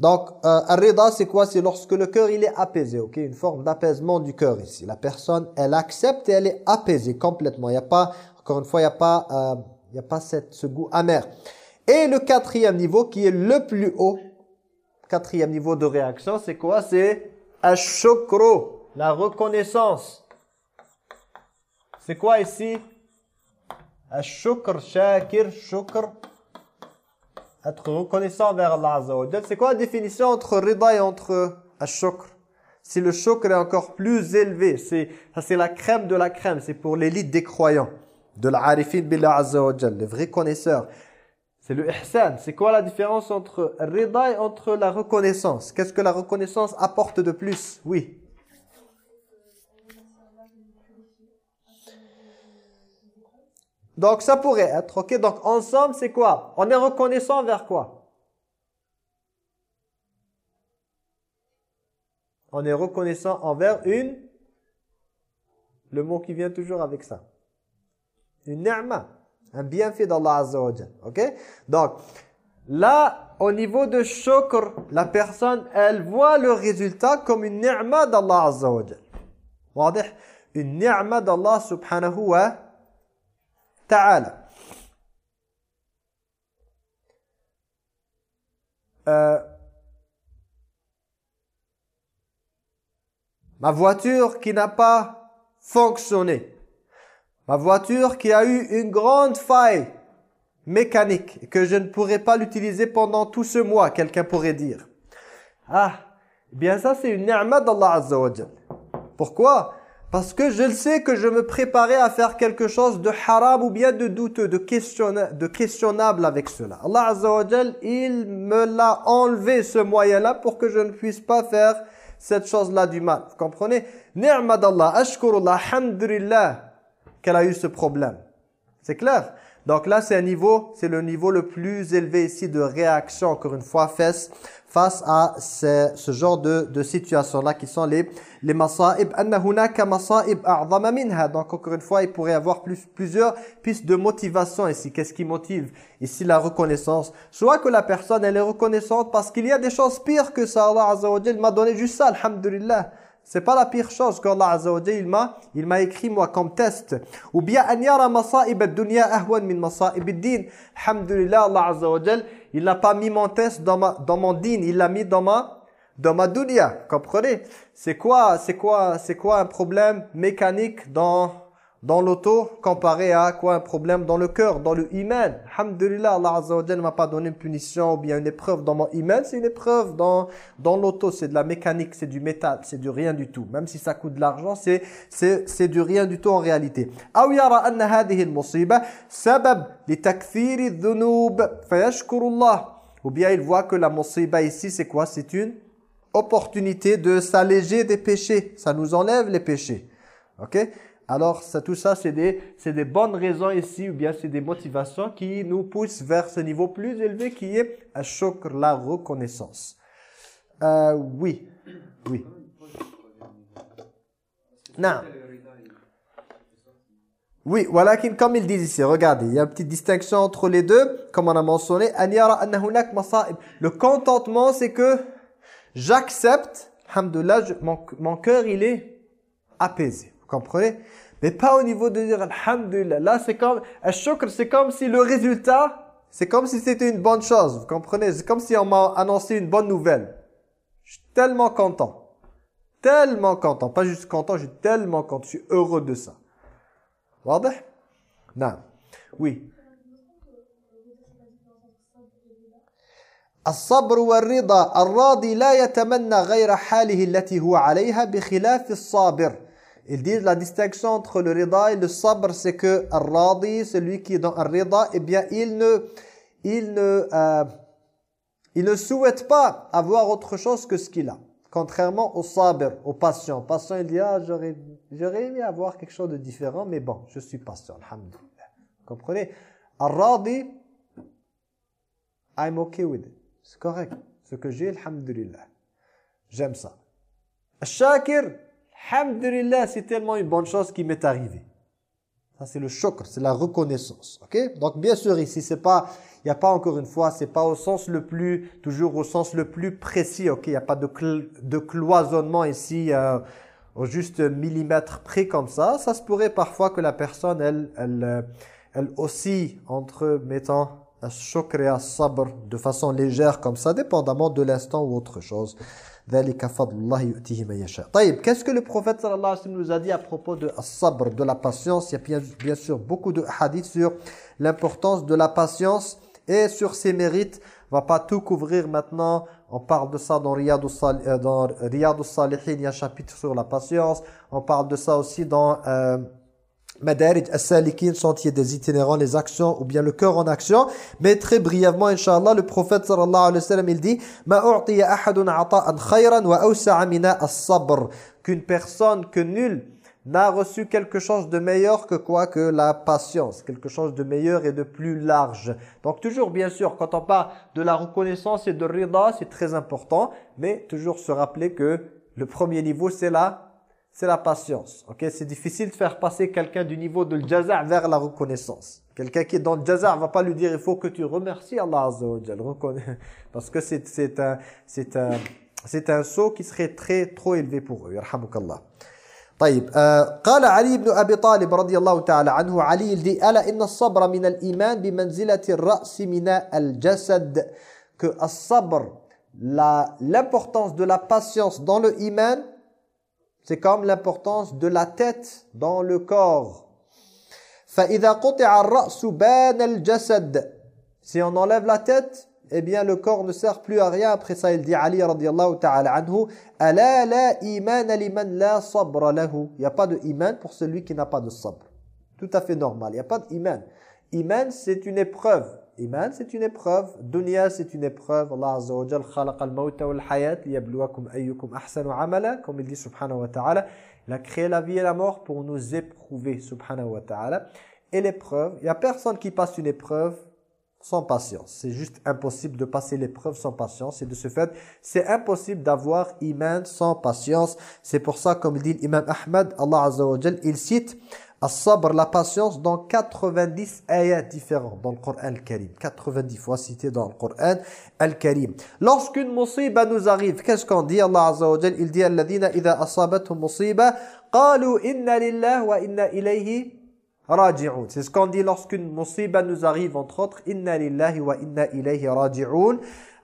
donc, euh, c'est quoi? C'est lorsque le cœur, il est apaisé, ok? Une forme d'apaisement du cœur ici. La personne, elle accepte et elle est apaisée complètement. Il n'y a pas, encore une fois, il n'y a pas, euh, il y a pas cette, ce goût amer. Et le quatrième niveau, qui est le plus haut, quatrième niveau de réaction, c'est quoi? C'est ashokro, la reconnaissance. C'est quoi ici? Ashokr, shakir, shukr être reconnaissant vers Allah C'est quoi la définition entre rida et entre ashokr? Si le shukr est encore plus élevé, c'est c'est la crème de la crème, c'est pour l'élite des croyants, de l'arifin billah Azza les vrais connaisseurs. C'est le ihsan. C'est quoi la différence entre rida et entre la reconnaissance? Qu'est-ce que la reconnaissance apporte de plus? Oui. Donc ça pourrait être, ok? Donc ensemble, c'est quoi? On est reconnaissant vers quoi? On est reconnaissant envers une, le mot qui vient toujours avec ça, une ni'ma, un bienfait d'Allah Azza wa ok? Donc, là, au niveau de shukr, la personne, elle voit le résultat comme une ni'ma d'Allah Azza wa Une ni'ma d'Allah subhanahu wa euh, ma voiture qui n'a pas fonctionné. Ma voiture qui a eu une grande faille mécanique et que je ne pourrais pas l'utiliser pendant tout ce mois, quelqu'un pourrait dire. Ah, eh bien ça c'est une ni'ma d'Allah Azza Pourquoi? Parce que je le sais que je me préparais à faire quelque chose de haram ou bien de douteux, de, questionnable avec cela. Allah Azza il me l'a enlevé ce moyen-là pour que je ne puisse pas faire cette chose-là du mal. Vous comprenez? Ni'ma d'Allah, ashkurullah, alhamdulillah qu'elle a eu ce problème. C'est clair? Donc là, c'est un niveau, c'est le niveau le plus élevé ici de réaction, encore une fois, face, face à ce, genre de, de situation-là qui sont les les masa'ib. Donc encore une fois il pourrait y avoir plus, plusieurs pistes de motivation ici. Qu'est-ce qui motive ici la reconnaissance? Soit que la personne elle est reconnaissante parce qu'il y a des choses pires que ça. Allah azza wa m'a donné juste ça alhamdulillah C'est pas la pire chose qu'Allah Azza wa il m'a il m'a écrit moi comme test. Ou bien an yara masa'ib ad-dunya ahwan min masa'ib ad-din. Alhamdulillah Allah Azza wa il n'a pas mis mon test dans ma dans mon din, il l'a mis dans ma dans ma dunya. Comprenez? C'est quoi c'est quoi c'est quoi un problème mécanique dans dans l'auto comparé à quoi un problème dans le cœur, dans le iman. Alhamdulillah, Allah Azza wa ne m'a pas donné une punition ou bien une épreuve dans mon iman, c'est une épreuve dans dans l'auto, c'est de la mécanique, c'est du métal, c'est du rien du tout. Même si ça coûte de l'argent, c'est c'est c'est du rien du tout en réalité. أو يرى أن هذه المصيبة سبب لتكثير الذنوب فيشكر الله. Ou bien il voit que la musiba ici, c'est quoi C'est une opportunité de s'alléger des péchés. Ça nous enlève les péchés. OK Alors, ça, tout ça, c'est des, des bonnes raisons ici, ou bien c'est des motivations qui nous poussent vers ce niveau plus élevé qui est la reconnaissance. Euh, oui, oui. Non. Oui, voilà, comme ils disent ici, regardez, il y a une petite distinction entre les deux, comme on a mentionné. Le contentement, c'est que j'accepte, alhamdoulilah, mon, mon cœur, il est apaisé. Vous comprenez? mais pas au niveau de dire Alhamdulillah. Là, c'est comme, c'est comme si le résultat, c'est comme si c'était une bonne chose. Vous comprenez C'est comme si on m'a annoncé une bonne nouvelle. Je suis tellement content. Tellement content. Pas juste content, je suis tellement content. Je suis heureux de ça. واضح Non. Oui. الصبر والرضا الراضي لا يتمنى غير حاله التي هو عليها بخلاف الصابر ils disent la distinction entre le rida et le sabr, c'est que radi, celui qui est dans un rida, eh bien, il ne, il ne, euh, il ne souhaite pas avoir autre chose que ce qu'il a. Contrairement au sabr, au patient. Patient, il dit, ah, j'aurais aimé avoir quelque chose de différent, mais bon, je suis patient, alhamdulillah. comprenez? Ar-radi, I'm okay with it. C'est correct. Ce que j'ai, alhamdulillah. J'aime ça. Shakir, Alhamdulillah, c'est tellement une bonne chose qui m'est arrivée. Ça, c'est le choc, c'est la reconnaissance. ok? Donc, bien sûr, ici, c'est pas, il n'y a pas encore une fois, c'est pas au sens le plus, toujours au sens le plus précis. ok? Il n'y a pas de, cloisonnement ici, euh, au juste millimètre près comme ça. Ça se pourrait parfois que la personne, elle, elle, euh, elle oscille entre mettant un choc et un sabr de façon légère comme ça, dépendamment de l'instant ou autre chose. Qu'est-ce que le prophète sallallahu alayhi wa sallam nous a dit à propos de sabr, de la patience? Il y a bien, sûr beaucoup de hadiths sur l'importance de la patience et sur ses mérites. On va pas tout couvrir maintenant. On parle de ça dans Riyad al-Salihin, il y a un chapitre sur la patience. On parle de ça aussi dans... Euh, Madarij as-Salikin, sentier des itinérants, les actions ou bien le cœur en action. Mais très brièvement, Inch'Allah, le prophète sallallahu alayhi wa sallam, il dit Ma ahadun ata'an khayran wa awsa'a mina as-sabr. Qu'une personne, que nul n'a reçu quelque chose de meilleur que quoi que la patience, quelque chose de meilleur et de plus large. Donc toujours bien sûr quand on parle de la reconnaissance et de rida, c'est très important, mais toujours se rappeler que le premier niveau c'est là c'est la patience. Ok, C'est difficile de faire passer quelqu'un du niveau de jaza' vers la reconnaissance. Quelqu'un qui est dans le jaza' va pas lui dire il faut que tu remercies Allah Azza wa Parce que c'est un, un, un saut qui serait très trop élevé pour eux. Allah. طيب قال علي بن أبي طالب رضي الله تعالى عنه علي dit ألا إن الصبر من الإيمان بمنزلة الرأس من الجسد que الصبر l'importance de la patience dans le iman c'est comme l'importance de la tête dans le corps. فَإِذَا قُطِعَ الرَّأْسُ بَانَ الْجَسَدِ Si on enlève la tête, eh bien le corps ne sert plus à rien. Après ça, il dit Ali radiallahu ta'ala anhu أَلَا لَا إِيمَانَ لِمَنْ لَا صَبْرَ لَهُ Il n'y a pas de iman pour celui qui n'a pas de sabr. Tout à fait normal. Il n'y a pas d'iman. Iman, c'est une épreuve. Iman, c'est une épreuve. Dunya, c'est une épreuve. Allah Azza wa Jal khalaqa al-mawta wal-hayat liyabluwakum ayyukum ahsanu amala. Comme il dit subhanahu wa ta'ala. Il a créé la vie et la mort pour nous éprouver subhanahu wa ta'ala. Et l'épreuve, il n'y a personne qui passe une épreuve sans patience. C'est juste impossible de passer l'épreuve sans patience. Et de ce fait, c'est impossible d'avoir iman sans patience. C'est pour ça, comme dit l'imam Ahmad, Allah Azza wa Jal, il cite As-sabr, la patience, dans 90 ayats différents dans le Coran al-Karim. 90 fois cité dans le Coran al-Karim. Lorsqu'une musiba nous arrive, qu'est-ce qu'on dit? Allah Azza wa Jal Il dit « Alladhina idha asabathum musiba, qalu inna lillah wa inna ilayhi raji'un » C'est ce qu'on dit lorsqu'une musiba nous arrive, entre autres « Inna lillahi wa inna ilayhi raji'un »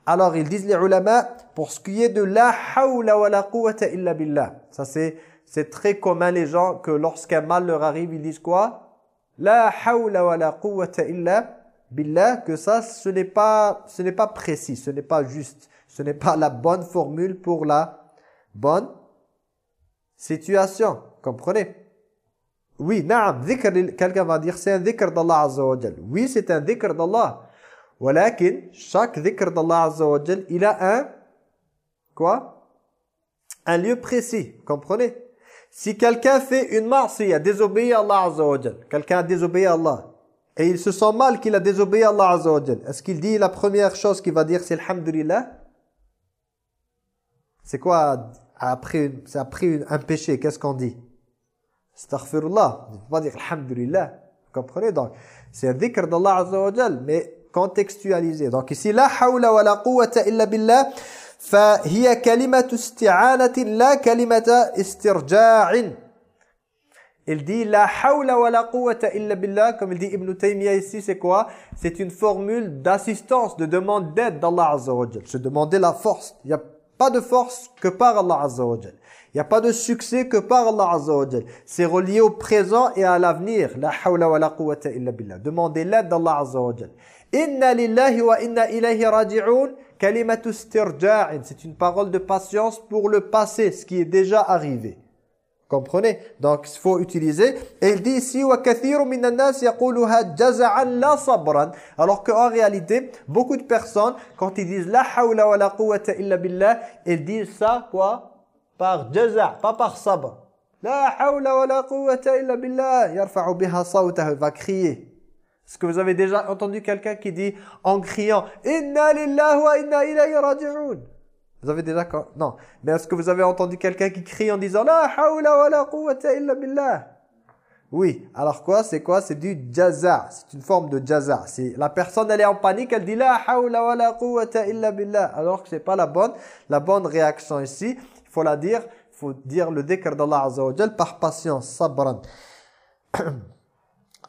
Alors ils disent les ulama, pour ce qui est de « La hawla wa la quwwata illa billah » Ça c'est c'est très commun les gens que lorsqu'un mal leur arrive, ils disent quoi? La hawla wa la quwwata illa billah. Que ça ce n'est pas ce n'est pas précis, ce n'est pas juste, ce n'est pas la bonne formule pour la bonne situation. Comprenez? Oui, na'am, quelqu'un va dire c'est un dhikr d'Allah azza Oui, c'est un dhikr d'Allah. Walakin chaque dhikr d'Allah azza il a un quoi? Un lieu précis, comprenez? Si quelqu'un fait une marche, a désobéi à Allah Azza quelqu'un a désobéi à Allah, et il se sent mal qu'il a désobéi à Allah Azza est-ce qu'il dit la première chose qu'il va dire c'est Alhamdulillah? C'est quoi après, après un péché, qu'est-ce qu'on dit? Astaghfirullah, on ne peut pas dire Alhamdulillah, vous comprenez? Donc C'est un dhikr d'Allah Azza wa mais contextualisé. Donc ici, la hawla wa la quwwata illa billah, فهي كلمة استعانة لا كلمة استرجاع Il dit la hawla wa la quwwata illa billah comme il dit Ibn Taymiyyah ici c'est quoi C'est une formule d'assistance, de demande d'aide d'Allah Azza wa Jal. Se demander la force. Il n'y a pas de force que par Allah Azza wa Jal. Il n'y a pas de succès que par Allah Azza wa Jal. C'est relié au présent et à l'avenir. La hawla wa la quwwata illa billah. Demander l'aide d'Allah Azza wa Jal. Inna lillahi wa inna ilayhi raji'un. c'est une parole de patience pour le passé, ce qui est déjà arrivé. Comprenez? Donc, il faut utiliser. Et il dit ici, Alors qu'en réalité, beaucoup de personnes, quand ils disent « La hawla wa la quwwata illa billah », ils disent ça, quoi? Par jaza', pas par sabr. « La hawla wa la quwwata illa billah » Il va crier. Est-ce que vous avez déjà entendu quelqu'un qui dit en criant Inna lillahi wa inna ilayhi Vous avez déjà non, mais est-ce que vous avez entendu quelqu'un qui crie en disant la hawla wa la quwwata illa billah? Oui, alors quoi? C'est quoi? C'est du jaza, c'est une forme de jaza. C'est la personne elle est en panique, elle dit la hawla wa la quwwata illa billah. Alors que c'est pas la bonne la bonne réaction ici. Il faut la dire, il faut dire le dhikr d'Allah azza wa par patience, sabran.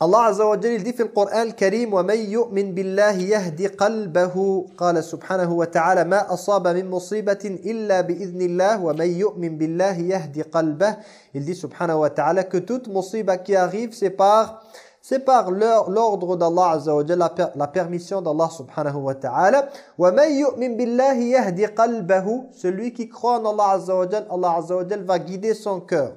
الله عز وجل dit في القرآن الكريم ومن يؤمن بالله يهدي قلبه قال سبحانه وتعالى ما أصاب من مصيبة إلا بإذن الله ومن يؤمن بالله يهدي قلبه il dit subhanahu wa ta'ala que toute musiba qui arrive c'est par c'est par l'ordre d'Allah Azza wa Jalla, la permission d'Allah subhanahu wa ta'ala. وَمَنْ يُؤْمِن بِاللَّهِ يَهْدِ قَلْبَهُ Celui qui croit en Allah Azza wa Jalla, Allah Azza wa Jalla va guider son cœur.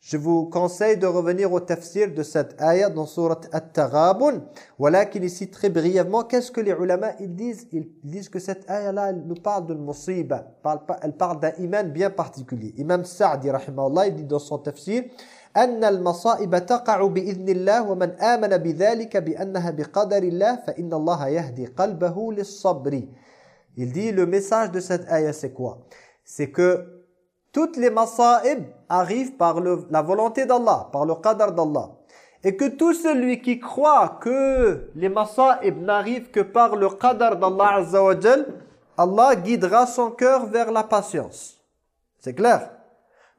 Je vous conseille de revenir au tafsir de cette ayah dans surat At-Taghabun. Voilà qu'il ici très brièvement, qu'est-ce que les ulama ils disent Ils disent que cette ayah-là nous parle de musiba. Elle parle d'un iman bien particulier. Imam Sa'di, rahimahullah, il dit dans son tafsir أن المصائب تقع بإذن الله ومن آمن بذلك بأنها بقدر الله فإن الله يهدي قلبه للصبر. Il dit le message de cette ayah c'est quoi C'est que toutes les masa'ib arrivent par la volonté d'Allah, par le qadar d'Allah. Et que tout celui qui croit que les masa'ib n'arrivent que par le qadar d'Allah Azza wa Allah guidera son cœur vers la patience. C'est clair?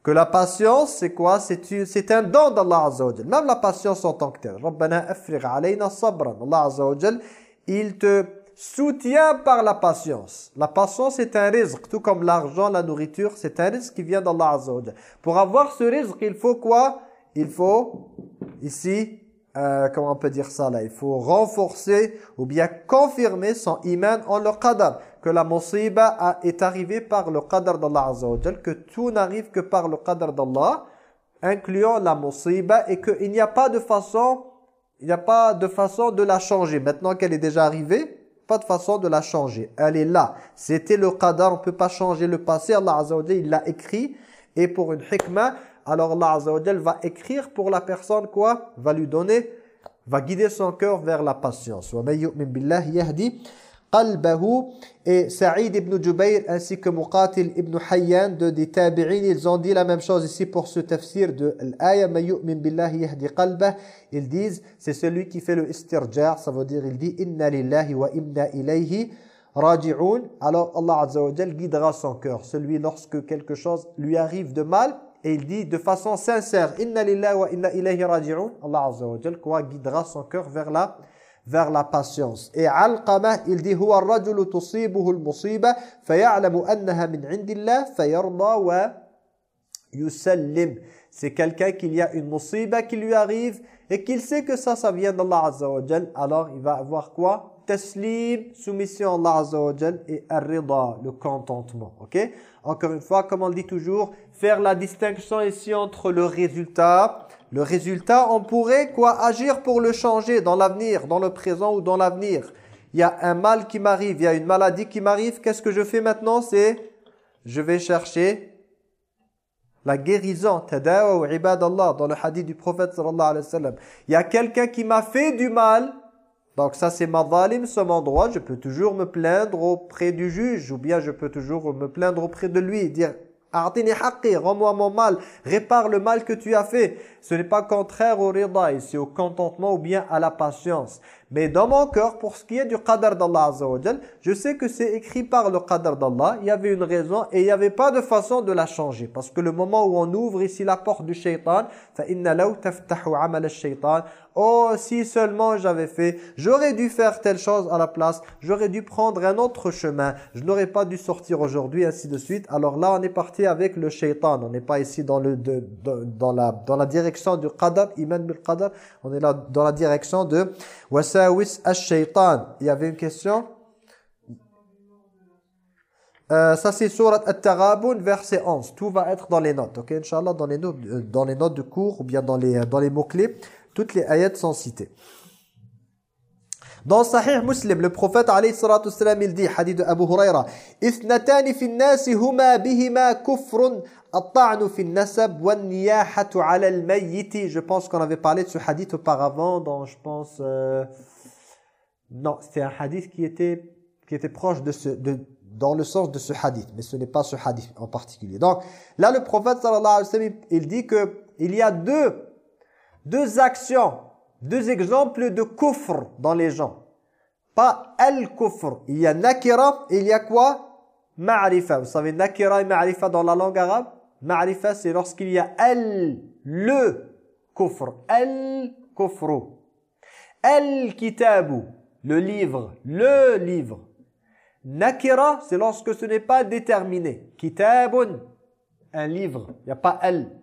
Que la patience, c'est quoi? C'est un don d'Allah Azza wa Même la patience en tant que telle. Rabbana alayna sabran. Allah Azza wa il te soutien par la patience. La patience est un risque, tout comme l'argent, la nourriture, c'est un risque qui vient d'Allah Azza Pour avoir ce risque, il faut quoi? Il faut, ici, euh, comment on peut dire ça là? Il faut renforcer ou bien confirmer son iman en le qadar. Que la musiba est arrivée par le qadar d'Allah Azza que tout n'arrive que par le qadar d'Allah, incluant la musiba et qu'il n'y a pas de façon... Il n'y a pas de façon de la changer. Maintenant qu'elle est déjà arrivée, pas de façon de la changer. Elle est là. C'était le qadar, on ne peut pas changer le passé. Allah Azza wa il l'a écrit. Et pour une hikmah, alors Allah Azza wa va écrire pour la personne quoi? Va lui donner, va guider son cœur vers la patience. «» qalbahu et Saïd ibn Jubayr ainsi que Muqatil ibn Hayyan de des tabi'in ils ont dit la même chose ici pour ce tafsir de l'aya ma yu'min billahi yahdi qalbah ils disent c'est celui qui fait le istirja' ça veut dire il dit inna lillahi wa inna ilayhi raji'un alors Allah azza wa jalla guidera son cœur celui lorsque quelque chose lui arrive de mal et il dit de façon sincère inna lillahi wa inna ilayhi raji'un Allah azza wa jalla quoi guidera son cœur vers la vers la patience. Et Alqamah, il dit huwa ar-rajulu tusibuhu al-musiba faya'lamu annaha min 'indillah fayarda wa yusallim. C'est quelqu'un qu'il y a une musiba qui lui arrive et qu'il sait que ça, ça vient d'Allah Azza wa Jal. Alors, il va avoir quoi? Taslim, soumission à Allah Azza wa Jal et ar-rida, le contentement. Ok? Encore une fois, comme on dit toujours, faire la distinction ici entre le résultat le résultat, on pourrait quoi agir pour le changer dans l'avenir, dans le présent ou dans l'avenir. Il y a un mal qui m'arrive, il y a une maladie qui m'arrive. Qu'est-ce que je fais maintenant? C'est, je vais chercher la guérison. ibadallah, dans le hadith du prophète sallallahu alayhi wa sallam. Il y a quelqu'un qui m'a fait du mal. Donc ça c'est ma valim, c'est mon droit. Je peux toujours me plaindre auprès du juge ou bien je peux toujours me plaindre auprès de lui dire rends-moi mon mal, répare le mal que tu as fait. Ce n'est pas contraire au rida, ici au contentement ou bien à la patience. Mais dans mon cœur, pour ce qui est du qadar d'Allah Azza wa je sais que c'est écrit par le qadar d'Allah. Il y avait une raison et il n'y avait pas de façon de la changer. Parce que le moment où on ouvre ici la porte du shaitan, فَإِنَّ لَوْ تَفْتَحُ عَمَلَ الشَّيْطَانِ Oh, si seulement j'avais fait, j'aurais dû faire telle chose à la place, j'aurais dû prendre un autre chemin, je n'aurais pas dû sortir aujourd'hui, ainsi de suite. Alors là, on est parti avec le shaitan. On n'est pas ici dans, le, dans, la, dans la direction du qadar, iman bil qadar. On est là dans la direction de wasawis ash-shaytan. Il y avait une question? Euh, ça c'est surat At-Taghabun verset 11. Tout va être dans les notes. OK, inchallah dans les notes euh, dans les notes de cours ou bien dans les dans les mots-clés, toutes les ayats sont citées. Dans Sahih Muslim, le prophète alayhi salatu wassalam, il dit hadith de Abu Huraira, "Ithnatan fi an-nas huma bihima kufrun at-ta'nu fi an-nasab wan-niyahatu 'ala al-mayyit." Je pense qu'on avait parlé de ce hadith auparavant dans je pense euh, non, c'était un hadith qui était qui était proche de ce de dans le sens de ce hadith, mais ce n'est pas ce hadith en particulier. Donc là, le prophète sallallahu alayhi wa sallam, il dit que il y a deux, deux actions, deux exemples de kufr dans les gens. Pas al-kufr. Il y a nakira il y a quoi? Ma'rifa. Vous savez, nakira et ma'rifa dans la langue arabe? Ma'rifa, c'est lorsqu'il y a al, le kufr. Al-kufru. Al-kitabu, le livre, le livre. Nakira, c'est lorsque ce n'est pas déterminé. Kitabun, un livre, il n'y a pas elle.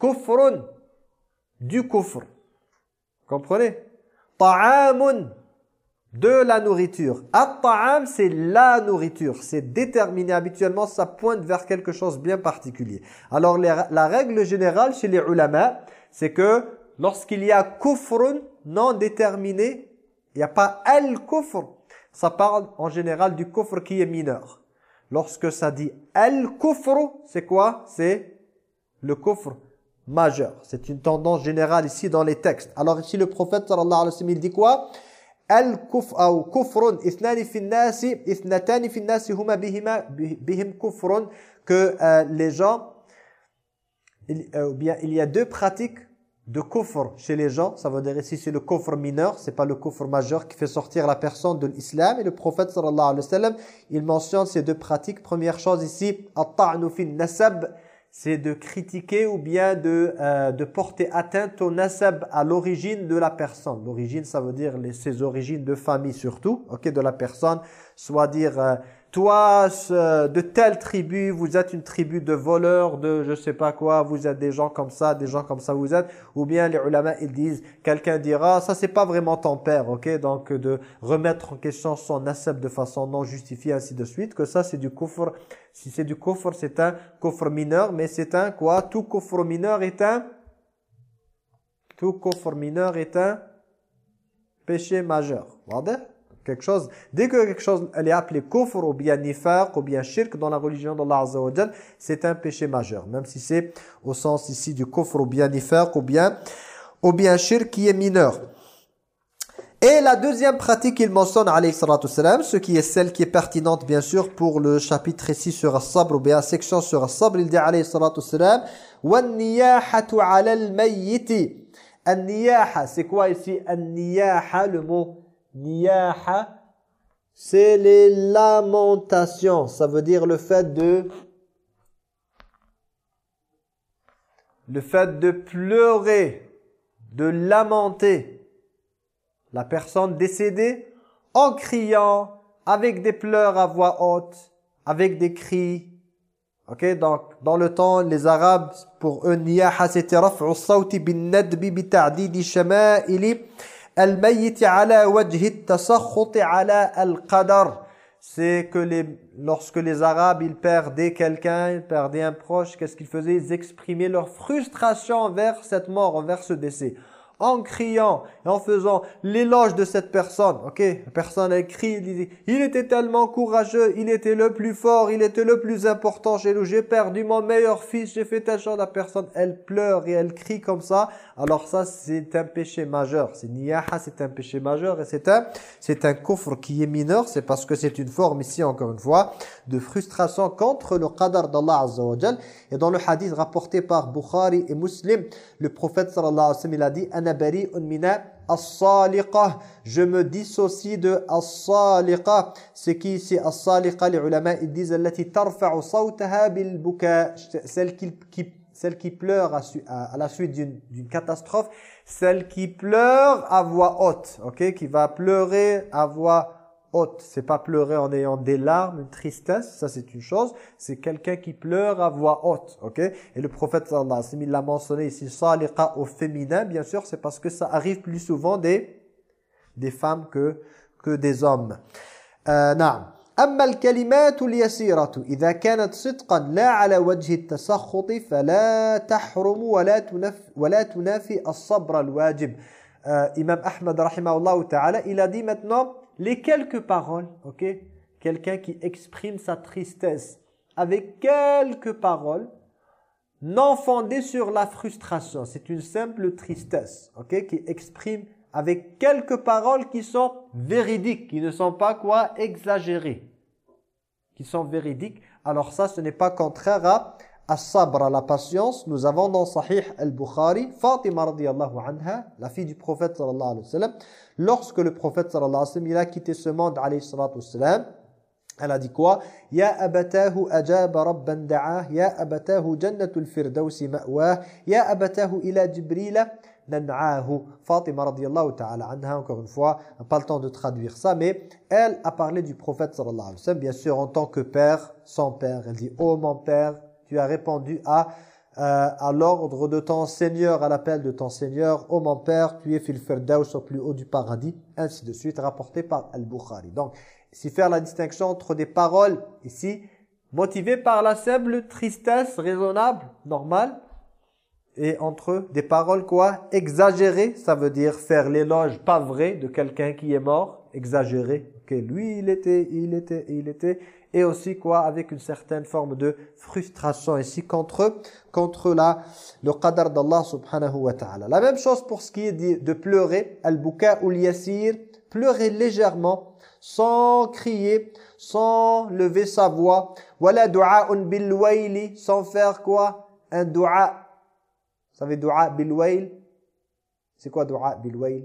Kufrun, du kufr. Comprenez? Ta'amun, de la nourriture. At-ta'am, c'est la nourriture. C'est déterminé. Habituellement, ça pointe vers quelque chose bien particulier. Alors, la règle générale chez les ulama, c'est que lorsqu'il y a kufrun non déterminé, il n'y a pas al-kufr ça parle en général du kufr qui est mineur. Lorsque ça dit al-kufr, c'est quoi? C'est le kufr majeur. C'est une tendance générale ici dans les textes. Alors ici le prophète sallallahu alayhi wa sallam il dit quoi? Ou kufrun ithnani fi nasi ithnatani fi nasi huma bihima bihim kufrun que euh, les gens il, euh, bien il y a deux pratiques de kufr chez les gens, ça veut dire ici c'est le kufr mineur, c'est pas le kufr majeur qui fait sortir la personne de l'islam. Et le prophète sallallahu alayhi wa sallam, il mentionne ces deux pratiques. Première chose ici, at-ta'nu fi nasab, c'est de critiquer ou bien de, euh, de porter atteinte au nasab, à l'origine de la personne. L'origine, ça veut dire les, ses origines de famille surtout, ok, de la personne, soit dire... Euh, toi, de telle tribu, vous êtes une tribu de voleurs, de je sais pas quoi, vous êtes des gens comme ça, des gens comme ça vous êtes. Ou bien les ulama, ils disent, quelqu'un dira, ça c'est pas vraiment ton père, ok? Donc de remettre en question son nasab de façon non justifiée, ainsi de suite, que ça c'est du kufr. Si c'est du kufr, c'est un kufr mineur, mais c'est un quoi? Tout kufr mineur est un... Tout kufr mineur est un péché majeur quelque chose. Dès que quelque chose elle est appelée kufr ou bien nifaq ou bien shirk dans la religion d'Allah Azza wa c'est un péché majeur. Même si c'est au sens ici du kufr ou bien nifaq ou bien, ou bien shirk qui est mineur. Et la deuxième pratique qu'il mentionne, ce qui est celle qui est pertinente, bien sûr, pour le chapitre ici sur As-Sabr, ou bien section sur As-Sabr, il dit, alayhi salatu salam, « Wa-niyahatu al-mayyiti » An-niyaha, c'est quoi ici? An-niyaha, le mot niyaha, c'est les lamentations. Ça veut dire le fait de le fait de pleurer, de lamenter la personne décédée en criant, avec des pleurs à voix haute, avec des cris. Ok, donc dans le temps, les Arabes, pour eux, niyaha c'était raf'u sawti bin nadbi bi ta'didi shama'ili al-mayyit al-qadar. C'est que les, lorsque les Arabes, ils perdaient quelqu'un, ils perdaient un proche, qu'est-ce qu'ils faisaient? Ils exprimaient leur frustration envers cette mort, envers ce décès en criant et en faisant l'éloge de cette personne. Ok, la personne écrit, il dit, il était tellement courageux, il était le plus fort, il était le plus important chez nous. J'ai perdu mon meilleur fils, j'ai fait telle chose. La personne, elle pleure et elle crie comme ça. Alors ça, c'est un péché majeur. C'est niyaha, c'est un péché majeur et c'est un, c'est un kufr qui est mineur. C'est parce que c'est une forme ici, encore une fois, de frustration contre le qadar d'Allah Azza wa Et dans le hadith rapporté par Bukhari et Muslim, le prophète sallallahu alayhi wa sallam, il a dit, je me dissocie de as-saliqa. C'est qui ici as-saliqa? Les ulama ils disent celle qui, qui celle qui pleure à, à la suite d'une catastrophe, celle qui pleure à voix haute, ok, qui va pleurer à voix haute. C'est pas pleurer en ayant des larmes, une tristesse, ça c'est une chose. C'est quelqu'un qui pleure à voix haute, ok Et le prophète sallallahu alayhi wa il l'a mentionné ici, saliqa au féminin, bien sûr, c'est parce que ça arrive plus souvent des, des femmes que, que des hommes. Euh, أما الكلمات اليسيرة إذا كانت صدقا لا على وجه التسخط فلا تحرم ولا تنف ولا تنافي الصبر الواجب. Euh, Imam Ahmad rahimahullah ta'ala, il a dit maintenant les quelques paroles, ok Quelqu'un qui exprime sa tristesse avec quelques paroles, non fondées sur la frustration. C'est une simple tristesse, ok Qui exprime avec quelques paroles qui sont véridiques, qui ne sont pas quoi Exagérées. Qui sont véridiques. Alors ça, ce n'est pas contraire à as-sabr, la patience. Nous avons dans Sahih al-Bukhari, Fatima radiallahu anha, la fille du prophète sallallahu alayhi wa sallam, lorsque le prophète sallallahu alayhi wa sallam, il a quitté ce monde alayhi salatu sallam, elle a dit quoi Ya abatahu ajaba rabban ya abatahu jannatul firdausi ma'wah, ya abatahu ila jibrila nan'ahu. Fatima radiallahu ta'ala anha, encore une fois, n'a pas le temps de traduire ça, mais elle a parlé du prophète sallallahu alayhi wa sallam, bien sûr en tant que père, son père. Elle dit « Oh mon père, tu as répondu à euh, à l'ordre de ton Seigneur, à l'appel de ton Seigneur, ô mon Père, tu es fil firdaus au plus haut du paradis, ainsi de suite, rapporté par Al-Bukhari. Donc, ici faire la distinction entre des paroles, ici, motivées par la simple tristesse raisonnable, normale, et entre des paroles quoi? Exagérées, ça veut dire faire l'éloge pas vrai de quelqu'un qui est mort, exagéré, que lui il était, il était, il était, et aussi quoi? Avec une certaine forme de frustration. Ici contre contre la le qadar d'Allah subhanahu wa ta'ala. La même chose pour ce qui est de pleurer, al-buka ou yasir, pleurer légèrement sans crier, sans lever sa voix, wala du'a'un bil sans faire quoi? Un dua. Vous savez dua bil wayl C'est quoi dua bil wayl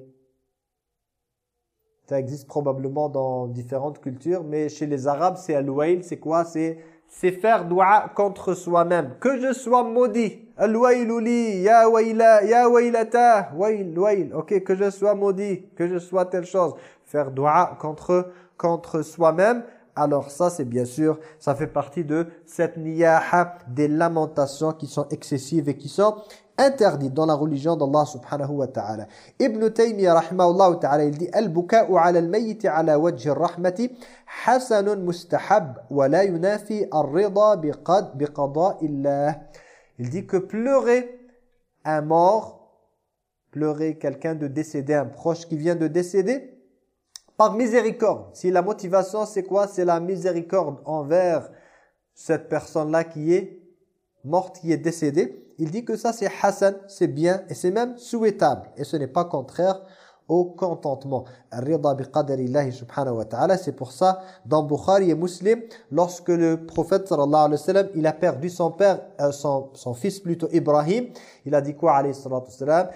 ça existe probablement dans différentes cultures, mais chez les Arabes, c'est al-wail, c'est quoi? C'est c'est faire dua contre soi-même. Que je sois maudit. Al-wailu ya waila, ya wailata, wail, wail. Ok, que je sois maudit, que je sois telle chose. Faire dua contre, contre soi-même. Alors ça, c'est bien sûr, ça fait partie de cette niyaha des lamentations qui sont excessives et qui sont interdit dans la religion d'Allah subhanahu wa ta'ala. Ibn Taymiyyah rahimahullah ta'ala il dit Al-buka'u ala al-mayyit ala rahmati hasanun mustahab wa la ar-rida. Il dit que pleurer un mort, pleurer quelqu'un de décédé, un proche qui vient de décéder, par miséricorde. Si la motivation c'est quoi? C'est la miséricorde envers cette personne-là qui est morte, qui est décédée il dit que ça c'est Hassan, c'est bien et c'est même souhaitable. Et ce n'est pas contraire au contentement. subhanahu wa ta'ala. C'est pour ça, dans Bukhari et Muslim, lorsque le prophète sallallahu alayhi wa sallam, il a perdu son père, euh, son, fils plutôt Ibrahim, il a dit quoi alayhi salatu wa sallam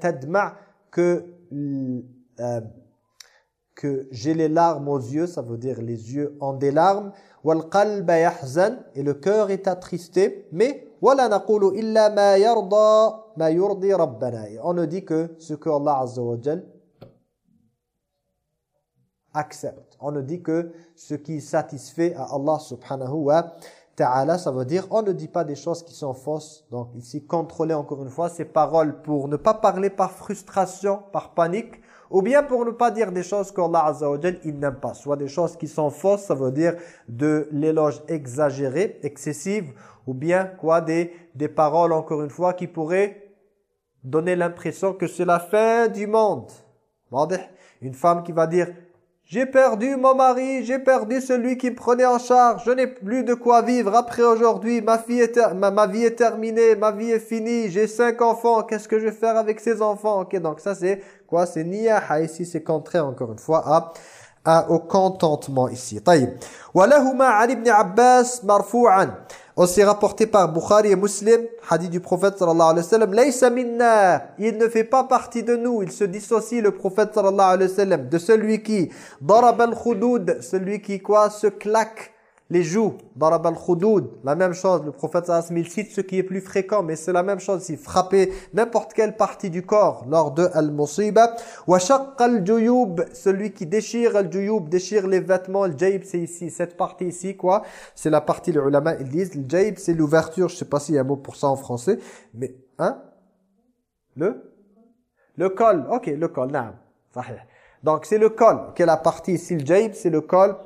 tadma' que euh, que j'ai les larmes aux yeux, ça veut dire les yeux ont des larmes, et le cœur est attristé, mais. On ne dit que ce que Allah accepte. On ne dit que ce qui satisfait à Allah subhanahu wa ta'ala, ça veut dire on ne dit pas des choses qui sont fausses. Donc ici contrôler encore une fois ces paroles pour ne pas parler par frustration, par panique, ou bien pour ne pas dire des choses qu'Allah Azza wa il n'aime pas. Soit des choses qui sont fausses, ça veut dire de l'éloge exagéré, excessive, ou bien quoi des, des paroles, encore une fois, qui pourraient donner l'impression que c'est la fin du monde. Une femme qui va dire j'ai perdu mon mari, j'ai perdu celui qui me prenait en charge, je n'ai plus de quoi vivre après aujourd'hui, ma, ma, ma, vie est terminée, ma vie est finie, j'ai cinq enfants, qu'est-ce que je vais faire avec ces enfants Ok, donc ça c'est quoi C'est niyaha ici, c'est contraire encore une fois à, à au contentement ici. طيب. ولهما عن ابن عباس مرفوعا aussi rapporté par Bukhari et Muslim, hadith du prophète sallallahu alayhi wa sallam, il ne fait pas partie de nous, il se dissocie le prophète sallallahu alayhi wa sallam de celui qui darab al-khudud, celui qui quoi se claque les joues, darab al-khudud, la même chose, le prophète il cite ce qui est plus fréquent, mais c'est la même chose, il frapper n'importe quelle partie du corps lors de al-musiba, wa al-juyub, celui qui déchire al-juyub, déchire les vêtements, al-jayb c'est ici, cette partie ici, quoi, c'est la partie, les ulama, ils disent, al-jayb c'est l'ouverture, je sais pas s'il y a un mot pour ça en français, mais, hein, le, le col, ok, le col, naam, donc c'est le col, qui est la partie ici, le jayb c'est le col,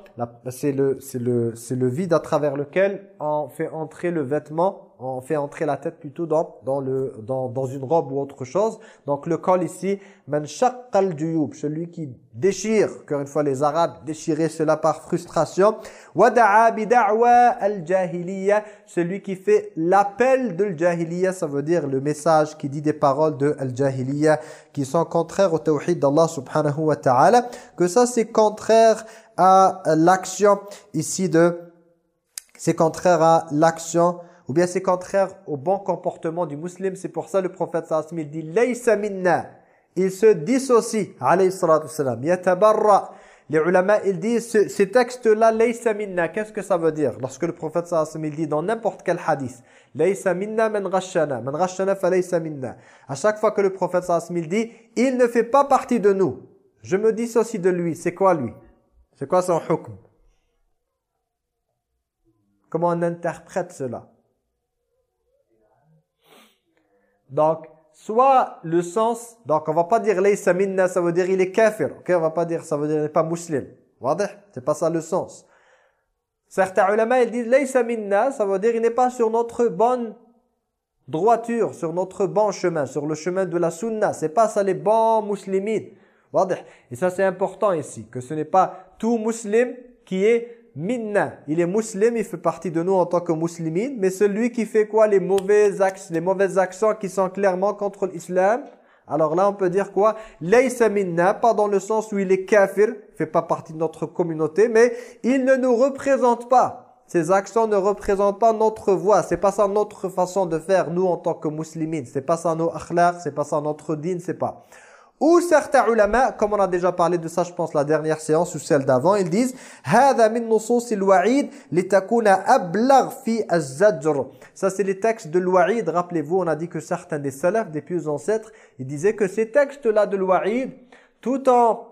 c'est le, vide à travers lequel on fait entrer le vêtement, on fait entrer la tête plutôt dans, dans, le, dans, dans une robe ou autre chose. Donc le col ici, man shaqqal duyub, celui qui déchire, encore une fois les Arabes déchiraient cela par frustration. Wada'a al-jahiliya, celui qui fait l'appel de al-jahiliya, ça veut dire le message qui dit des paroles de al-jahiliya qui sont contraires au tawhid d'Allah subhanahu wa ta'ala, que ça c'est contraire à l'action ici de... C'est contraire à l'action ou bien c'est contraire au bon comportement du musulman. C'est pour ça le prophète sallallahu dit « Laysa minna » Il se dissocie, alayhi salatu salam. Yatabarra. Les ulama, ils disent, ce, ces textes-là, « Laysa minna » Qu'est-ce que ça veut dire? Lorsque le prophète sallallahu alayhi dit dans n'importe quel hadith « Laysa minna man ghashana »« Man ghashana fa laysa minna » À chaque fois que le prophète sallallahu alayhi dit « Il ne fait pas partie de nous ». Je me dissocie de lui. C'est quoi lui? C'est quoi son hukm? Comment on interprète cela? Donc, soit le sens, donc on va pas dire laysa ça veut dire il est kafir. Ok, on va pas dire ça veut dire il n'est pas musulman. C'est pas ça le sens. Certains ulama ils disent laysa ça veut dire il n'est pas sur notre bonne droiture, sur notre bon chemin, sur le chemin de la sunna. C'est pas ça les bons musulmans. Et ça c'est important ici, que ce n'est pas tout musulman qui est minna. Il est musulman, il fait partie de nous en tant que musulmine, mais celui qui fait quoi? Les mauvais actes, les mauvaises actions qui sont clairement contre l'islam. Alors là on peut dire quoi? Laysa minna, pas dans le sens où il est kafir, fait pas partie de notre communauté, mais il ne nous représente pas. Ces actions ne représentent pas notre voix. C'est pas ça notre façon de faire, nous, en tant que musulmans. C'est pas ça nos akhlaq, c'est pas ça notre din, c'est pas. Ou certains ulama, comme on a déjà parlé de ça, je pense, la dernière séance ou celle d'avant, ils disent هذا من نصوص الوعيد لتكون أبلغ في الزجر. Ça, c'est les textes de l'Oua'id. Rappelez-vous, on a dit que certains des salafs, des pieux ancêtres, ils disaient que ces textes-là de l'Oua'id, tout en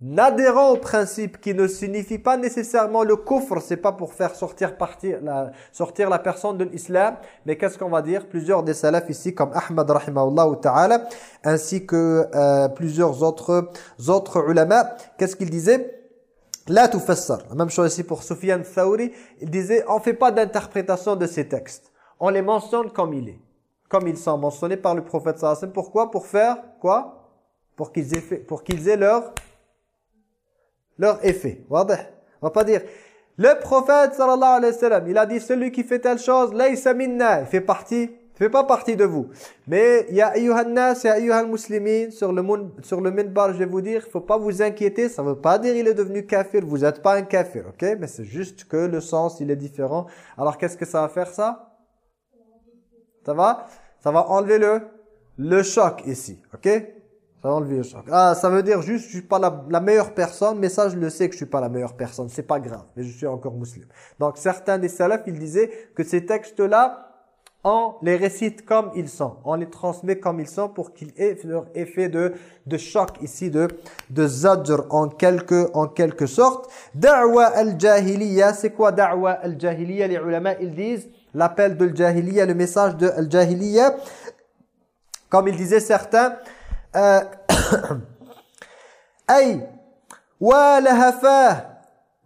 n'adhérant au principe qui ne signifie pas nécessairement le kufr, c'est pas pour faire sortir, partir la, sortir la personne de l'islam, mais qu'est-ce qu'on va dire? Plusieurs des salafs ici, comme Ahmad rahimahullah ta'ala, ainsi que euh, plusieurs autres, autres ulama, qu'est-ce qu'ils disaient? La tufassar. La même chose ici pour Sufyan Thauri, il disait, on fait pas d'interprétation de ces textes. On les mentionne comme il est. Comme ils sont mentionnés par le prophète sallallahu Pourquoi? Pour faire quoi? Pour qu'ils aient, qu'ils aient leur leur effet. On va pas dire. Le prophète sallallahu alayhi wa sallam, il a dit celui qui fait telle chose, laysa minna, il fait partie fait pas partie de vous. Mais il y a ayyuhannas et ayyuhal muslimin sur le sur le minbar, je vais vous dire, faut pas vous inquiéter, ça veut pas dire il est devenu kafir, vous êtes pas un kafir, OK? Mais c'est juste que le sens, il est différent. Alors qu'est-ce que ça va faire ça? Ça va? Ça va enlever le le choc ici, OK? Ça le choc. Ah, ça veut dire juste je suis pas la, la, meilleure personne, mais ça je le sais que je suis pas la meilleure personne, c'est pas grave, mais je suis encore musulman. Donc certains des salafs, ils disaient que ces textes-là on les récite comme ils sont, on les transmet comme ils sont pour qu'ils aient leur effet de, de choc ici, de, de zadr en quelque, en quelque sorte. Da'wa al-jahiliya, c'est quoi da'wa al-jahiliya? Les ulama, ils disent l'appel de al-jahiliya, le message de al-jahiliya. Comme ils disaient certains,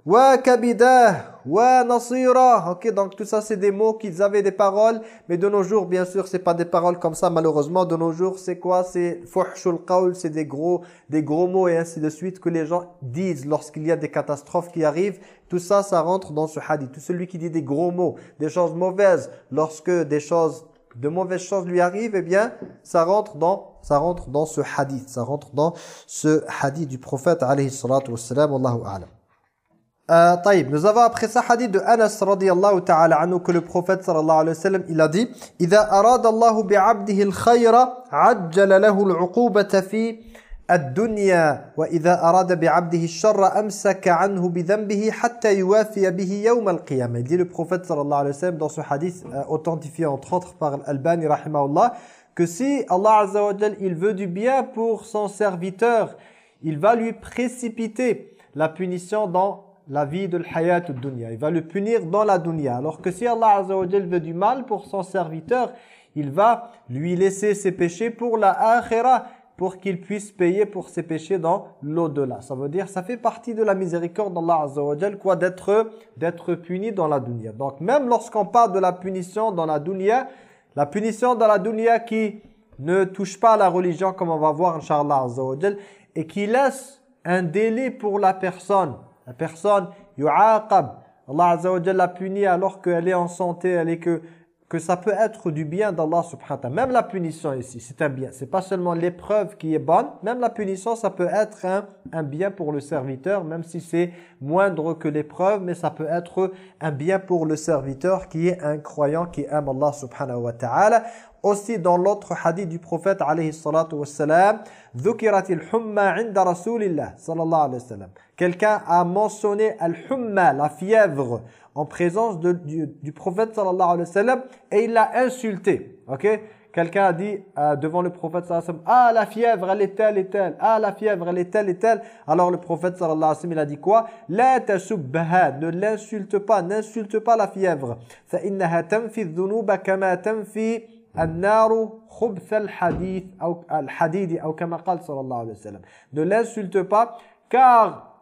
wa kabidah, wa nasira. OK, donc tout ça c'est des mots qu'ils avaient des paroles, mais de nos jours bien sûr, c'est pas des paroles comme ça malheureusement. De nos jours, c'est quoi? C'est fuhshul c'est des gros des gros mots et ainsi de suite que les gens disent lorsqu'il y a des catastrophes qui arrivent. Tout ça ça rentre dans ce hadith. Tout celui qui dit des gros mots, des choses mauvaises lorsque des choses de mauvaises choses lui arrivent, eh bien, ça rentre dans ça rentre dans ce hadith, ça rentre dans ce hadith du prophète alayhi salatu wassalam, wallahu a'lam. Euh, nous avons après ça hadith de Anas radiyallahu ta'ala anhu que le prophète sallallahu alayhi wa sallam il a dit إذا أراد الله بعبده الخير عجل له العقوبة في الدنيا وإذا أراد بعبده الشر أمسك عنه بذنبه حتى يوافي به يوم القيامة il dit le prophète sallallahu alayhi wa sallam dans ce hadith euh, authentifié entre autres par Al-Albani rahimahullah que si Allah azza il veut du bien pour son serviteur il va lui précipiter la punition dans la vie de l'hayat dunya. Il va le punir dans la dunya. Alors que si Allah Azza veut du mal pour son serviteur, il va lui laisser ses péchés pour la akhira, pour qu'il puisse payer pour ses péchés dans l'au-delà. Ça veut dire, ça fait partie de la miséricorde d'Allah Azza wa quoi d'être puni dans la dunya. Donc même lorsqu'on parle de la punition dans la dunya, la punition dans la dunya qui ne touche pas la religion comme on va voir Inch'Allah Azza wa et qui laisse un délai pour la personne la personne, yu'aqab. Allah Jalla punit alors qu'elle est en santé, elle est que que ça peut être du bien d'Allah subhanahu wa Taala. Même la punition ici, c'est un bien. C'est pas seulement l'épreuve qui est bonne. Même la punition, ça peut être un, un bien pour le serviteur, même si c'est moindre que l'épreuve, mais ça peut être un bien pour le serviteur qui est un croyant, qui aime Allah subhanahu wa ta'ala. Aussi dans l'autre hadith du prophète alayhi salatu wassalam, humma inda rasulillah sallallahu alayhi wa sallam. Quelqu'un a mentionné al-humma, la fièvre, en présence de, du, du, prophète sallallahu alayhi wa sallam et il l'a insulté. Ok Quelqu'un a dit euh, devant le prophète sallallahu alayhi wa sallam Ah la fièvre elle est telle et telle. Ah la fièvre elle est telle et telle. Alors le prophète sallallahu alayhi wa sallam il a dit quoi La tasubbaha, ne l'insulte pas, n'insulte pas la fièvre. Fa innaha tanfi dhunuba kama tanfi النار خبث الحديث أو الحديد أو كما قال صلى الله عليه وسلم. Ne l'insulte pas car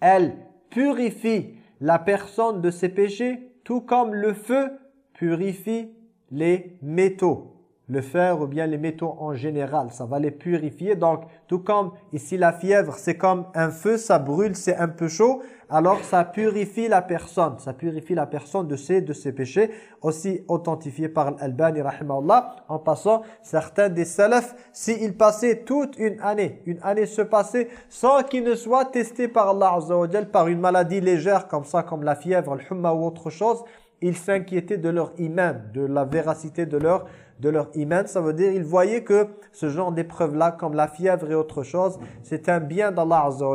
elle purifie la personne de ses péchés, tout comme le feu purifie les métaux. Le fer ou bien les métaux en général, ça va les purifier. Donc, tout comme ici la fièvre, c'est comme un feu, ça brûle, c'est un peu chaud alors ça purifie la personne, ça purifie la personne de ses, de ses péchés, aussi authentifié par Al-Albani rahimahullah, en passant certains des salafs, s'ils passaient toute une année, une année se passait sans qu'ils ne soient testés par Allah Azza par une maladie légère comme ça, comme la fièvre, le humma ou autre chose, ils s'inquiétaient de leur iman, de la véracité de leur de leur iman. Ça veut dire ils voyaient que ce genre d'épreuve-là, comme la fièvre et autre chose, c'est un bien d'Allah Azza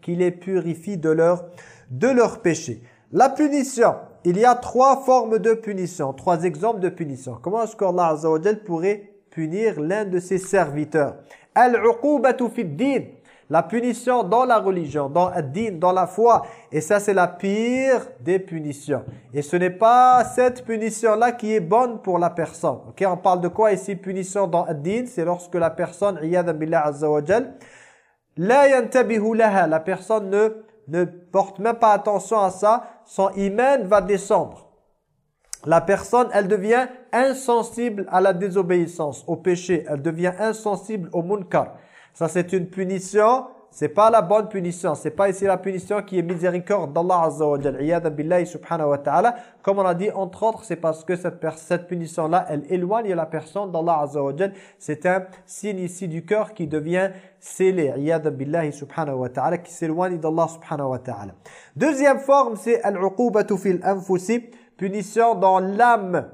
qui les purifie de leur, de leur péché. La punition. Il y a trois formes de punition, trois exemples de punition. Comment est-ce qu'Allah Azza pourrait punir l'un de ses serviteurs? Al-uqubatu fi din la punition dans la religion, dans ad-din, dans la foi. Et ça, c'est la pire des punitions. Et ce n'est pas cette punition-là qui est bonne pour la personne. Ok, On parle de quoi ici Punition dans ad-din, c'est lorsque la personne, billah azza wa la personne ne, ne porte même pas attention à ça, son iman va descendre. La personne, elle devient insensible à la désobéissance, au péché. Elle devient insensible au munkar. Ça, c'est une punition c'est pas la bonne punition. C'est pas ici la punition qui est miséricorde d'Allah Azza wa Jalla. billahi subhanahu wa ta'ala. Comme on a dit, entre autres, c'est parce que cette, cette punition-là, elle éloigne la personne d'Allah Azza wa Jalla. C'est un signe ici du cœur qui devient scellé. Iyad billahi subhanahu wa ta'ala. Qui s'éloigne d'Allah subhanahu wa ta'ala. Deuxième forme, c'est al-uqubatu fil anfusi. Punition dans l'âme,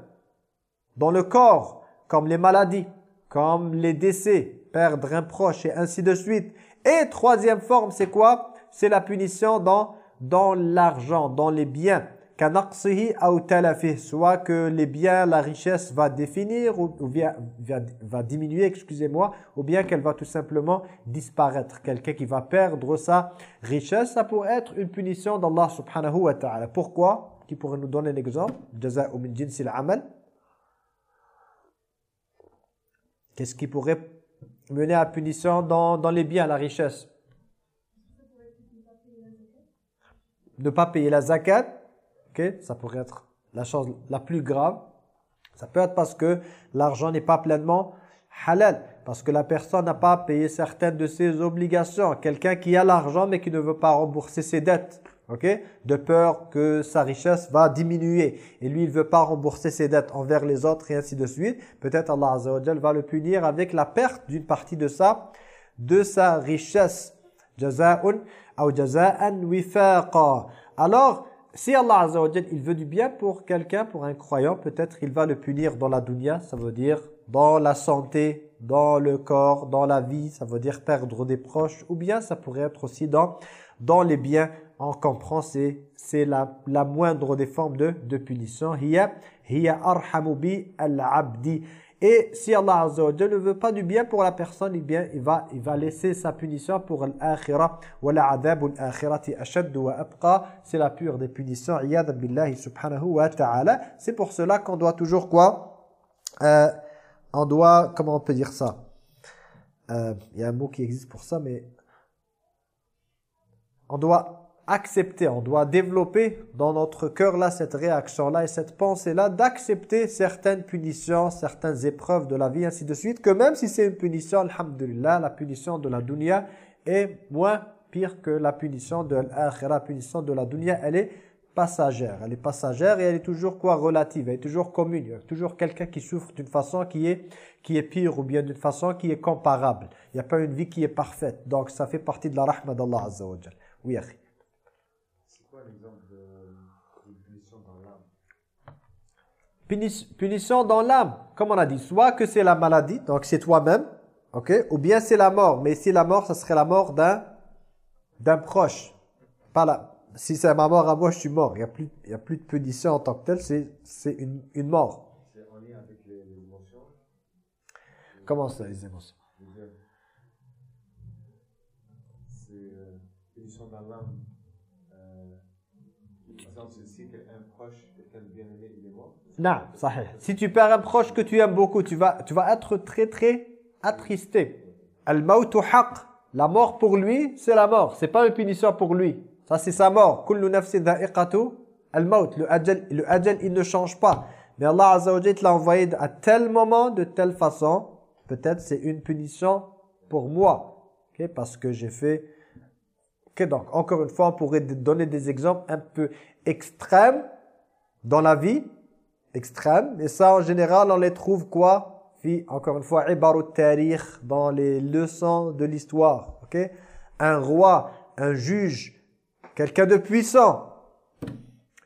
dans le corps, comme les maladies, comme les décès, perdre un proche et ainsi de suite. Et troisième forme, c'est quoi? C'est la punition dans, dans l'argent, dans les biens. Soit que les biens, la richesse va définir ou, va, diminuer, excusez-moi, ou bien qu'elle va tout simplement disparaître. Quelqu'un qui va perdre sa richesse, ça pourrait être une punition d'Allah subhanahu wa ta'ala. Pourquoi? Qui pourrait nous donner un exemple Qu'est-ce qui pourrait mener à punition dans, dans les biens, la richesse. Ne pas payer la zakat, ok, ça pourrait être la chose la plus grave. Ça peut être parce que l'argent n'est pas pleinement halal, parce que la personne n'a pas payé certaines de ses obligations. Quelqu'un qui a l'argent mais qui ne veut pas rembourser ses dettes ok? De peur que sa richesse va diminuer. Et lui, il veut pas rembourser ses dettes envers les autres et ainsi de suite. Peut-être Allah Azza wa va le punir avec la perte d'une partie de sa, de sa richesse. Jaza'un ou jaza'an wifaqa. Alors, si Allah Azza wa il veut du bien pour quelqu'un, pour un croyant, peut-être il va le punir dans la dunya, ça veut dire dans la santé, dans le corps, dans la vie, ça veut dire perdre des proches, ou bien ça pourrait être aussi dans, dans les biens on comprend, c'est la, la moindre des formes de, de punition. Hiya, hiya arhamu bi al-abdi. Et si Allah Azza wa ne veut pas du bien pour la personne, eh bien, il va, il va laisser sa punition pour l'akhira. Wa la'adabu al-akhirati ashaddu wa abqa. C'est la pure des punitions. Subhanahu wa ta'ala. C'est pour cela qu'on doit toujours quoi? Euh, On doit, comment on peut dire ça? Euh, Il y a un mot qui existe pour ça, mais on doit accepter, on doit développer dans notre cœur là cette réaction-là et cette pensée-là d'accepter certaines punitions, certaines épreuves de la vie, ainsi de suite, que même si c'est une punition, alhamdulillah, la punition de la dunya est moins pire que la punition de l'akhira, la punition de la dunya, elle est passagère, elle est passagère et elle est toujours quoi? Relative, elle est toujours commune, il y a toujours quelqu'un qui souffre d'une façon qui est, qui est pire ou bien d'une façon qui est comparable. Il n'y a pas une vie qui est parfaite, donc ça fait partie de la rahma d'Allah Azza Oui. Punition dans l'âme, comme on a dit, soit que c'est la maladie, donc c'est toi-même, ok, ou bien c'est la mort. Mais si la mort, ça serait la mort d'un d'un proche. Pas la, si c'est ma mort à moi, je suis mort. Il n'y a, plus, il y a plus de punition en tant que telle, c'est une, une mort. C'est en lien avec les, émotions Comment ça, les émotions? C'est euh, punition dans l'âme. Par exemple, si non, tu perds un proche que tu aimes beaucoup, tu vas, tu vas être très très attristé. La mort pour lui, c'est la mort. C'est pas une punition pour lui. Ça, c'est sa mort. Le ajal, le ajal, il ne change pas. Mais Allah Azza wa l'a envoyé à tel moment, de telle façon. Peut-être c'est une punition pour moi. Okay? Parce que j'ai fait... Okay, donc, encore une fois, on pourrait donner des exemples un peu extrêmes dans la vie extrêmes. Et ça, en général, on les trouve quoi? Encore une fois, dans les leçons de l'histoire. ok? Un roi, un juge, quelqu'un de puissant,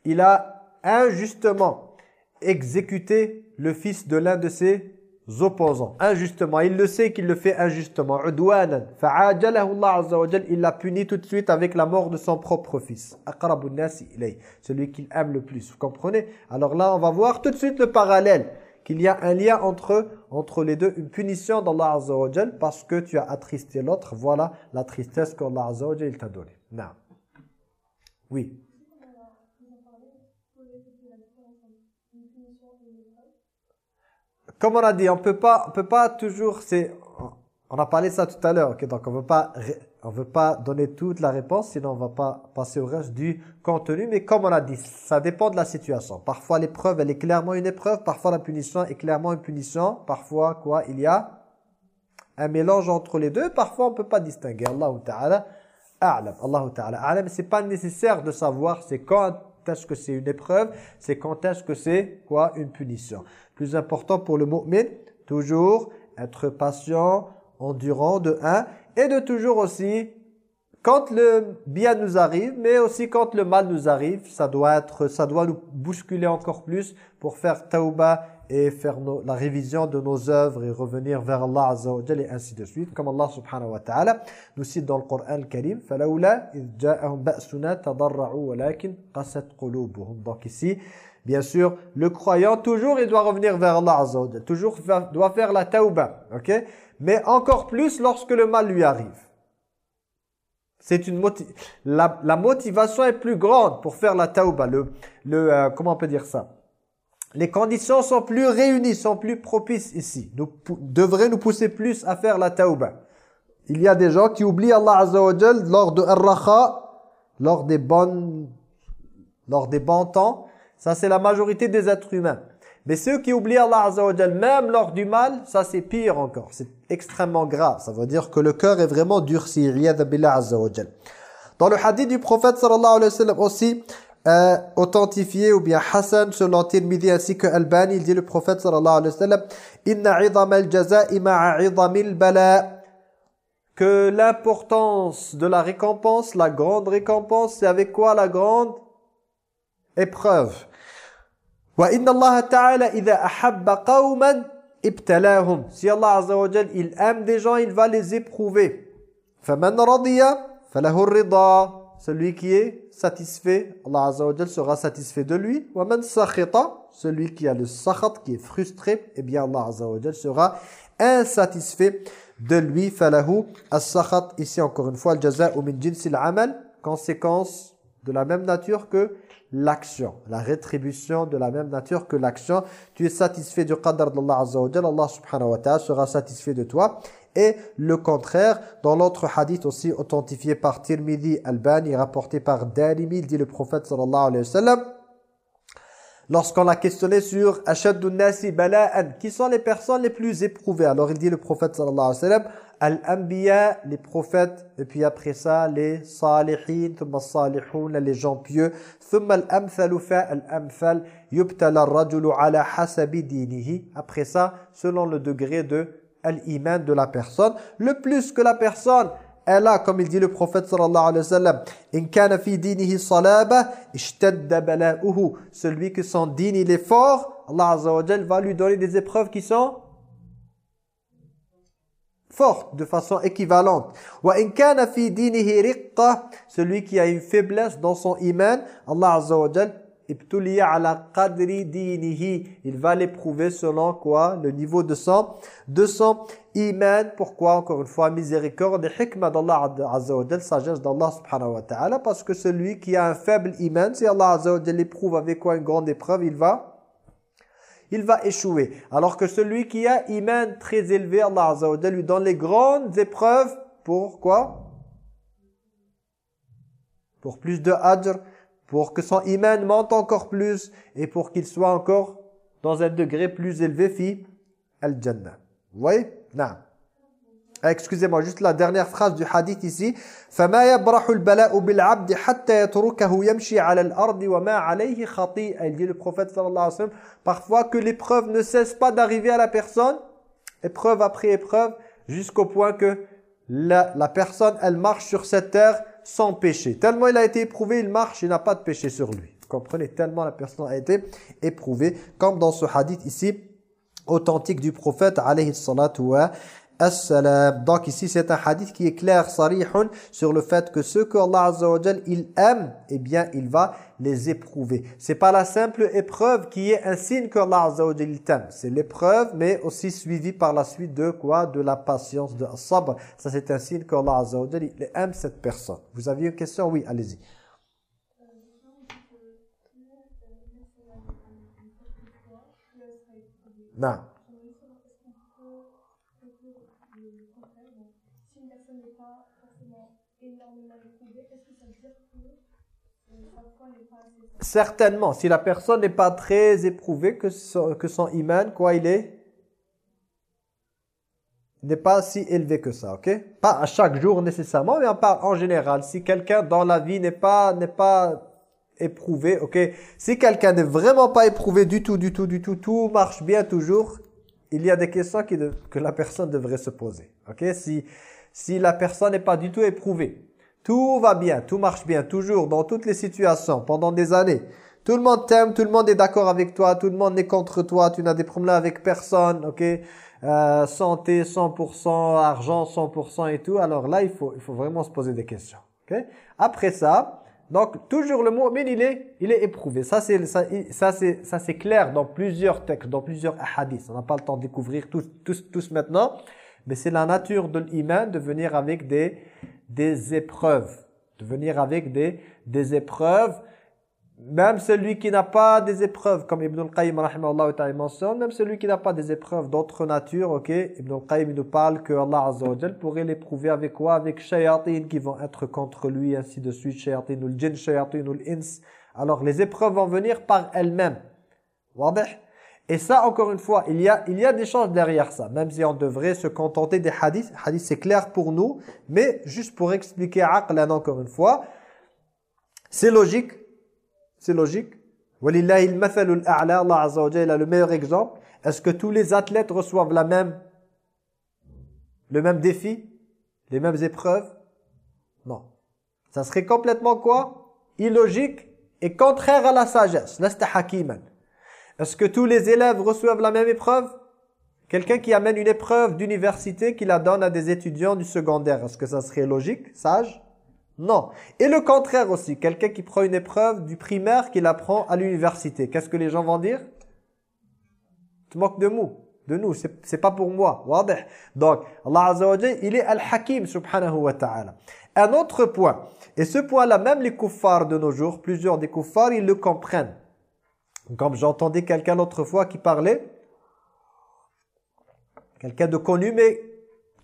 il a injustement exécuté le fils de l'un de ses opposants. Injustement. Il le sait qu'il le fait injustement. Allah Il l'a puni tout de suite avec la mort de son propre fils. Celui qu'il aime le plus. Vous comprenez? Alors là, on va voir tout de suite le parallèle. Qu'il y a un lien entre, entre les deux. Une punition d'Allah Azza parce que tu as attristé l'autre. Voilà la tristesse qu'Allah Azza wa t'a donnée. Oui. Comme on a dit, on peut pas, on peut pas toujours, on a parlé de ça tout à l'heure, ok, donc on veut pas, on veut pas donner toute la réponse, sinon on va pas passer au reste du contenu, mais comme on a dit, ça dépend de la situation. Parfois l'épreuve, elle est clairement une épreuve, parfois la punition est clairement une punition, parfois quoi, il y a un mélange entre les deux. Parfois, on ne peut pas distinguer. Allah Ta'ala a'lam. Allah Ta'ala a'lam. C'est pas nécessaire de savoir c'est quand est-ce que c'est une épreuve, c'est quand est-ce que c'est quoi une punition. Plus important pour le mu'min, toujours être patient, endurant de un, et de toujours aussi quand le bien nous arrive, mais aussi quand le mal nous arrive, ça doit être, ça doit nous bousculer encore plus pour faire tauba et faire la révision de nos œuvres et revenir vers Allah Azza wa et ainsi de suite. Comme Allah subhanahu wa ta'ala nous cite dans le Coran al-Karim فَلَوْلَا إِذْ جَاءَهُمْ بَأْسُنَا تَضَرَّعُوا وَلَكِنْ قَسَتْ قُلُوبُهُم Donc ici, bien sûr, le croyant, toujours il doit revenir vers Allah Azza wa Toujours doit faire la tauba. ok Mais encore plus lorsque le mal lui arrive. C'est une la, la, motivation est plus grande pour faire la tauba. Le, le, euh, comment on peut dire ça Les conditions sont plus réunies, sont plus propices ici. Nous devraient nous pousser plus à faire la tauba. Il y a des gens qui oublient Allah Azza wa lors de ar lors des bonnes, lors des bons temps. Ça c'est la majorité des êtres humains. Mais ceux qui oublient Allah Azza wa même lors du mal, ça c'est pire encore. C'est extrêmement grave. Ça veut dire que le cœur est vraiment durci. Azza wa Dans le hadith du prophète sallallahu alayhi wa sallam aussi, euh, authentifié ou bien Hassan selon Tirmidhi ainsi que Albani, il dit le prophète sallallahu alayhi wa sallam Inna al-jaza'i ma'a bala que l'importance de la récompense, la grande récompense, c'est avec quoi la grande épreuve si Allah Azza wa il aime des gens, il va les éprouver. Celui qui est satisfait, Allah Azza wa sera satisfait de lui. Celui qui a le sakhat, qui est frustré, eh bien Allah Azza wa sera insatisfait de lui. Falahu as-sakhat. Ici encore une fois, al-jaza'u min jinsil amal. Conséquence de la même nature que l'action. La rétribution de la même nature que l'action. Tu es satisfait du qadr d'Allah Azza wa Allah subhanahu wa ta'ala sera satisfait de toi. Et le contraire, dans l'autre hadith aussi authentifié par Tirmidhi Albani, rapporté par Darimi, il dit le prophète sallallahu alayhi wa sallam, lorsqu'on l'a questionné sur « Ashaddu nasi bala'an » qui sont les personnes les plus éprouvées. Alors il dit le prophète sallallahu alayhi wa sallam Al-Anbiya, les prophètes, et puis après ça, les salihin, thumma salihun, les gens pieux, thumma al-amthalu al-amthal, yubtala rajulu ala hasabi dinihi. Après ça, selon le degré de l'iman de la personne, le plus que la personne elle a, comme il dit le prophète sallallahu alayhi wa sallam, in kana fi dinihi salaba, ishtadda bala'uhu. Celui que son din il est fort, Allah azza wa va lui donner des épreuves qui sont forte de façon équivalente. Celui qui a une faiblesse dans son iman, Allah Azza wa Jal, il va l'éprouver selon quoi? Le niveau de son, de son iman. Pourquoi? Encore une fois, miséricorde et d'Allah Azza sagesse d'Allah subhanahu wa ta'ala. Parce que celui qui a un faible iman, si Allah Azza wa l'éprouve avec quoi? Une grande épreuve, il va il va échouer. Alors que celui qui a iman très élevé, Allah Azza wa lui donne les grandes épreuves. Pourquoi Pour plus de hadr, pour que son iman monte encore plus et pour qu'il soit encore dans un degré plus élevé, fi al-jannah. Vous voyez Non. Ah, excusez-moi, juste la dernière phrase du hadith ici. فَمَا يَبْرَحُ الْبَلَاءُ بِالْعَبْدِ حَتَّى يَتْرُكَهُ يَمْشِي عَلَى الْأَرْضِ وَمَا عَلَيْهِ خَطِيئًا Il dit le prophète sallallahu alayhi wa sallam, parfois que l'épreuve ne cesse pas d'arriver à la personne, épreuve après épreuve, jusqu'au point que la, la personne, elle marche sur cette terre sans péché. Tellement il a été éprouvé, il marche, il n'a pas de péché sur lui. Vous comprenez? Tellement la personne a été éprouvée, comme dans ce hadith ici, authentique du prophète alayhi salatu wa donc ici c'est un hadith qui est clair, sarihun, sur le fait que ceux que Allah Azza il aime, eh bien il va les éprouver. C'est pas la simple épreuve qui est un signe que Allah Azza wa t'aime. C'est l'épreuve, mais aussi suivi par la suite de quoi? De la patience, de sabr. Ça c'est un signe que Allah Azza wa aime cette personne. Vous aviez une question? Oui, allez-y. Non. Certainement, si la personne n'est pas très éprouvée, que son, que son iman, quoi il est? N'est pas si élevé que ça, ok? Pas à chaque jour nécessairement, mais on parle en général. Si quelqu'un dans la vie n'est pas pas éprouvé, ok? Si quelqu'un n'est vraiment pas éprouvé du tout, du tout, du tout, tout marche bien toujours, il y a des questions qui que la personne devrait se poser, ok? Si si la personne n'est pas du tout éprouvée, tout va bien, tout marche bien, toujours, dans toutes les situations, pendant des années. Tout le monde t'aime, tout le monde est d'accord avec toi, tout le monde est contre toi, tu n'as des problèmes avec personne, ok? Euh, santé 100%, argent 100% et tout, alors là, il faut, il faut vraiment se poser des questions. Okay? Après ça, donc toujours le mot mais il est, il est éprouvé. Ça, c'est ça, ça c'est ça c'est clair dans plusieurs textes, dans plusieurs hadiths. On n'a pas le temps de découvrir tous, tous, tous maintenant, mais c'est la nature de l'iman de venir avec des, des épreuves. De venir avec des, des épreuves même celui qui n'a pas des épreuves, comme Ibn al-Qayyim mentionne, même celui qui n'a pas des épreuves d'autre nature, ok, Ibn al-Qayyim nous parle que Allah Azza pourrait l'éprouver avec quoi? Avec shayatin qui vont être contre lui, ainsi de suite, shayatin ou jinn, shayatin ou ins. Alors les épreuves vont venir par elles-mêmes. Et ça, encore une fois, il y a, il y a des choses derrière ça, même si on devrait se contenter des hadiths. Hadith, c'est clair pour nous, mais juste pour expliquer aqlan encore une fois, c'est logique c'est logique. Walillahi al-mathalul a'la, Allah Azza wa Jalla le meilleur exemple. Est-ce que tous les athlètes reçoivent la même le même défi, les mêmes épreuves? Non. Ça serait complètement quoi? Illogique et contraire à la sagesse. Lasta hakiman. Est-ce que tous les élèves reçoivent la même épreuve? Quelqu'un qui amène une épreuve d'université qui la donne à des étudiants du secondaire, est-ce que ça serait logique, sage? Non. Et le contraire aussi, quelqu'un qui prend une épreuve du primaire qu'il apprend à l'université. Qu'est-ce que les gens vont dire? Tu moques de nous, de nous, c'est pas pour moi. Donc, Allah Azza il est Al-Hakim subhanahu wa ta'ala. Un autre point, et ce point-là, même les kuffars de nos jours, plusieurs des kuffars, ils le comprennent. Comme j'entendais quelqu'un l'autre fois qui parlait, quelqu'un de connu, mais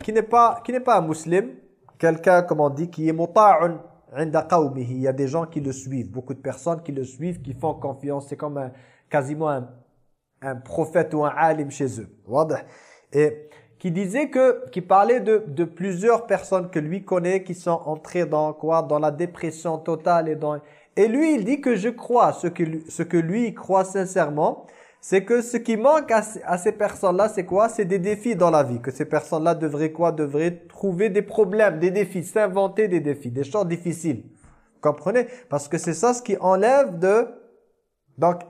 qui n'est pas, qui pas un musulman, quelqu'un, comme on dit, qui est muta'un inda qawmihi. Il y a des gens qui le suivent, beaucoup de personnes qui le suivent, qui font confiance. C'est comme un, quasiment un, un, prophète ou un alim chez eux. Et qui disait que, qui parlait de, de plusieurs personnes que lui connaît, qui sont entrées dans quoi? Dans la dépression totale et dans... Et lui, il dit que je crois, ce que, ce que lui croit sincèrement, c'est que ce qui manque à, ces personnes-là, c'est quoi? C'est des défis dans la vie. Que ces personnes-là devraient quoi? Devraient trouver des problèmes, des défis, s'inventer des défis, des choses difficiles. Vous comprenez? Parce que c'est ça ce qui enlève de... Donc,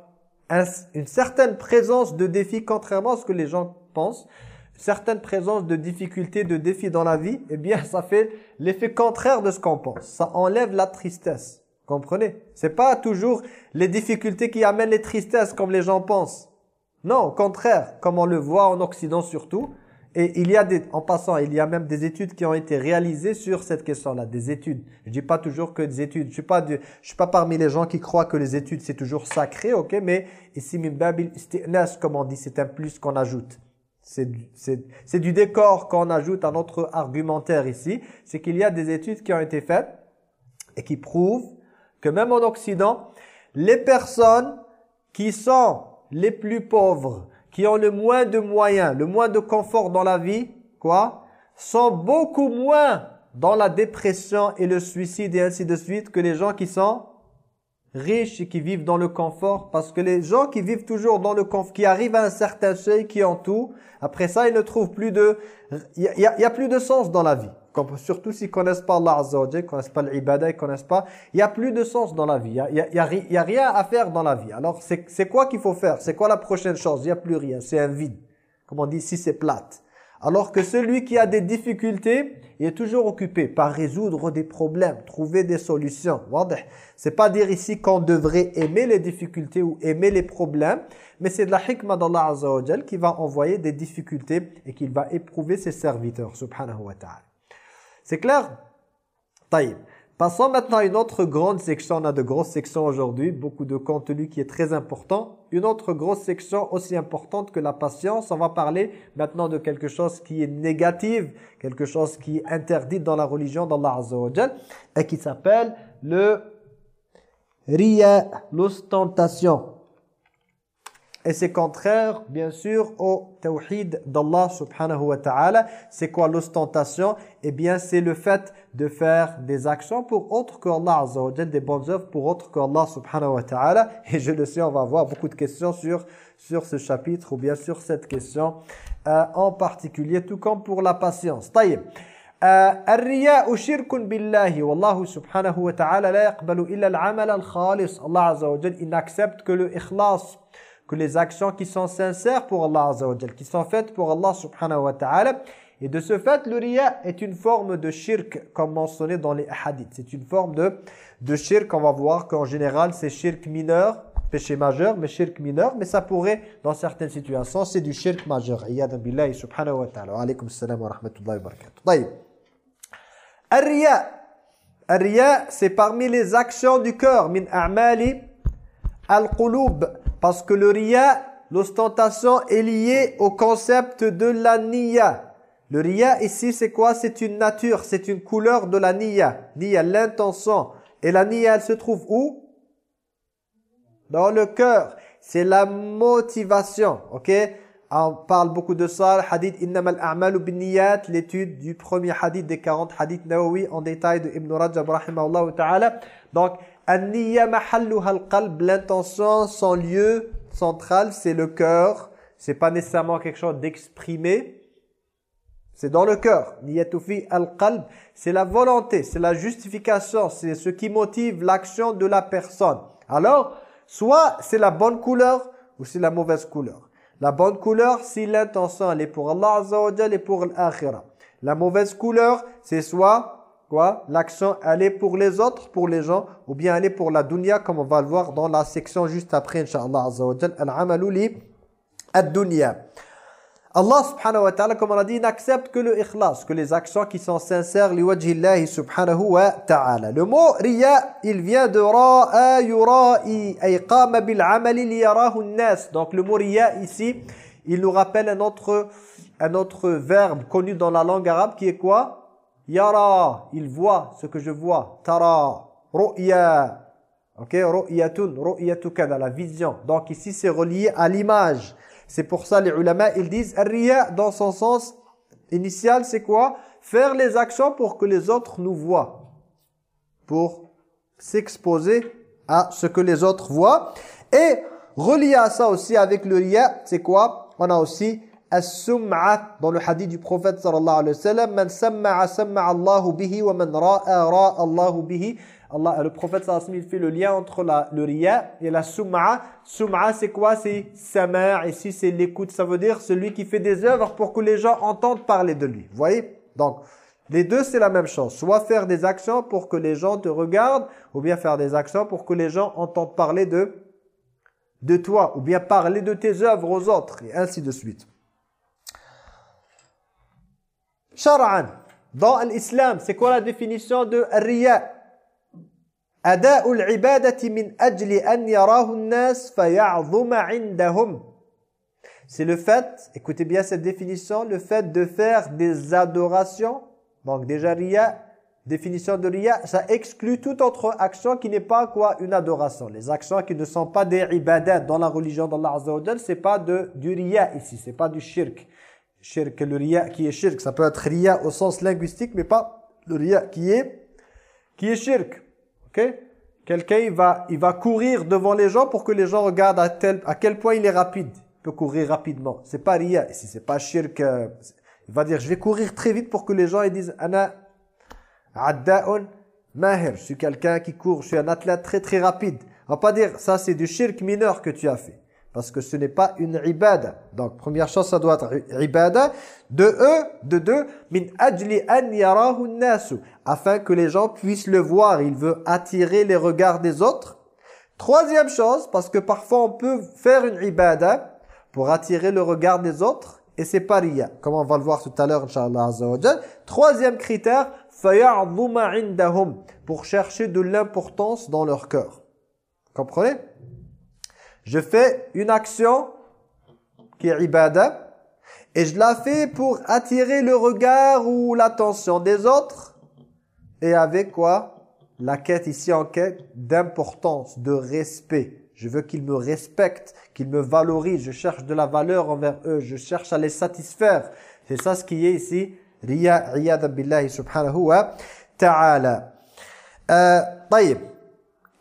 une certaine présence de défis, contrairement à ce que les gens pensent, certaine présence de difficultés, de défis dans la vie, eh bien, ça fait l'effet contraire de ce qu'on pense. Ça enlève la tristesse. Comprenez? C'est pas toujours les difficultés qui amènent les tristesses comme les gens pensent. Non, au contraire, comme on le voit en Occident surtout. Et il y a des, en passant, il y a même des études qui ont été réalisées sur cette question-là, des études. Je dis pas toujours que des études. Je suis pas, je suis pas parmi les gens qui croient que les études c'est toujours sacré, ok. Mais ici, babil comme on dit, c'est un plus qu'on ajoute. C'est du décor qu'on ajoute à notre argumentaire ici. C'est qu'il y a des études qui ont été faites et qui prouvent que même en Occident, les personnes qui sont les plus pauvres, qui ont le moins de moyens, le moins de confort dans la vie, quoi, sont beaucoup moins dans la dépression et le suicide et ainsi de suite que les gens qui sont riches et qui vivent dans le confort. Parce que les gens qui vivent toujours dans le confort, qui arrivent à un certain seuil, qui ont tout, après ça, ils ne trouvent plus de... Il n'y a, a, plus de sens dans la vie surtout s'ils ne connaissent pas Allah Azza wa ne connaissent pas l'ibada, ils ne connaissent pas, il n'y a plus de sens dans la vie, il n'y a, y a, rien à faire dans la vie. Alors c'est quoi qu'il faut faire? C'est quoi la prochaine chose? Il n'y a plus rien, c'est un vide. Comme on dit ici, c'est plate. Alors que celui qui a des difficultés, il est toujours occupé par résoudre des problèmes, trouver des solutions. C'est pas dire ici qu'on devrait aimer les difficultés ou aimer les problèmes, mais c'est de la hikmah d'Allah Azza qui va envoyer des difficultés et qu'il va éprouver ses serviteurs, subhanahu wa ta'ala. C'est clair? Taïb. Passons maintenant à une autre grande section. On a de grosses sections aujourd'hui, beaucoup de contenu qui est très important. Une autre grosse section aussi importante que la patience. On va parler maintenant de quelque chose qui est négatif, quelque chose qui est interdit dans la religion d'Allah Azza wa et qui s'appelle le riya, l'ostentation. et c'est contraire, bien sûr, au tawhid d'Allah subhanahu wa ta'ala. C'est quoi l'ostentation Eh bien, c'est le fait de faire des actions pour autre que Allah azza wa des bonnes œuvres pour autre que Allah subhanahu wa ta'ala. Et je le sais, on va avoir beaucoup de questions sur, sur ce chapitre ou bien sur cette question euh, en particulier, tout comme pour la patience. Taïb. الرياء شرك بالله والله سبحانه وتعالى لا يقبل إلا العمل الخالص Allah Azza wa il n'accepte que le ikhlas que les actions qui sont sincères pour Allah Azza qui sont faites pour Allah subhanahu wa ta'ala. Et de ce fait, le riya est une forme de shirk, comme mentionné dans les hadiths. C'est une forme de, de shirk. On va voir qu'en général, c'est shirk mineur, péché majeur, mais shirk mineur. Mais ça pourrait, dans certaines situations, c'est du shirk majeur. Iyadan billahi subhanahu wa ta'ala. Wa alaykum salam wa rahmatullahi wa barakatuh. Al-riya. C'est parmi les actions du cœur. Min a'mali al-qulub parce que le riya, l'ostentation est liée au concept de la niya. Le riya ici c'est quoi? C'est une nature, c'est une couleur de la niya. Niya, l'intention. Et la niya elle se trouve où? Dans le cœur. C'est la motivation, ok? On parle beaucoup de ça, hadith innamal a'malu binniyat, l'étude du premier hadith des 40 hadiths Nawawi en détail de Ibn Rajab ta'ala. Donc l'intention, son lieu central, c'est le cœur. C'est pas nécessairement quelque chose d'exprimé. C'est dans le cœur. Niyatufi al-qalb, c'est la volonté, c'est la justification, c'est ce qui motive l'action de la personne. Alors, soit c'est la bonne couleur ou c'est la mauvaise couleur. La bonne couleur, si l'intention elle est pour Allah Azza wa et pour l'akhirah. La mauvaise couleur, c'est soit quoi? L'action, elle est pour les autres, pour les gens, ou bien elle est pour la dunya, comme on va le voir dans la section juste après, Inch'Allah Azza wa Jal. Al-amalu li ad-dunya. Allah subhanahu wa ta'ala, comme on a dit, n'accepte que le ikhlas, que les actions qui sont sincères, li wajhillahi subhanahu wa ta'ala. Le mot riya, il vient de ra'a yura'i, ay qama bil amali li yarahu nas. Donc le mot riya ici, il nous rappelle un autre, un autre verbe connu dans la langue arabe qui est quoi? Yara, il voit ce que je vois. Tara, ru'ya. Ok, ru'yatun, ru'yatu kada, la vision. Donc ici c'est relié à l'image. C'est pour ça les ulama ils disent riya dans son sens initial c'est quoi? Faire les actions pour que les autres nous voient. Pour s'exposer à ce que les autres voient. Et relié à ça aussi avec le riya, c'est quoi? On a aussi as-sum'a dans le hadith du prophète sallallahu alayhi wa sallam man sam'a sam'a Allahu bihi wa man ra'a ra'a Allahu bihi Allah, le prophète sallallahu alayhi wa il fait le lien entre la, le riya et la sum'a. Sum'a c'est quoi? C'est sama' ici c'est l'écoute ça veut dire celui qui fait des œuvres pour que les gens entendent parler de lui. Vous voyez? Donc les deux c'est la même chose. Soit faire des actions pour que les gens te regardent ou bien faire des actions pour que les gens entendent parler de de toi ou bien parler de tes œuvres aux autres et ainsi de suite Shar'an, dans l'islam, c'est quoi la définition de riya faya'zuma 'indahum. C'est le fait, écoutez bien cette définition, le fait de faire des adorations. Donc déjà riya, définition de riya, ça exclut toute autre action qui n'est pas quoi? Une adoration. Les actions qui ne sont pas des ibadat dans la religion d'Allah Azza wa pas de du riya ici, c'est pas du shirk shirk, le riya qui est shirk, ça peut être riya au sens linguistique, mais pas le riya qui est, qui est shirk. Ok? Quelqu'un, il va, il va courir devant les gens pour que les gens regardent à, tel, à quel point il est rapide. Il peut courir rapidement. C'est pas riya. Si c'est pas shirk, euh, il va dire, je vais courir très vite pour que les gens ils disent, ana adda'un mahir. Je suis quelqu'un qui court, je suis un athlète très très rapide. On va pas dire, ça c'est du shirk mineur que tu as fait. Parce que ce n'est pas une ibada. Donc, première chose, ça doit être ibada. De eux, de deux, min ajli an yarahu nasu. Afin que les gens puissent le voir. Il veut attirer les regards des autres. Troisième chose, parce que parfois on peut faire une ibada pour attirer le regard des autres. Et c'est pas. Comme on va le voir tout à l'heure, Inch'Allah Troisième critère. Pour chercher de l'importance dans leur cœur. Comprenez? Je fais une action qui est ibada et je la fais pour attirer le regard ou l'attention des autres et avec quoi? La quête ici en quête d'importance, de respect. Je veux qu'ils me respectent, qu'ils me valorisent. Je cherche de la valeur envers eux. Je cherche à les satisfaire. C'est ça ce qui est ici. Riya, billahi subhanahu wa ta'ala. Euh,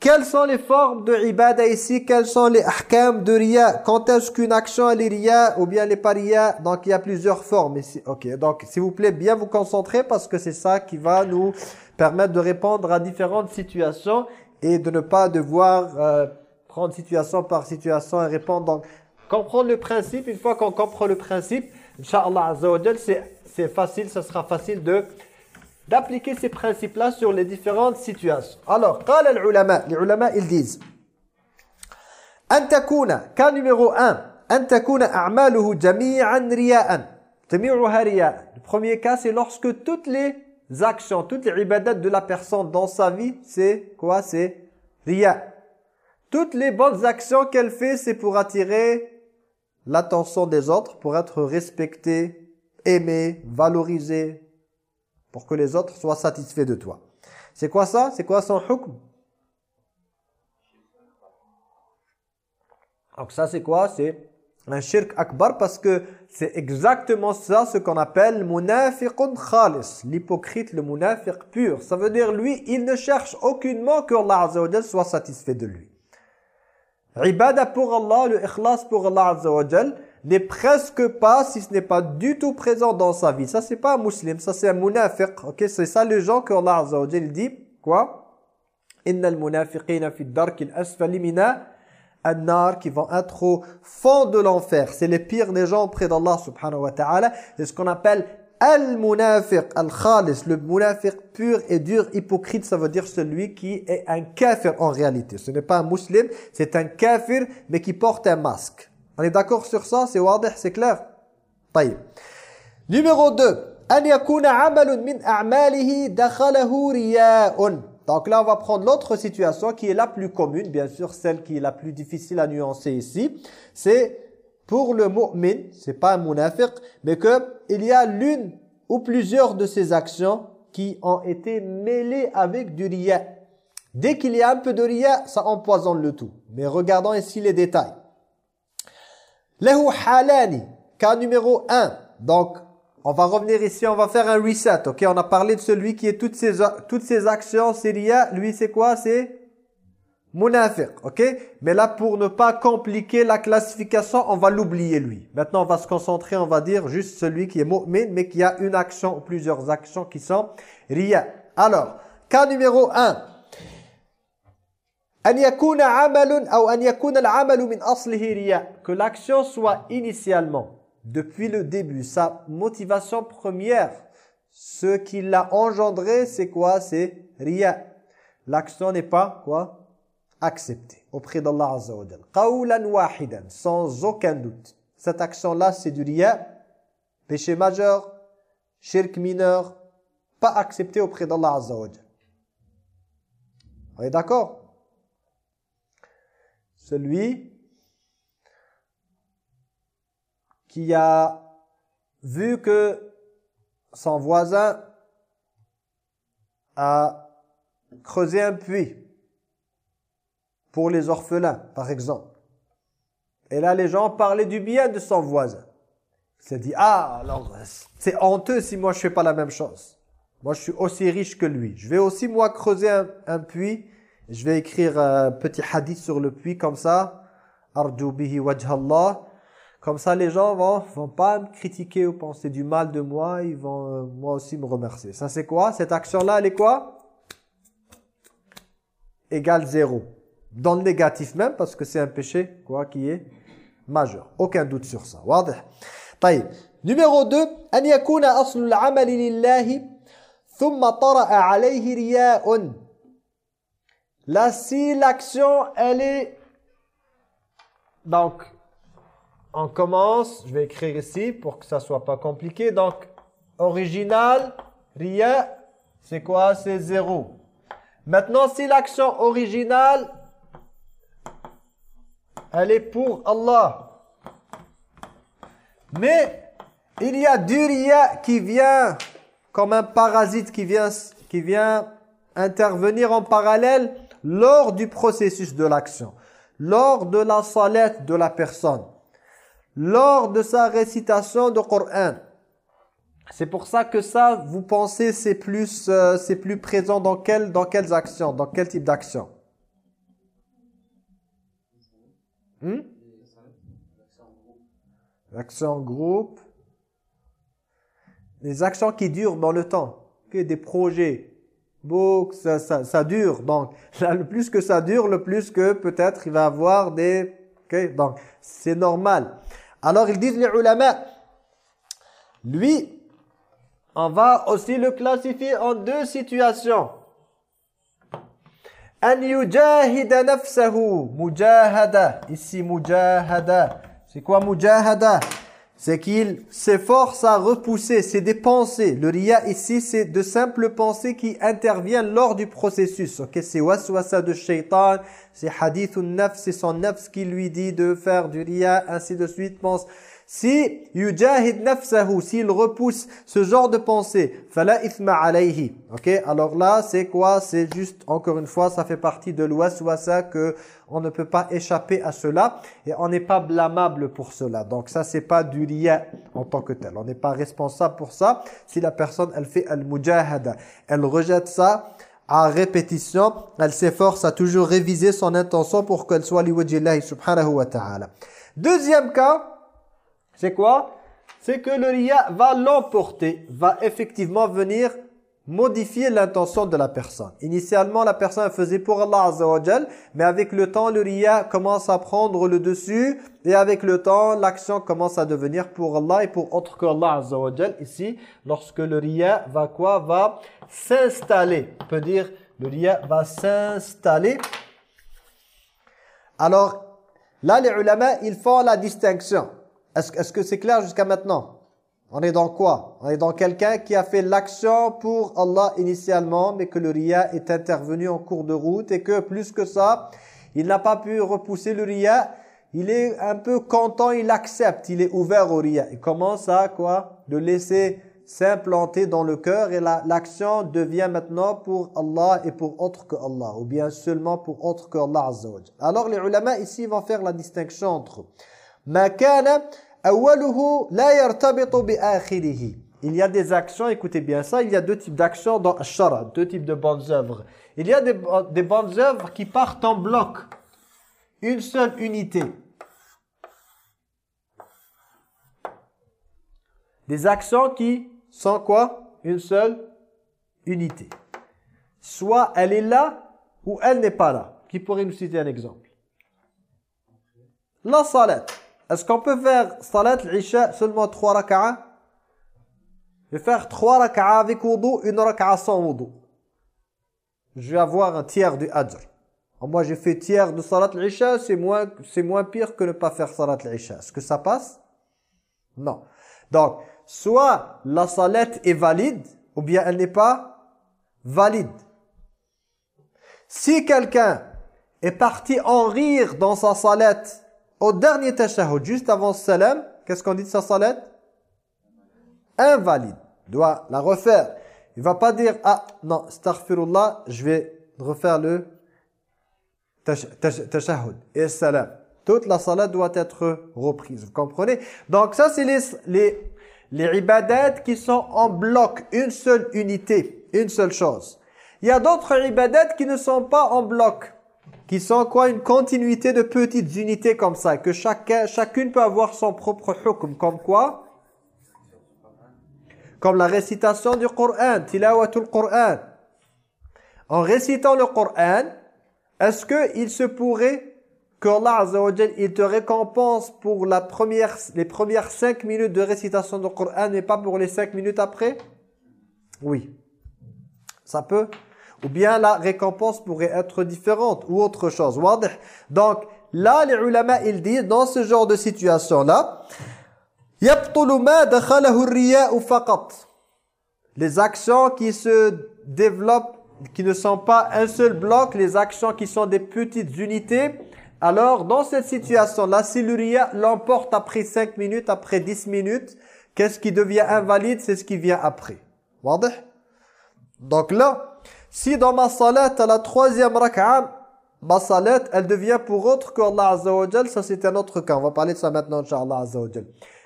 quelles sont les formes de ibada ici? Quels sont les ahkam de riya? Quand est-ce qu'une action est riya ou bien les paria Donc il y a plusieurs formes ici. Ok, donc s'il vous plaît, bien vous concentrer parce que c'est ça qui va nous permettre de répondre à différentes situations et de ne pas devoir euh, prendre situation par situation et répondre. Donc comprendre le principe, une fois qu'on comprend le principe, Inch'Allah c'est facile, ce sera facile de d'appliquer ces principes-là sur les différentes situations. Alors, les ulama, ils disent Antakuna, cas numéro 1, Antakuna a'maluhu jami'an riya'an. Le premier cas, c'est lorsque toutes les actions, toutes les ibadat de la personne dans sa vie, c'est quoi? C'est riya. Toutes les bonnes actions qu'elle fait, c'est pour attirer l'attention des autres, pour être respectée, aimée, valorisée, pour que les autres soient satisfaits de toi. C'est quoi ça? C'est quoi son hukm? Donc ça c'est quoi? C'est un shirk akbar parce que c'est exactement ça ce qu'on appelle munafiqun khalis, l'hypocrite, le munafiq pur. Ça veut dire lui, il ne cherche aucunement que Allah soit satisfait de lui. Ibada pour Allah, le ikhlas pour Allah n'est presque pas, si ce n'est pas du tout présent dans sa vie. Ça, c'est pas un musulman, ça c'est un munafiq. Ok, c'est ça les gens que Allah Azza wa dit. Quoi? Innal munafiqina fi darkil asfali mina an-nar qui vont être au fond de l'enfer. C'est les pires des gens auprès d'Allah subhanahu wa ta'ala. C'est ce qu'on appelle Al-munafiq, al-khalis, le munafiq pur et dur, hypocrite, ça veut dire celui qui est un kafir en réalité. Ce n'est pas un musulman, c'est un kafir, mais qui porte un masque. On est d'accord sur ça C'est wadih, c'est clair طيب. Numéro 2. أن يكون عمل من أعماله دخله رياء. Donc là, on va prendre l'autre situation qui est la plus commune, bien sûr, celle qui est la plus difficile à nuancer ici. C'est pour le mu'min, c'est pas un munafiq, mais qu'il y a l'une ou plusieurs de ces actions qui ont été mêlées avec du riya. Dès qu'il y a un peu de riya, ça empoisonne le tout. Mais regardons ici les détails. Lahu halani, cas numéro 1. Donc, on va revenir ici, on va faire un reset. Ok, on a parlé de celui qui est toutes ses, toutes ses actions, c'est ria. Lui, c'est quoi? C'est munafiq. Ok? Mais là, pour ne pas compliquer la classification, on va l'oublier lui. Maintenant, on va se concentrer, on va dire juste celui qui est mu'min, mais qui a une action ou plusieurs actions qui sont ria. Alors, cas numéro 1 que l'action soit initialement depuis le début sa motivation première. Ce qui l'a engendré c'est quoi? C'est riya. L'action n'est pas quoi? Acceptée auprès d'Allah Azza wa sans aucun doute. Cette action là c'est du riya. Péché majeur shirk mineur pas accepté auprès d'Allah Azza wa on est d'accord? Celui qui a vu que son voisin a creusé un puits pour les orphelins, par exemple. Et là, les gens parlaient du bien de son voisin. Il s'est dit, ah, alors, c'est honteux si moi je fais pas la même chose. Moi, je suis aussi riche que lui. Je vais aussi, moi, creuser un puits je vais écrire un petit hadith sur le puits comme ça. Arju bihi wajhallah. Comme ça, les gens vont, vont pas me critiquer ou penser du mal de moi. Ils vont euh, moi aussi me remercier. Ça, c'est quoi Cette action-là, elle est quoi Égale zéro. Dans le négatif même, parce que c'est un péché quoi qui est majeur. Aucun doute sur ça. طيب. Numéro 2. أن يكون أصل العمل لله ثم طرأ عليه رياء Là, si l'action, elle est... Donc, on commence, je vais écrire ici pour que ça soit pas compliqué. Donc, original, rien, c'est quoi? C'est zéro. Maintenant, si l'action originale, elle est pour Allah. Mais, il y a du ria qui vient, comme un parasite qui vient, qui vient intervenir en parallèle lors du processus de l'action. lors de la salat de la personne, lors de sa récitation de Coran. C'est pour ça que ça, vous pensez, c'est plus, euh, c'est plus présent dans, quel, dans quelles actions, dans quel type d'action? Hmm? L'action en groupe. Les actions qui durent dans le temps. Des projets. Beau, ça, ça, ça dure. Donc, le plus que ça dure, le plus que peut-être il va avoir des... Donc, c'est normal. Alors, ils disent les ulama, lui, on va aussi le classifier en deux situations. An yujahida nafsahu, mujahada. Ici, mujahada. C'est quoi mujahada? C'est qu'il s'efforce à repousser, c'est des pensées. Le riya ici, c'est de simples pensées qui interviennent lors du processus. Ok, c'est waswasa de shaitan, c'est hadithun nafs, c'est son nafs qui lui dit de faire du riya, ainsi de suite. Pense si yujahid nafsahu, s'il repousse ce genre de pensée, fala ithma alayhi. OK Alors là, c'est quoi? C'est juste encore une fois, ça fait partie de l'ouaswasa que on ne peut pas échapper à cela et on n'est pas blâmable pour cela. Donc ça c'est pas du lien en tant que tel. On n'est pas responsable pour ça si la personne elle fait al-mujahada. Elle rejette ça à répétition, elle s'efforce à toujours réviser son intention pour qu'elle soit liwajillahi subhanahu wa ta'ala. Deuxième cas, c'est quoi? C'est que le riya va l'emporter, va effectivement venir modifier l'intention de la personne. Initialement, la personne faisait pour Allah Azza mais avec le temps, le riya commence à prendre le dessus et avec le temps, l'action commence à devenir pour Allah et pour autre que Allah Azza Ici, lorsque le riya va quoi? Va s'installer. On peut dire, le riya va s'installer. Alors, là, les ulama, ils font la distinction. Est-ce que c'est clair jusqu'à maintenant? On est dans quoi? On est dans quelqu'un qui a fait l'action pour Allah initialement, mais que le riya est intervenu en cours de route et que plus que ça, il n'a pas pu repousser le riya. Il est un peu content, il accepte, il est ouvert au riya. Il commence à quoi? De laisser s'implanter dans le cœur et l'action devient maintenant pour Allah et pour autre que Allah ou bien seulement pour autre que Allah Azza Alors les ulama ici vont faire la distinction entre ma il y a des actions, écoutez bien ça, il y a deux types d'actions dans Ashara, deux types de bonnes œuvres. Il y a des, des bonnes œuvres qui partent en bloc, une seule unité. Des actions qui sont quoi? Une seule unité. Soit elle est là ou elle n'est pas là. Qui pourrait nous citer un exemple? La salat. Est-ce qu'on peut faire salat l'isha seulement trois raka'a Je vais faire trois raka'a avec wudu, une raka'a sans wudu. Je vais avoir un tiers du adr. Moi, j'ai fait tiers de salat l'isha, c'est moins, moins pire que ne pas faire salat l'isha. Est-ce que ça passe? Non. Donc, soit la salat est valide, ou bien elle n'est pas valide. Si quelqu'un est parti en rire dans sa salat au dernier tashahhud, juste avant salam, qu'est-ce qu'on dit de sa salat? Invalide. Il doit la refaire. Il va pas dire, ah non, astaghfirullah, je vais refaire le tashahhud et salam. Toute la salat doit être reprise, vous comprenez? Donc ça, c'est les, les, les qui sont en bloc, une seule unité, une seule chose. Il y a d'autres ibadat qui ne sont pas en bloc qui sont quoi Une continuité de petites unités comme ça, que chacun, chacune peut avoir son propre hukm, comme quoi? Comme la récitation du Coran, tilawatul Coran. En récitant le Coran, est-ce qu'il se pourrait que Allah il te récompense pour la première, les premières cinq minutes de récitation du Coran, mais pas pour les cinq minutes après? Oui. Ça peut ou bien la récompense pourrait être différente ou autre chose. Donc là, les ulama, ils disent, dans ce genre de situation-là, les actions qui se développent, qui ne sont pas un seul bloc, les actions qui sont des petites unités, alors dans cette situation-là, si l'uria l'emporte après 5 minutes, après 10 minutes, qu'est-ce qui devient invalide? C'est ce qui vient après. Donc là, si dans ma salat, à la troisième rak'a, ma salat, elle devient pour autre qu'Allah Azza wa ça c'est un autre cas. On va parler de ça maintenant, Inch'Allah Azza wa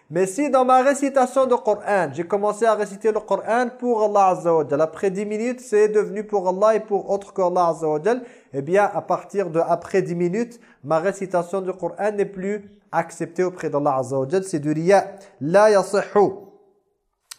Mais si dans ma récitation de Coran, j'ai commencé à réciter le Coran pour Allah Azza après 10 minutes, c'est devenu pour Allah et pour autre qu'Allah Azza wa eh bien, à partir de après 10 minutes, ma récitation du Coran n'est plus acceptée auprès d'Allah Azza wa C'est du riya. La yasihhu.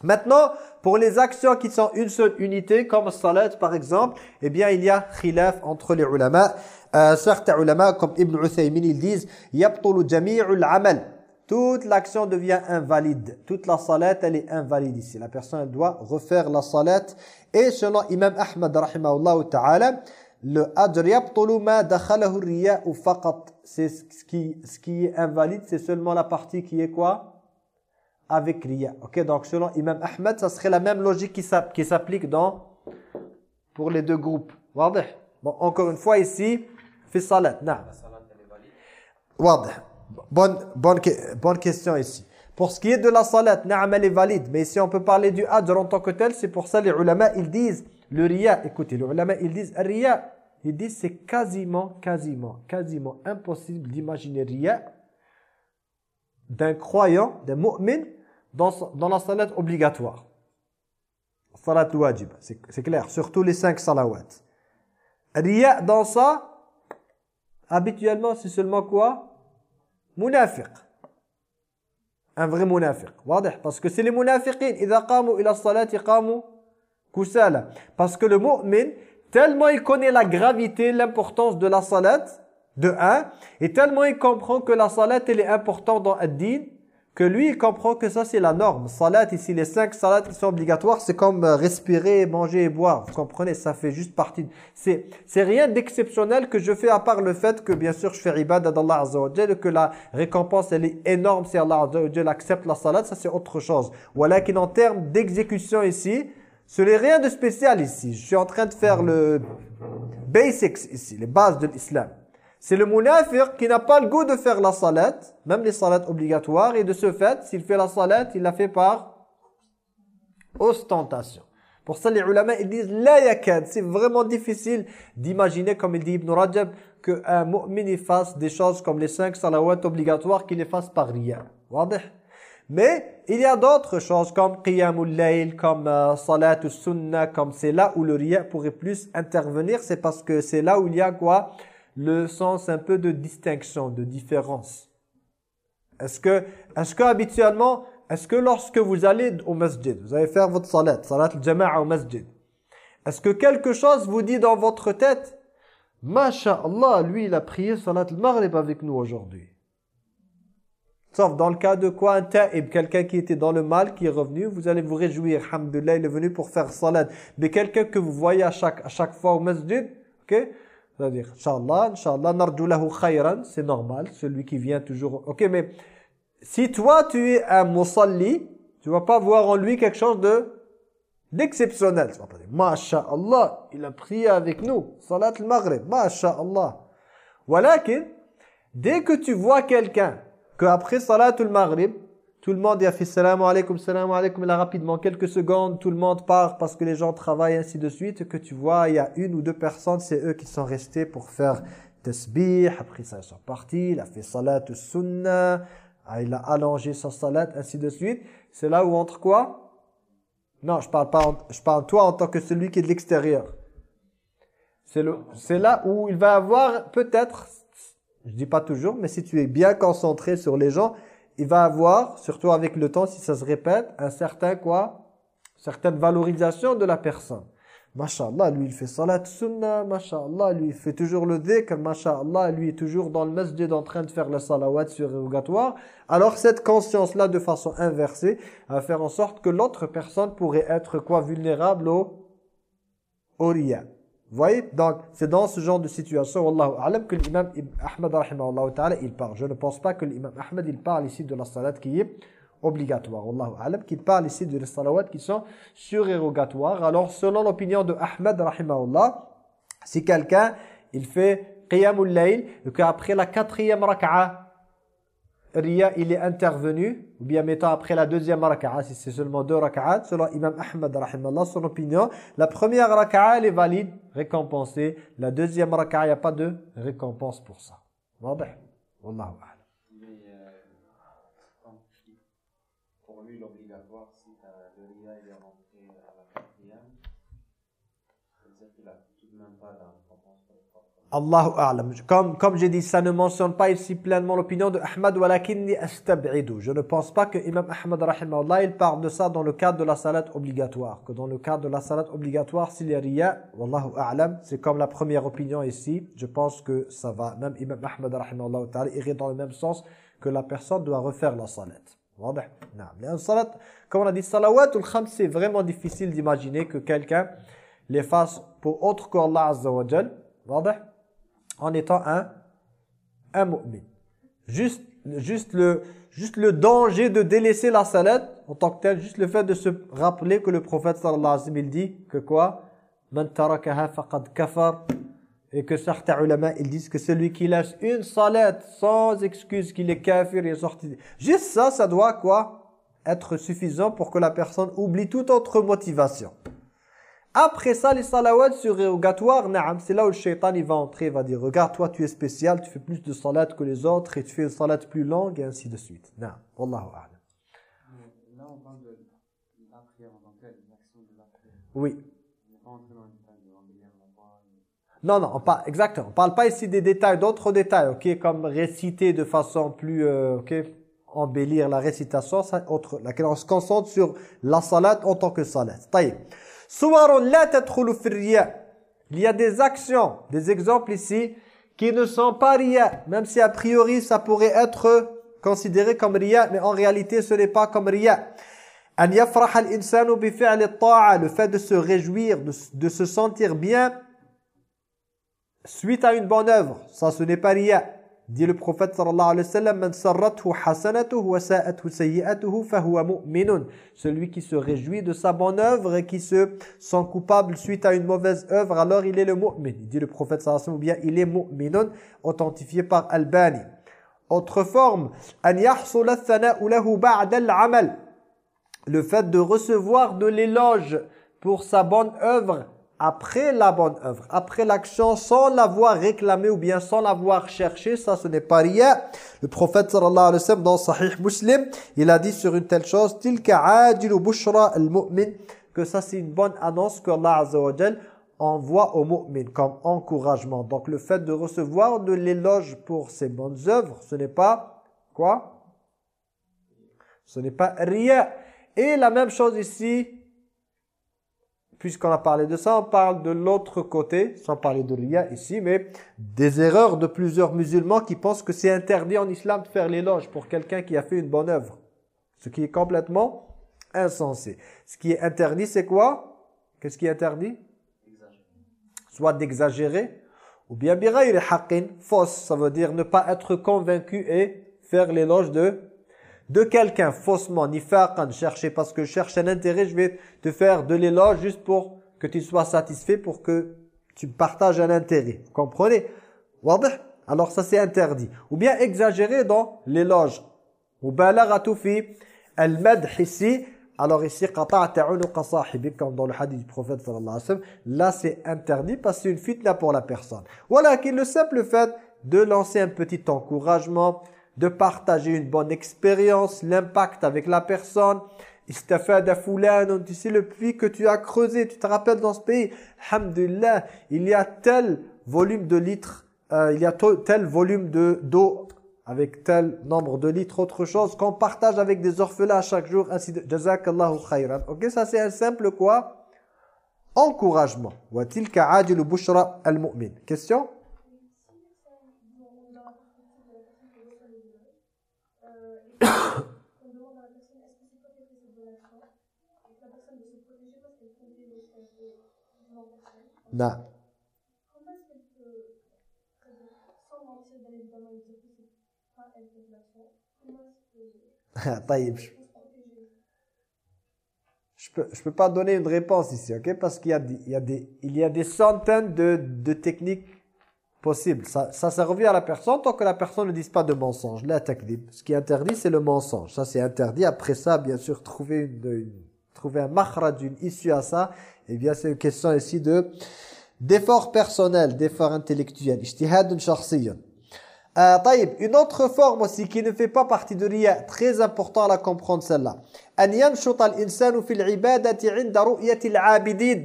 Maintenant, pour les actions qui sont une seule unité, comme salat par exemple, eh bien il y a khilaf entre les ulama. Euh, certains ulama, comme Ibn Uthaymin, ils disent « Yabtulu jami'ul amal » Toute l'action devient invalide. Toute la salat, elle est invalide ici. La personne doit refaire la salat. Et selon Imam Ahmad, rahimahullah ta'ala, le ajr yabtulu ma dakhalahu riya'u faqat. C'est ce qui, ce qui est invalide, c'est seulement la partie qui est quoi? Avec riya. Ok, donc selon Imam Ahmed, ça serait la même logique qui s'applique dans pour les deux groupes. Bon, encore une fois ici, fi salat. Bonne, bonne, bonne question ici. Pour ce qui est de la salat, na'am, elle est valide. Mais ici, on peut parler du adr en tant que tel. C'est pour ça les ulama, ils disent, le riya, écoutez, les ulama, ils disent, riya, ils disent, c'est quasiment, quasiment, quasiment impossible d'imaginer riya d'un croyant, d'un mu'min, dans, dans la salat obligatoire. Salat wajib, c'est clair. Surtout les cinq salawats. Riya dans ça, habituellement, c'est seulement quoi? Munafiq. Un vrai munafiq. Parce que c'est les munafiqines. Ils qamu ila salati qamu kusala. Parce que le mu'min, tellement il connaît la gravité, l'importance de la salat, de un, et tellement il comprend que la salat, elle est importante dans ad-din, que lui, il comprend que ça, c'est la norme. Salat, ici, les cinq salats qui sont obligatoires, c'est comme euh, respirer, manger et boire. Vous comprenez? Ça fait juste partie. C'est rien d'exceptionnel que je fais à part le fait que, bien sûr, je fais ibadah d'Allah Azza wa que la récompense, elle est énorme si Allah Azza wa accepte la salat, ça c'est autre chose. Voilà qu'en termes d'exécution ici, ce n'est rien de spécial ici. Je suis en train de faire le basics ici, les bases de l'islam. C'est le munafiq qui n'a pas le goût de faire la salat, même les salats obligatoires, et de ce fait, s'il fait la salat, il la fait par ostentation. Pour ça, les ulama, ils disent, la yakad, c'est vraiment difficile d'imaginer, comme il dit Ibn Rajab, qu'un mu'min fasse des choses comme les cinq salawats obligatoires, qu'il les fasse par rien. Mais il y a d'autres choses comme qiyamul layl, comme euh, salatul sunnah, comme c'est là où le riya pourrait plus intervenir, c'est parce que c'est là où il y a quoi? Le sens un peu de distinction, de différence. Est-ce que, est-ce que habituellement, est-ce que lorsque vous allez au masjid, vous allez faire votre salat, salat al-jama'a au masjid, est-ce que quelque chose vous dit dans votre tête, Masha'Allah, lui il a prié salat al-maghrib avec nous aujourd'hui. Sauf dans le cas de quoi un ta'ib, quelqu'un qui était dans le mal, qui est revenu, vous allez vous réjouir, alhamdulillah, il est venu pour faire salat. Mais quelqu'un que vous voyez à chaque, à chaque fois au masjid, ok c'est normal, celui qui vient toujours. Ok, mais si toi tu es un musalli, tu vas pas voir en lui quelque chose de d'exceptionnel. Tu vas pas dire, Masha'Allah, il a prié avec nous, Salat al-Maghrib, Masha'Allah. Walakin, dès que tu vois quelqu'un, qu'après Salat al-Maghrib, tout le monde a fait salam alaikum, salam alaikum, là rapidement, quelques secondes, tout le monde part parce que les gens travaillent, ainsi de suite, que tu vois, il y a une ou deux personnes, c'est eux qui sont restés pour faire tasbih, après ça ils sont partis, il a fait salat sunnah, ah, il a allongé sa salat, ainsi de suite. C'est là où entre quoi? Non, je parle pas, je parle toi en tant que celui qui est de l'extérieur. C'est là où il va avoir peut-être, je dis pas toujours, mais si tu es bien concentré sur les gens, il va avoir, surtout avec le temps, si ça se répète, un certain quoi Certaine valorisation de la personne. Masha'Allah, lui il fait salat sunnah, Masha'Allah, lui il fait toujours le dhikr, Masha'Allah, lui est toujours dans le masjid en train de faire le salawat surrogatoire. Alors cette conscience-là, de façon inversée, va faire en sorte que l'autre personne pourrait être quoi Vulnérable au, au vous voyez Donc, c'est dans ce genre de situation, Wallahu alam, que l'imam Ahmed, ta'ala, il parle. Je ne pense pas que l'imam Ahmed, il parle ici de la salat qui est obligatoire. Wallahu alam, qu'il parle ici de les salawat qui sont surérogatoires. Alors, selon l'opinion de Ahmed, rahimahullah, si quelqu'un, il fait qiyamul layl, et qu'après la quatrième raka'a, Ria, il est intervenu, ou bien mettons après la deuxième raka'a, si c'est seulement deux raka'at, selon Imam Ahmad, rahimallah, son opinion, la première raka'a, elle est valide, récompensée. La deuxième raka'a, il n'y a pas de récompense pour ça. Wallahu a'lam. Euh, pour lui, l'obligatoire, si le Ria est rentré à la quatrième, c'est-à-dire qu'il n'a tout de même pas Allahu a'lam. Comme, comme j'ai dit, ça ne mentionne pas ici pleinement l'opinion de Ahmad walakinni astab'idu. Je ne pense pas que Imam Ahmad rahimahullah, il parle de ça dans le cadre de la salat obligatoire. Que dans le cadre de la salat obligatoire, s'il y a riya, wallahu a'lam, c'est comme la première opinion ici. Je pense que ça va. Même Imam Ahmad rahimahullah irait dans le même sens que la personne doit refaire la salat. Comme on a dit, salawat kham, c'est vraiment difficile d'imaginer que quelqu'un les fasse pour autre qu'Allah azza wa en étant un, un mu'min. Juste, juste, le, juste le danger de délaisser la salat en tant que tel, juste le fait de se rappeler que le prophète sallallahu alayhi wa sallam, dit que quoi? Man tarakaha faqad kafar et que certains ulama ils disent que celui qui laisse une salat sans excuse qu'il est kafir, est sorti. Juste ça, ça doit quoi? Être suffisant pour que la personne oublie toute autre motivation. Après ça, les salawats surrogatoires, c'est là où le shaitan il va entrer, il va dire, regarde, toi tu es spécial, tu fais plus de salat que les autres, et tu fais une salat plus longue, et ainsi de suite. Naam, Wallahu a'lam. Là, on parle de la prière en tant que l'action de la prière. Oui. Non, non, on parle, exactement. On parle pas ici des détails, d'autres détails, ok, comme réciter de façon plus, euh, ok, embellir la récitation, ça, autre, laquelle on se concentre sur la salat en tant que salat. Taïe. Il y a des actions, des exemples ici, qui ne sont pas riya, même si a priori ça pourrait être considéré comme riya, mais en réalité ce n'est pas comme riya. Le fait de se réjouir, de, se sentir bien suite à une bonne œuvre, ça ce n'est pas riya. Dit le prophète sallallahu alayhi wa sallam Man sarrathu hasanatuhu wa sa'athu sayyi'atuhu fahuwa mu'minun. Celui qui se réjouit de sa bonne œuvre et qui se sent coupable suite à une mauvaise œuvre, alors il est le mu'min. Dit le prophète sallallahu alayhi wa sallam, ou bien il est mu'minun, authentifié par Albani. Autre forme, an yahsul thana'u lahu ba'da al-amal. Le fait de recevoir de l'éloge pour sa bonne œuvre après la bonne œuvre, après l'action, sans l'avoir réclamé ou bien sans l'avoir cherché, ça ce n'est pas rien. Le prophète sallallahu alayhi wa sallam dans Sahih Muslim, il a dit sur une telle chose, tilka ajilu bushra al-mu'min, que ça c'est une bonne annonce que Allah azza envoie au mu'min comme encouragement. Donc le fait de recevoir de l'éloge pour ses bonnes œuvres, ce n'est pas quoi? Ce n'est pas rien. Et la même chose ici, puisqu'on a parlé de ça, on parle de l'autre côté, sans parler de ria ici, mais des erreurs de plusieurs musulmans qui pensent que c'est interdit en islam de faire l'éloge pour quelqu'un qui a fait une bonne œuvre. Ce qui est complètement insensé. Ce qui est interdit, c'est quoi? Qu'est-ce qui est interdit? Soit d'exagérer, ou bien birayri haqqin, fausse, ça veut dire ne pas être convaincu et faire l'éloge de de quelqu'un faussement, ni faire chercher parce que je cherche un intérêt, je vais te faire de l'éloge juste pour que tu sois satisfait, pour que tu partages un intérêt. Vous comprenez? Alors ça c'est interdit. Ou bien exagérer dans l'éloge. fi al-madh ici. Alors ici, comme dans le hadith du prophète sallallahu alayhi wa sallam, là c'est interdit parce que c'est une fitna pour la personne. Voilà, qui le simple fait de lancer un petit encouragement, de partager une bonne expérience, l'impact avec la personne. tu sais le puits que tu as creusé, tu te rappelles dans ce pays, alhamdulillah, il y a tel volume de litres, euh, il y a tel volume de d'eau avec tel nombre de litres, autre chose, qu'on partage avec des orphelins chaque jour, ainsi de Jazakallahu khayran. Ok, ça c'est un simple quoi? Encouragement. Question? Non. je peux je peux pas donner une réponse ici, ok? Parce qu'il y a des, y y a des centaines de, de techniques possible. Ça, ça, revient à la personne tant que la personne ne dise pas de mensonge. Ce qui est interdit, c'est le mensonge. Ça, c'est interdit. Après ça, bien sûr, trouver, une, trouver un makhraj, une issue à ça, eh bien, c'est une question ici de d'effort personnel, d'effort intellectuel. Ijtihad. Euh, une autre forme aussi qui ne fait pas partie de riya, très important à la comprendre celle-là.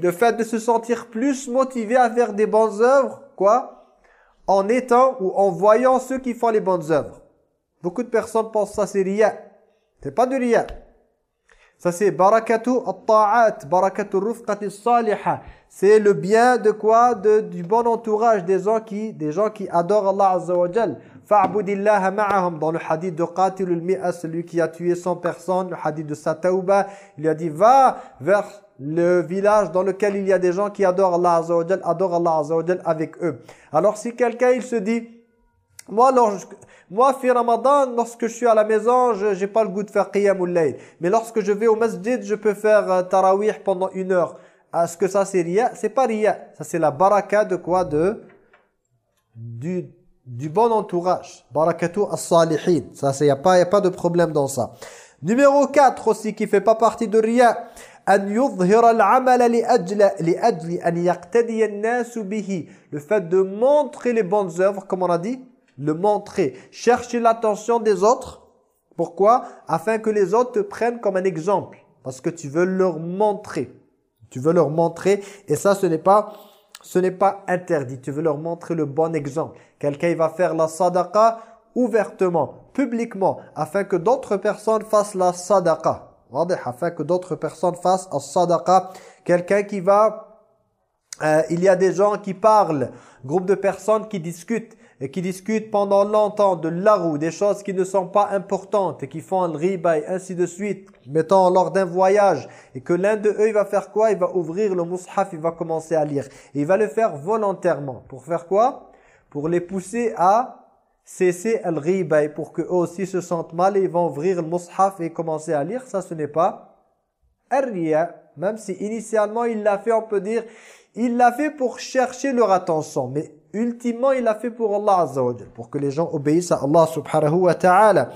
Le fait de se sentir plus motivé à faire des bonnes œuvres, quoi? En étant ou en voyant ceux qui font les bonnes œuvres. Beaucoup de personnes pensent ça c'est riya. C'est pas du riya. Ça c'est barakatu at-ta'at, barakatu rufqati. C'est le bien de quoi? De, Du bon entourage des gens qui des gens qui adorent Allah Azza wa Jal. Fa'budillaha ma'ahum dans le hadith de Qatil al-Mi'a, celui qui a tué 100 personnes, le hadith de Satauba, il a dit va vers le village dans lequel il y a des gens qui adorent Allah Azza wa adorent Allah Azza wa avec eux. Alors si quelqu'un il se dit moi lorsque moi fi Ramadan lorsque je suis à la maison, je j'ai pas le goût de faire qiyamul layl, mais lorsque je vais au masjid, je peux faire euh, tarawih pendant une heure. Est-ce que ça c'est riya C'est pas riya, ça c'est la baraka de quoi? De du du bon entourage. Barakatu as-salihin. Ça c'est y a pas y a pas de problème dans ça. Numéro 4 aussi qui fait pas partie de riya le fait de montrer les bonnes œuvres comme on a dit le montrer. Chercher l'attention des autres? Pourquoi? Afin que les autres te prennent comme un exemple. Parce que tu veux leur montrer. Tu veux leur montrer et ça ce n'est pas ce n'est pas interdit. Tu veux leur montrer le bon exemple. Quelqu'un va faire la sadaqa ouvertement publiquement afin que d'autres personnes fassent la sadaqa. Afin que d'autres personnes fassent as-sadaqa. Quelqu'un qui va... Euh, il y a des gens qui parlent, groupe de personnes qui discutent et qui discutent pendant longtemps de l'arou, des choses qui ne sont pas importantes et qui font un riba et ainsi de suite, mettons lors d'un voyage et que l'un de eux il va faire quoi? Il va ouvrir le mushaf, il va commencer à lire. Et il va le faire volontairement. Pour faire quoi? Pour les pousser à cesser al-ghiba pour qu'eux aussi se sentent mal et ils vont ouvrir le mushaf et commencer à lire, ça ce n'est pas ar même si initialement il l'a fait, on peut dire, il l'a fait pour chercher leur attention, mais ultimement il l'a fait pour Allah Azza wa pour que les gens obéissent à Allah subhanahu wa ta'ala.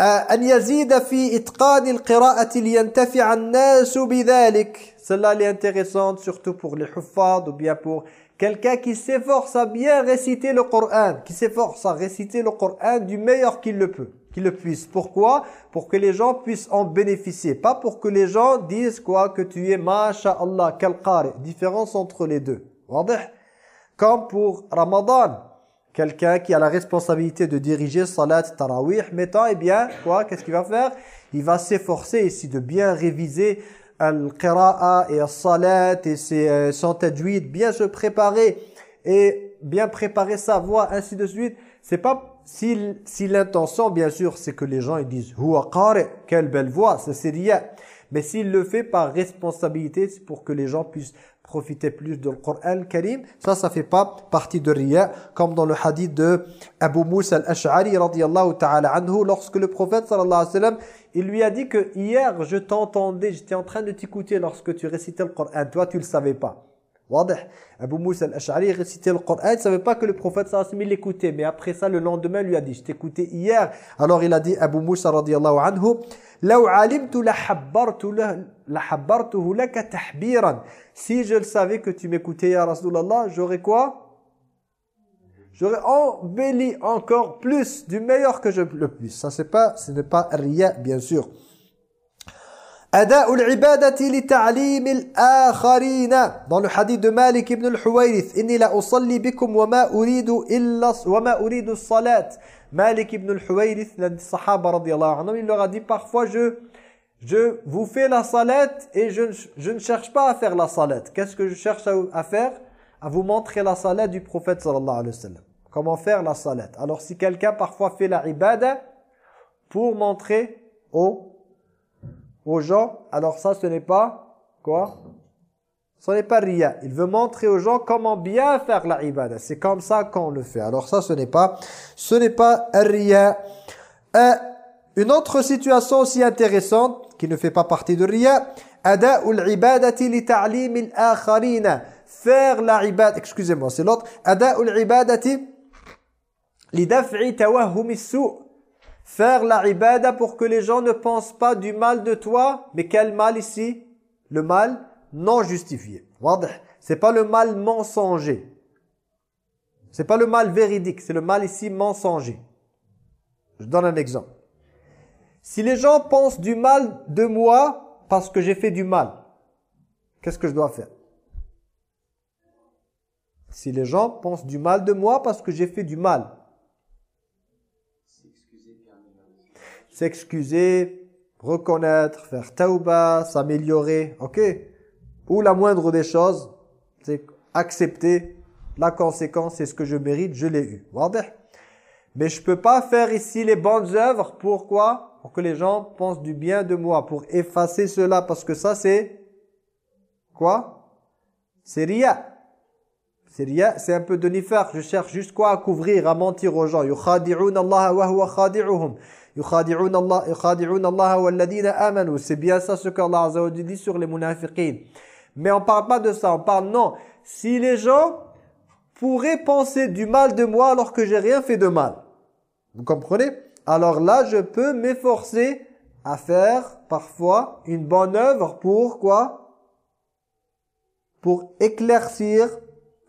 أن يزيد في إتقان القراءة لينتفع الناس بذلك celle-là est intéressante surtout pour les huffad ou bien pour Quelqu'un qui s'efforce à bien réciter le Coran, qui s'efforce à réciter le Coran du meilleur qu'il le peut, qu'il le puisse. Pourquoi Pour que les gens puissent en bénéficier. Pas pour que les gens disent quoi Que tu es masha'Allah, quel qari. Différence entre les deux. Comme pour Ramadan. Quelqu'un qui a la responsabilité de diriger Salat Tarawih, mettant, eh bien, quoi Qu'est-ce qu'il va faire? Il va s'efforcer ici de bien réviser al-qira'a et al-salat et euh, son tajwid, bien se préparer et bien préparer sa voix, ainsi de suite. C'est pas si, si l'intention, bien sûr, c'est que les gens ils disent « Huwa qari », quelle belle voix, ça c'est rien. Mais s'il le fait par responsabilité, c'est pour que les gens puissent profiter plus du Coran Karim. Ça, ça fait pas partie de Riya, comme dans le hadith de Abu Musa al-Ash'ari radiyallahu ta'ala anhu, lorsque le prophète sallallahu alayhi wa il lui a dit que hier, je t'entendais, j'étais en train de t'écouter lorsque tu récitais le Coran. Toi, tu le savais pas. Abu Musa al-Ash'ari récitait le Coran, il ne savait pas que le prophète sallallahu alayhi wa sallam l'écoutait. Mais après ça, le lendemain, il lui a dit, je t'écoutais hier. Alors il a dit, Abu Musa radiyallahu anhu, لو علمت لحبرته لك تحبيرا si je le savais que tu m'écoutais ya Rasulallah j'aurais quoi j'aurais embelli encore plus du meilleur que je le puisse ça c'est pas ce n'est pas rien bien sûr أداء العبادة لتعليم الآخرين dans le hadith de Malik ibn al-Huwayrith إني لا أصلي بكم وما أريد إلا وما أريد الصلاة Malik ibn al-Huwayrith, l'un des sahaba radiallahu anhu, il leur a dit parfois je, je vous fais la salat et je, je ne cherche pas à faire la salat. Qu'est-ce que je cherche à, faire À vous montrer la salat du prophète sallallahu alayhi wa sallam. Comment faire la salat. Alors si quelqu'un parfois fait la ibada pour montrer aux, aux gens, alors ça, ce n'est pas quoi? Ce n'est pas riya. Il veut montrer aux gens comment bien faire la ibada. C'est comme ça qu'on le fait. Alors ça, ce n'est pas, ce n'est pas riya. Euh, une autre situation aussi intéressante, qui ne fait pas partie de riya, ada'u al-ibadati li ta'lim al-akharina. Faire la ibada, excusez-moi, c'est l'autre. Al-ibadati li daf'i tawahhum as-su'. Faire la ibada pour que les gens ne pensent pas du mal de toi, mais quel mal ici? Le mal non justifié. C'est pas le mal mensonger. C'est pas le mal véridique, c'est le mal ici mensonger. Je donne un exemple. Si les gens pensent du mal de moi parce que j'ai fait du mal, qu'est-ce que je dois faire? Si les gens pensent du mal de moi parce que j'ai fait du mal, s'excuser, reconnaître, faire tauba, s'améliorer, ok? Ou la moindre des choses, c'est accepter la conséquence, c'est ce que je mérite, je l'ai eu. Mais je peux pas faire ici les bonnes œuvres, pourquoi? Pour que les gens pensent du bien de moi, pour effacer cela, parce que ça c'est... Quoi? C'est ria. C'est ria, c'est un peu de nifar. Je cherche juste quoi à couvrir, à mentir aux gens. Allah wa huwa. C'est bien ça ce qu'Allah Azza wa dit sur les. Mais on parle pas de ça, on parle non. Si les gens pourraient penser du mal de moi alors que j'ai rien fait de mal. Vous comprenez? Alors là, je peux m'efforcer à faire parfois une bonne œuvre pour quoi? Pour éclaircir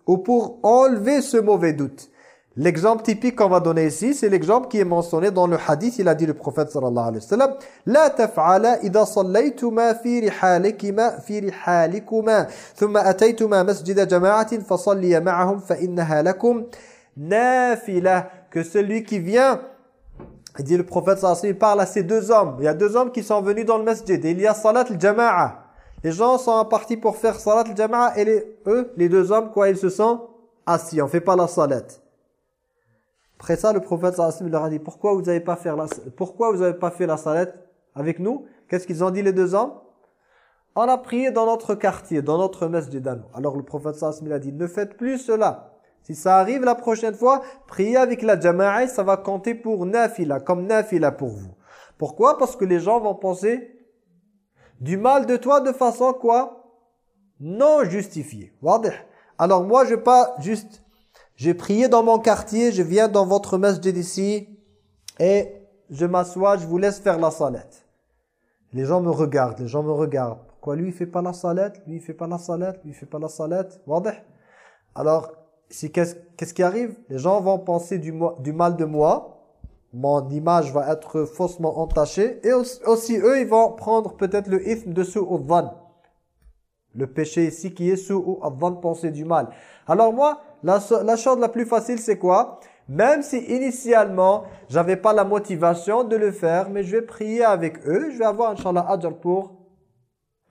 ou pour enlever ce mauvais doute. L'exemple typique qu'on va donner ici, c'est l'exemple qui est mentionné dans le hadith. Il a dit le prophète sallallahu alayhi wa sallam « La taf'ala idha sallaytuma fi rihalikima fi rihalikuma thumma ataytuma masjida jama'atin fasalliya ma'ahum fa innaha lakum » Que celui qui vient, il dit le prophète sallallahu alayhi wa sallam, il parle à ces deux hommes. Il y a deux hommes qui sont venus dans le masjid il y a salat al-jama'a. Les gens sont partis pour faire salat al-jama'a et les, eux, les deux hommes, quoi, ils se sont assis. On ne fait pas la salat après ça, le prophète leur a dit pourquoi vous n'avez pas fait la pourquoi vous avez pas fait la salette avec nous? Qu'est-ce qu'ils ont dit les deux hommes? On a prié dans notre quartier, dans notre masjid Alors le prophète sallallahu a dit ne faites plus cela. Si ça arrive la prochaine fois, priez avec la jama'a, ça va compter pour nafila, comme nafila pour vous. Pourquoi? Parce que les gens vont penser du mal de toi de façon quoi? Non justifiée. Alors moi, je vais pas juste j'ai prié dans mon quartier, je viens dans votre masjid ici et je m'assois, je vous laisse faire la salette. Les gens me regardent, les gens me regardent. Pourquoi lui il fait pas la salette, lui il fait pas la salette, lui il fait pas la salette Alors, qu'est-ce qui arrive? Les gens vont penser du, mal de moi, mon image va être faussement entachée et aussi, eux ils vont prendre peut-être le ithme de su'udhan. Le péché ici qui est su'udhan, penser du mal. Alors moi, la, chose la plus facile, c'est quoi? Même si initialement, j'avais pas la motivation de le faire, mais je vais prier avec eux, je vais avoir, Inch'Allah, ajr pour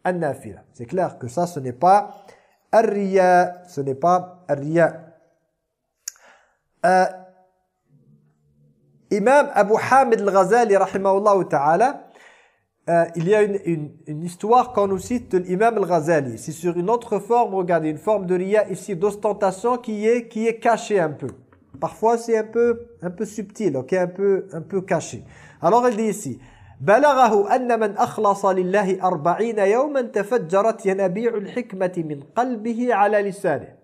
un nafila. C'est clair que ça, ce n'est pas ar ce n'est pas ar euh, Imam Abu Hamid al-Ghazali, rahimahullah ta'ala, euh, il y a une, une, histoire qu'on nous cite de l'imam al-Ghazali. C'est sur une autre forme, regardez, une forme de ria ici, d'ostentation qui est, qui est cachée un peu. Parfois c'est un peu, un peu subtil, ok, un peu, un peu caché. Alors il dit ici, بلغه أن من أخلص لله أربعين يوما تفجرت ينابيع الحكمة من قلبه على لسانه.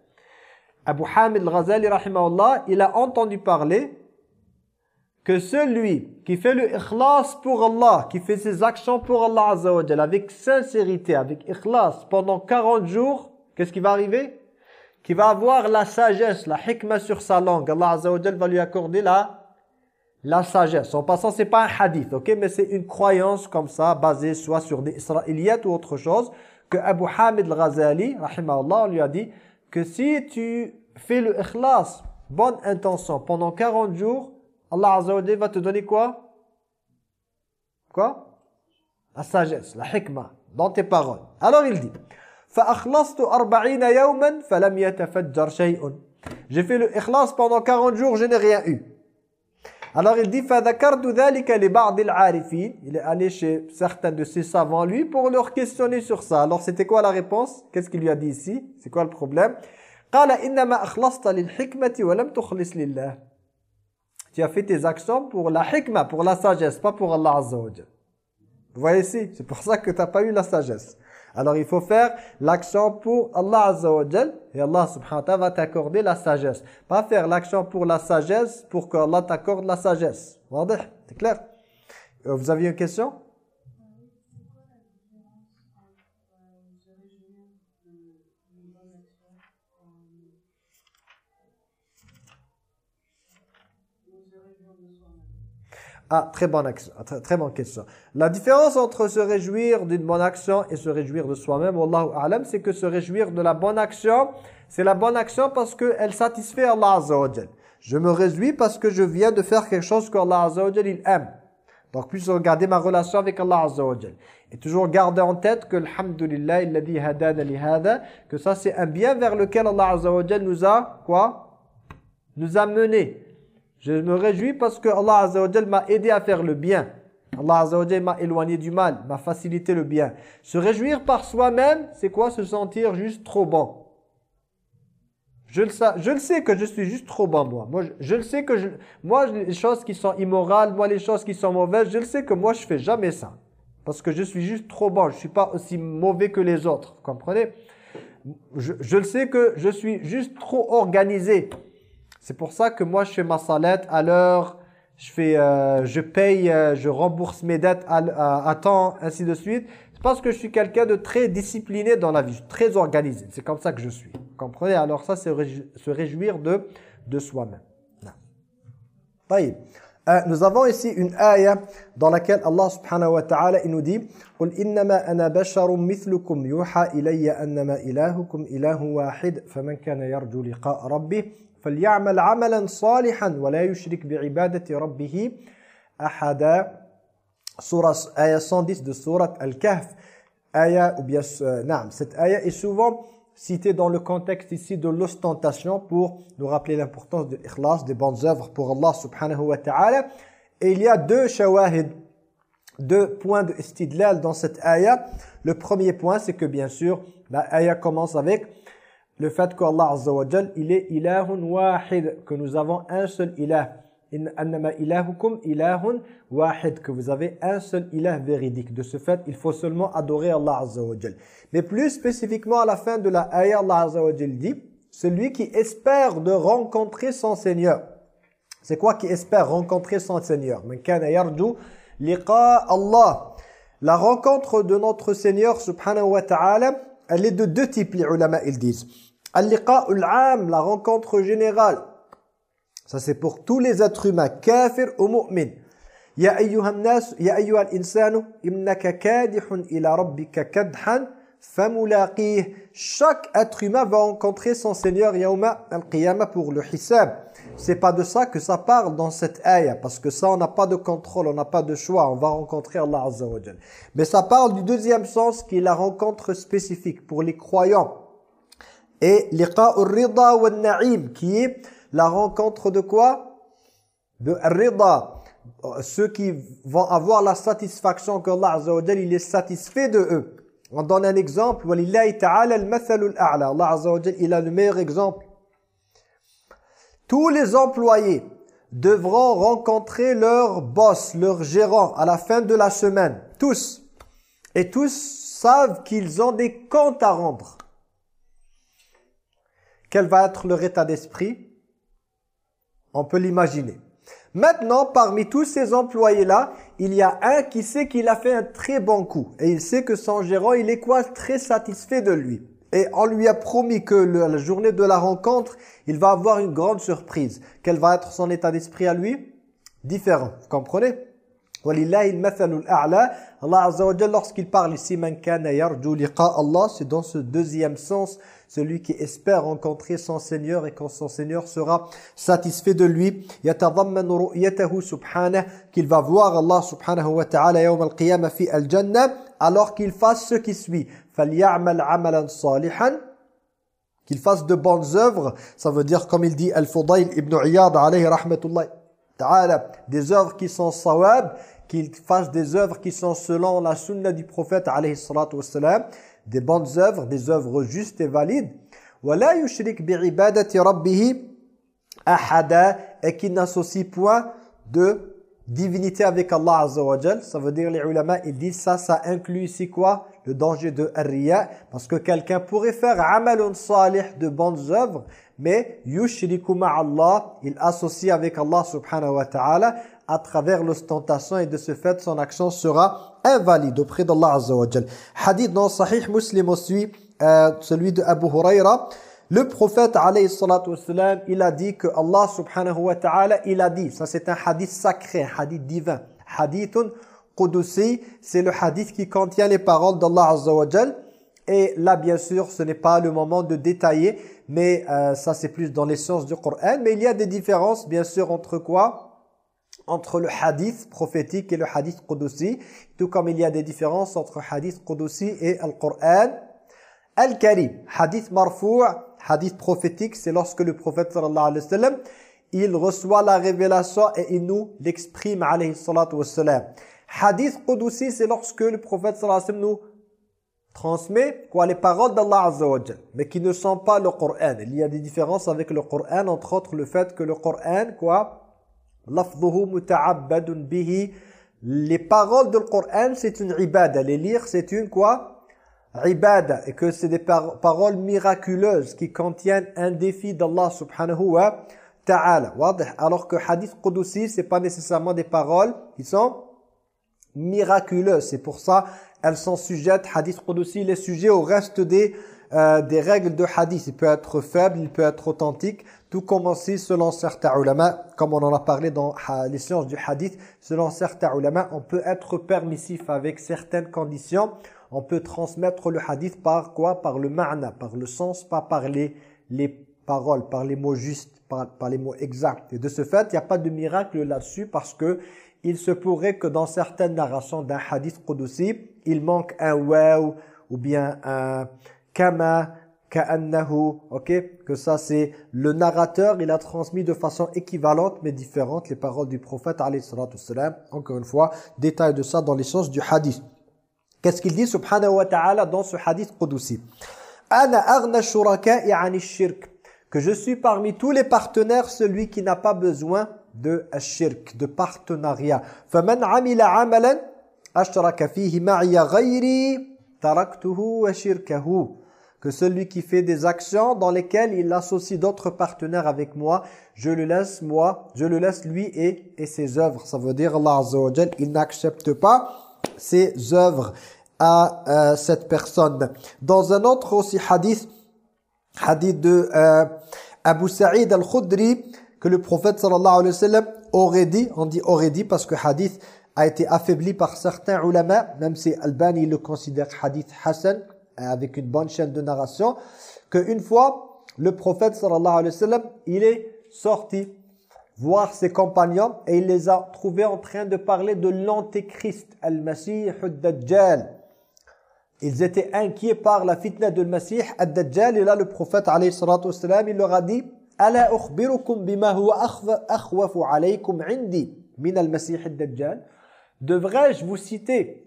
Abu Hamid al-Ghazali, rahimahullah, il a entendu parler que celui qui fait le ikhlas pour Allah, qui fait ses actions pour Allah Azza wa avec sincérité, avec ikhlas, pendant 40 jours, qu'est-ce qui va arriver? Qui va avoir la sagesse, la hikmah sur sa langue. Allah Azza wa va lui accorder la, la sagesse. En passant, c'est pas un hadith, ok? Mais c'est une croyance comme ça, basée soit sur des israélites ou autre chose, que Abu Hamid al-Ghazali, rahimahullah, lui a dit que si tu fais le ikhlas, bonne intention, pendant 40 jours, Allah Azza wa va te donner quoi? Quoi? La sagesse, la hikmah, dans tes paroles. Alors il dit J'ai fait le ikhlas pendant 40 jours, je n'ai rien eu. Alors il dit Il est allé chez certains de ses savants, lui, pour leur questionner sur ça. Alors c'était quoi la réponse? Qu'est-ce qu'il lui a dit ici? C'est quoi le problème tu as fait tes actions pour la hikmah, pour la sagesse, pas pour Allah Azza wa Vous voyez ici, c'est pour ça que tu n'as pas eu la sagesse. Alors il faut faire l'action pour Allah Azza et Allah subhanahu wa ta'ala va t'accorder la sagesse. Pas faire l'action pour la sagesse pour que Allah t'accorde la sagesse. C'est clair euh, Vous aviez une question? Ah, très bonne, action, très, bonne question. La différence entre se réjouir d'une bonne action et se réjouir de soi-même, Wallahu a'lam, c'est que se réjouir de la bonne action, c'est la bonne action parce qu'elle satisfait Allah Azza wa Je me réjouis parce que je viens de faire quelque chose qu'Allah Azza wa il aime. Donc, puisse regarder ma relation avec Allah Azza wa Et toujours garder en tête que, alhamdulillah, il a dit hadana li que ça c'est un bien vers lequel Allah Azza wa nous a, quoi? Nous a mené. Je me réjouis parce que Allah Azza m'a aidé à faire le bien. Allah Azza m'a éloigné du mal, m'a facilité le bien. Se réjouir par soi-même, c'est quoi Se sentir juste trop bon? Je le, sais, je le sais que je suis juste trop bon, moi. Moi, je, le sais que je, moi, les choses qui sont immorales, moi, les choses qui sont mauvaises, je le sais que moi, je fais jamais ça. Parce que je suis juste trop bon. Je suis pas aussi mauvais que les autres. Vous comprenez? Je, je le sais que je suis juste trop organisé. C'est pour ça que moi, je fais ma salette à l'heure, je fais, euh, je paye, euh, je rembourse mes dettes à, temps, ainsi de suite. C'est parce que je suis quelqu'un de très discipliné dans la vie, très organisé. C'est comme ça que je suis. Vous comprenez Alors ça, c'est se réjouir de, de soi-même. Euh, nous avons ici une ayah dans laquelle Allah subhanahu wa ta'ala il nous dit قُلْ إِنَّمَا أَنَا بَشَرٌ مِثْلُكُمْ يُوحَى إِلَيَّ أَنَّمَا إِلَهُكُمْ إِلَهٌ وَاحِدٌ فَمَنْ كَانَ يَرْجُو لِقَاءَ رَبِّهِ فليعمل عملا صالحا ولا يشرك بعبادة ربه أحدا Surah, ayah 110 de Surah Al-Kahf. Ayah, ou bien, euh, naam, cette ayah est souvent citée dans le contexte ici de l'ostentation pour nous rappeler l'importance de l'ikhlas, des bonnes œuvres pour Allah subhanahu wa ta'ala. Et il y a deux shawahid, deux points de istidlal dans cette ayah. Le premier point, c'est que bien sûr, la ayah commence avec le fait qu'Allah Azza wa il est ilahun wahid, que nous avons un seul ilah. Annama ilahukum ilahun wahid, que vous avez un seul ilah véridique. De ce fait, il faut seulement adorer Allah Azza wa. Mais plus spécifiquement à la fin de la ayah, Allah Azza wa dit, celui qui espère de rencontrer son Seigneur. C'est quoi qui espère rencontrer son Seigneur? Man kana liqa Allah. La rencontre de notre Seigneur subhanahu wa ta'ala, elle est de deux types, les ulama ils disent. Al-liqa'ul la rencontre générale. Ça c'est pour tous les êtres humains, kafir ou mu'min. Ya ayyuhan ya ayyuhal insanu, innaka kadihun ila rabbika. Chaque être humain va rencontrer son Seigneur yauma al-qiyamah pour le hisab. C'est pas de ça que ça parle dans cette ayah, parce que ça on n'a pas de contrôle, on n'a pas de choix, on va rencontrer Allah Azza wa Mais ça parle du deuxième sens qui est la rencontre spécifique pour les croyants et liqa'ur rida wa na'im qui est la rencontre de quoi? De rida. Ceux qui vont avoir la satisfaction que Allah Azza wa il est satisfait de eux. On donne un exemple. Walillahi. Allah Azza wa il a le meilleur exemple. Tous les employés devront rencontrer leur boss, leur gérant à la fin de la semaine. Tous. Et tous savent qu'ils ont des comptes à rendre. Quel va être leur état d'esprit? On peut l'imaginer. Maintenant, parmi tous ces employés-là, il y a un qui sait qu'il a fait un très bon coup. Et il sait que son gérant, il est quoi Très satisfait de lui. Et on lui a promis que la journée de la rencontre, il va avoir une grande surprise. Quel va être son état d'esprit à lui? Différent. Vous comprenez? Allah Azza wa lorsqu'il parle ici c'est dans ce deuxième sens celui qui espère rencontrer son Seigneur et quand son Seigneur sera satisfait de lui qu'il va voir Allah subhanahu wa ta'ala yawm al-qiyamah fi al-jannah alors qu'il fasse ce qui suit. falyamal amalan salihan qu'il fasse de bonnes œuvres. Ça veut dire comme il dit al-Fudayl ibn Iyad alayhi rahmatullah ta'ala des œuvres qui sont sawab qu'il fasse des œuvres qui sont selon la sunna du prophète alayhi salatu wassalam, des bonnes œuvres, des œuvres justes et valides. وَلَا يُشْرِكْ بِعِبَادَةِ رَبِّهِ أَحَدًا et qui n'associe point de divinité avec Allah Azza wa Jal. Ça veut dire les ulama, ils disent ça, ça inclut ici quoi le danger de riya Parce que quelqu'un pourrait faire amalun salih de bonnes œuvres, mais yushriku ma'allah, il associe avec Allah subhanahu wa ta'ala à travers l'ostentation et de ce fait son action sera invalide auprès d'Allah azza wa Hadith dans Sahih Muslim aussi, euh, celui de Abu Huraira, le prophète alayhi wassalam, il a dit que Allah subhanahu wa ta'ala, il a dit, ça c'est un hadith sacré, un hadith divin, hadithun Qudusi, c'est le hadith qui contient les paroles d'Allah Azza Et là, bien sûr, ce n'est pas le moment de détailler, mais euh, ça c'est plus dans les sciences du Coran. Mais il y a des différences, bien sûr, entre quoi? Entre le hadith prophétique et le hadith Qudusi. Tout comme il y a des différences entre hadith Qudusi et le Coran. Al-Karim, hadith marfou' hadith prophétique, c'est lorsque le prophète sallallahu alayhi wa sallam, il reçoit la révélation et il nous l'exprime alayhi salatu wa sallam. Hadith Qudusi, c'est lorsque le prophète sallallahu alayhi wa sallam nous transmet quoi les paroles d'Allah Azza mais qui ne sont pas le Coran. Il y a des différences avec le Coran, entre autres le fait que le Coran, quoi bihi les paroles du Coran, c'est une ibada. Les lire, c'est une quoi? Ibada. Et que c'est des paroles miraculeuses qui contiennent un défi d'Allah subhanahu wa ta'ala. Alors que hadith Qudusi, c'est pas nécessairement des paroles qui sont miraculeuses. C'est pour ça elles sont sujettes, hadith Qudusi, les sujets au reste des, euh, des règles de hadith. Il peut être faible, il peut être authentique, tout comme selon certains ulama, comme on en a parlé dans les sciences du hadith, selon certains ulama, on peut être permissif avec certaines conditions. On peut transmettre le hadith par quoi? Par le ma'na, par le sens, pas par les, les paroles, par les mots justes, par, les mots exacts. Et de ce fait, il n'y a pas de miracle là-dessus parce que il se pourrait que dans certaines narrations d'un hadith qudusi, il manque un waw ou bien un kama ka'annahu OK? Que ça c'est le narrateur il a transmis de façon équivalente mais différente les paroles du prophète alayhi encore une fois détail de ça dans l'essence du hadith. Qu'est-ce qu'il dit subhanahu wa ta'ala dans ce hadith qudsi ana aghna shuraka'i 'ani shirk. Que je suis parmi tous les partenaires celui qui n'a pas besoin de shirk de partenariat. Faman 'amila 'amalan ashraka fihi ghayri taraktuhu wa shirkahu que celui qui fait des actions dans lesquelles il associe d'autres partenaires avec moi, je le laisse moi, je le laisse lui et, et ses œuvres. Ça veut dire Allah Azza wa il n'accepte pas ses œuvres à euh, cette personne. Dans un autre aussi hadith, hadith de euh, Abu Sa'id al-Khudri, que le prophète sallallahu alayhi wa sallam aurait dit, on dit aurait dit parce que hadith a été affaibli par certains ulama, même si Albani le considère hadith Hassan, avec une bonne chaîne de narration, qu'une fois, le prophète sallallahu alayhi wa sallam, il est sorti voir ses compagnons et il les a trouvés en train de parler de l'antéchrist, al-Masih al-Dajjal. Ils étaient inquiets par la fitna de al-Masih al-Dajjal et là le prophète alayhi salatu wasalam, il leur a dit « bima huwa akhwafu alaykum indi min al-Masih al-Dajjal » Devrais-je vous citer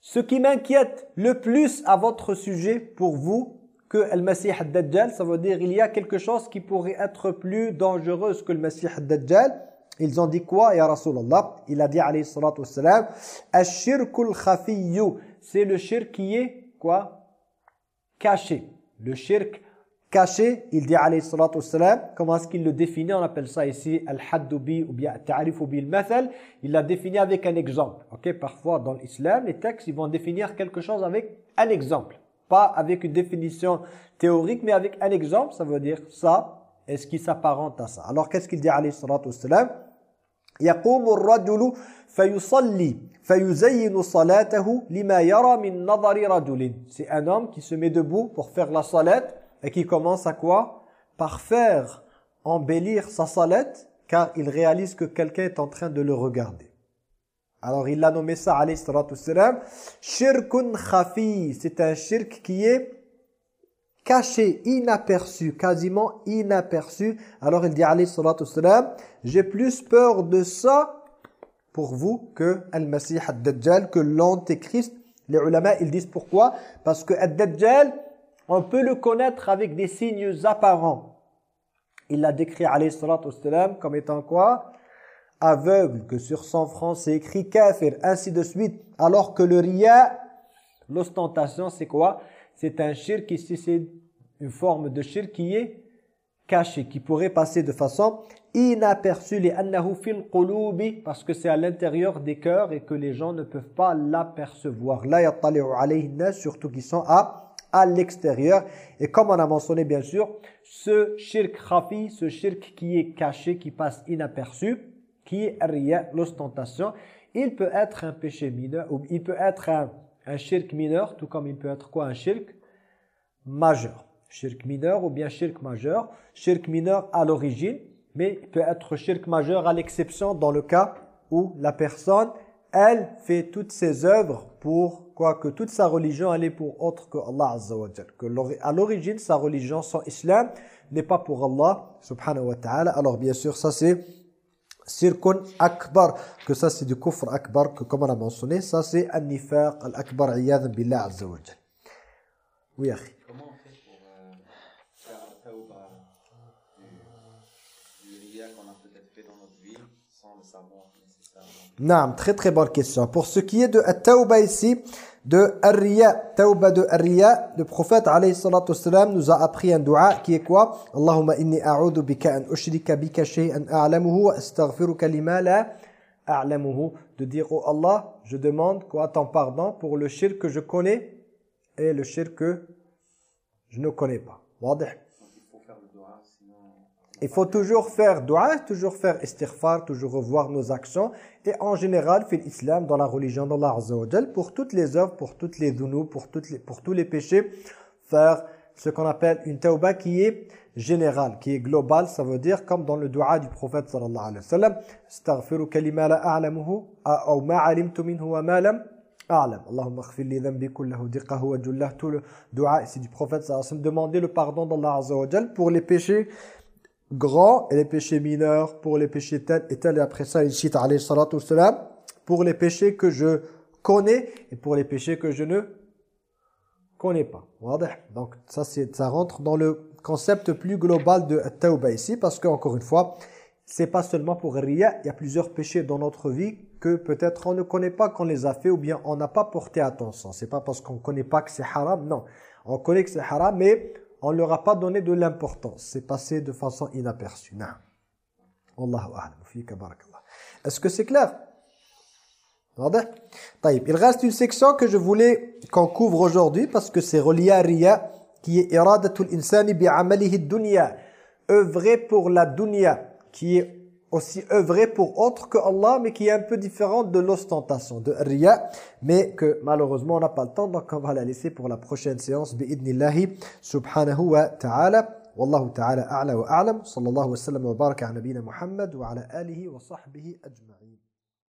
ce qui m'inquiète le plus à votre sujet pour vous que le Messie al-Dajjal Ça veut dire il y a quelque chose qui pourrait être plus dangereux que le Messie al-Dajjal. Ils ont dit quoi Ya Rasulallah? Il a dit alayhi salatu wassalam C'est le shirk qui est quoi? Caché. Le shirk caché, il dit alayhi salatu wassalam, comment est-ce qu'il le définit On appelle ça ici al-haddubi ou bien ta'rif bi al-mathal. Il l'a défini avec un exemple. OK, parfois dans l'islam, les textes ils vont définir quelque chose avec un exemple, pas avec une définition théorique mais avec un exemple, ça veut dire ça est-ce qui s'apparente à ça. Alors qu'est-ce qu'il dit alayhi salatu wassalam يقوم الرجل فيصلي فيزين صلاته لما يرى من نظر رجل. C'est un homme qui se met debout pour faire la salat et qui commence à quoi? Par faire embellir sa salette car il réalise que quelqu'un est en train de le regarder. Alors il a nommé ça alayhi salatu shirkun khafi, c'est un shirk qui est caché, inaperçu, quasiment inaperçu. Alors il dit alayhi salatu j'ai plus peur de ça pour vous que al-Masih ad-Dajjal, que l'antéchrist. Les ulama, ils disent pourquoi? Parce que ad-Dajjal, on peut le connaître avec des signes apparents. Il l'a décrit alayhi comme étant quoi? Aveugle, que sur son front c'est écrit kafir, ainsi de suite. Alors que le riya, L'ostentation, c'est quoi? C'est un shirk ici, c'est une forme de shirk qui est caché, qui pourrait passer de façon inaperçue les fil qulubi parce que c'est à l'intérieur des cœurs et que les gens ne peuvent pas l'apercevoir. La yattali'u alayhi surtout qui sont à à l'extérieur. Et comme on a mentionné bien sûr, ce shirk khafi, ce shirk qui est caché, qui passe inaperçu, qui est riya, l'ostentation, il peut être un péché mineur, ou il peut être un, un shirk mineur, tout comme il peut être quoi Un shirk majeur. Shirk mineur ou bien shirk majeur. Shirk mineur à l'origine, mais il peut être shirk majeur à l'exception dans le cas où la personne, elle, fait toutes ses œuvres pour quoi que toute sa religion elle est pour autre que Allah Azza Que à l'origine, sa religion, son islam, n'est pas pour Allah subhanahu wa ta'ala. Alors bien sûr, ça c'est Sirkun akbar, que ça c'est du kufr akbar, que comme on a mentionné, ça c'est an-nifaq al-akbar, iyad billah azza Oui, akhi. Comment on fait pour euh, faire la tawba du, du riya qu'on a peut-être fait dans notre vie sans le savoir Naam, très très bonne question. Pour ce qui est de At-Tawba ici, de Ar-Riya, Tawba de Ar-Riya, le prophète alayhi salatu wassalam nous a appris un dua qui est quoi? Allahumma inni a'udhu bika an ushrika bika shay'an a'lamuhu wa astaghfiruka lima la a'lamuhu de dire oh Allah, je demande quoi? Ton pardon pour le shirk que je connais et le shirk que je ne connais pas. Wadih il faut toujours faire dua, toujours faire istighfar, toujours revoir nos actions. Et en général, fait l'islam dans la religion d'Allah Azza pour toutes les œuvres, pour toutes les dunous, pour, toutes les, pour tous les péchés, faire ce qu'on appelle une tauba qui est générale, qui est globale. Ça veut dire comme dans le dua du prophète sallallahu alayhi wa sallam, « Astaghfiru kalima la a'lamuhu, ou ma alimtu minhu wa ma lam a'lam. Allahumma khfir li kullahu diqahu wa jullah. » Tout le dua ici du prophète sallallahu alayhi wa sallam, demander le pardon d'Allah Azza wa pour les péchés grands et les péchés mineurs, pour les péchés tels et tels. Et après ça, il cite alayhi salatu pour les péchés que je connais et pour les péchés que je ne connais pas. Donc ça, ça rentre dans le concept plus global de tauba ici, parce qu'encore une fois, c'est pas seulement pour rien, il y a plusieurs péchés dans notre vie que peut-être on ne connaît pas qu'on les a fait ou bien on n'a pas porté attention. C'est pas parce qu'on connaît pas que c'est haram, non. On connaît que c'est haram, mais on ne leur a pas donné de l'importance. C'est passé de façon inaperçue. Est-ce que c'est clair? Il reste une section que je voulais qu'on couvre aujourd'hui parce que c'est relié à qui est iradatul insani bi'amalihi dunya. Œuvrer pour la dunya qui est aussi œuvrer pour autre que Allah, mais qui est un peu différente de l'ostentation, de riya, mais que malheureusement on n'a pas le temps, donc on va la laisser pour la prochaine séance, bi'idnillahi subhanahu wa ta'ala. Wallahu ta'ala a'la wa a'lam, sallallahu wa sallam wa baraka ala nabina Muhammad wa ala alihi wa sahbihi ajma'in.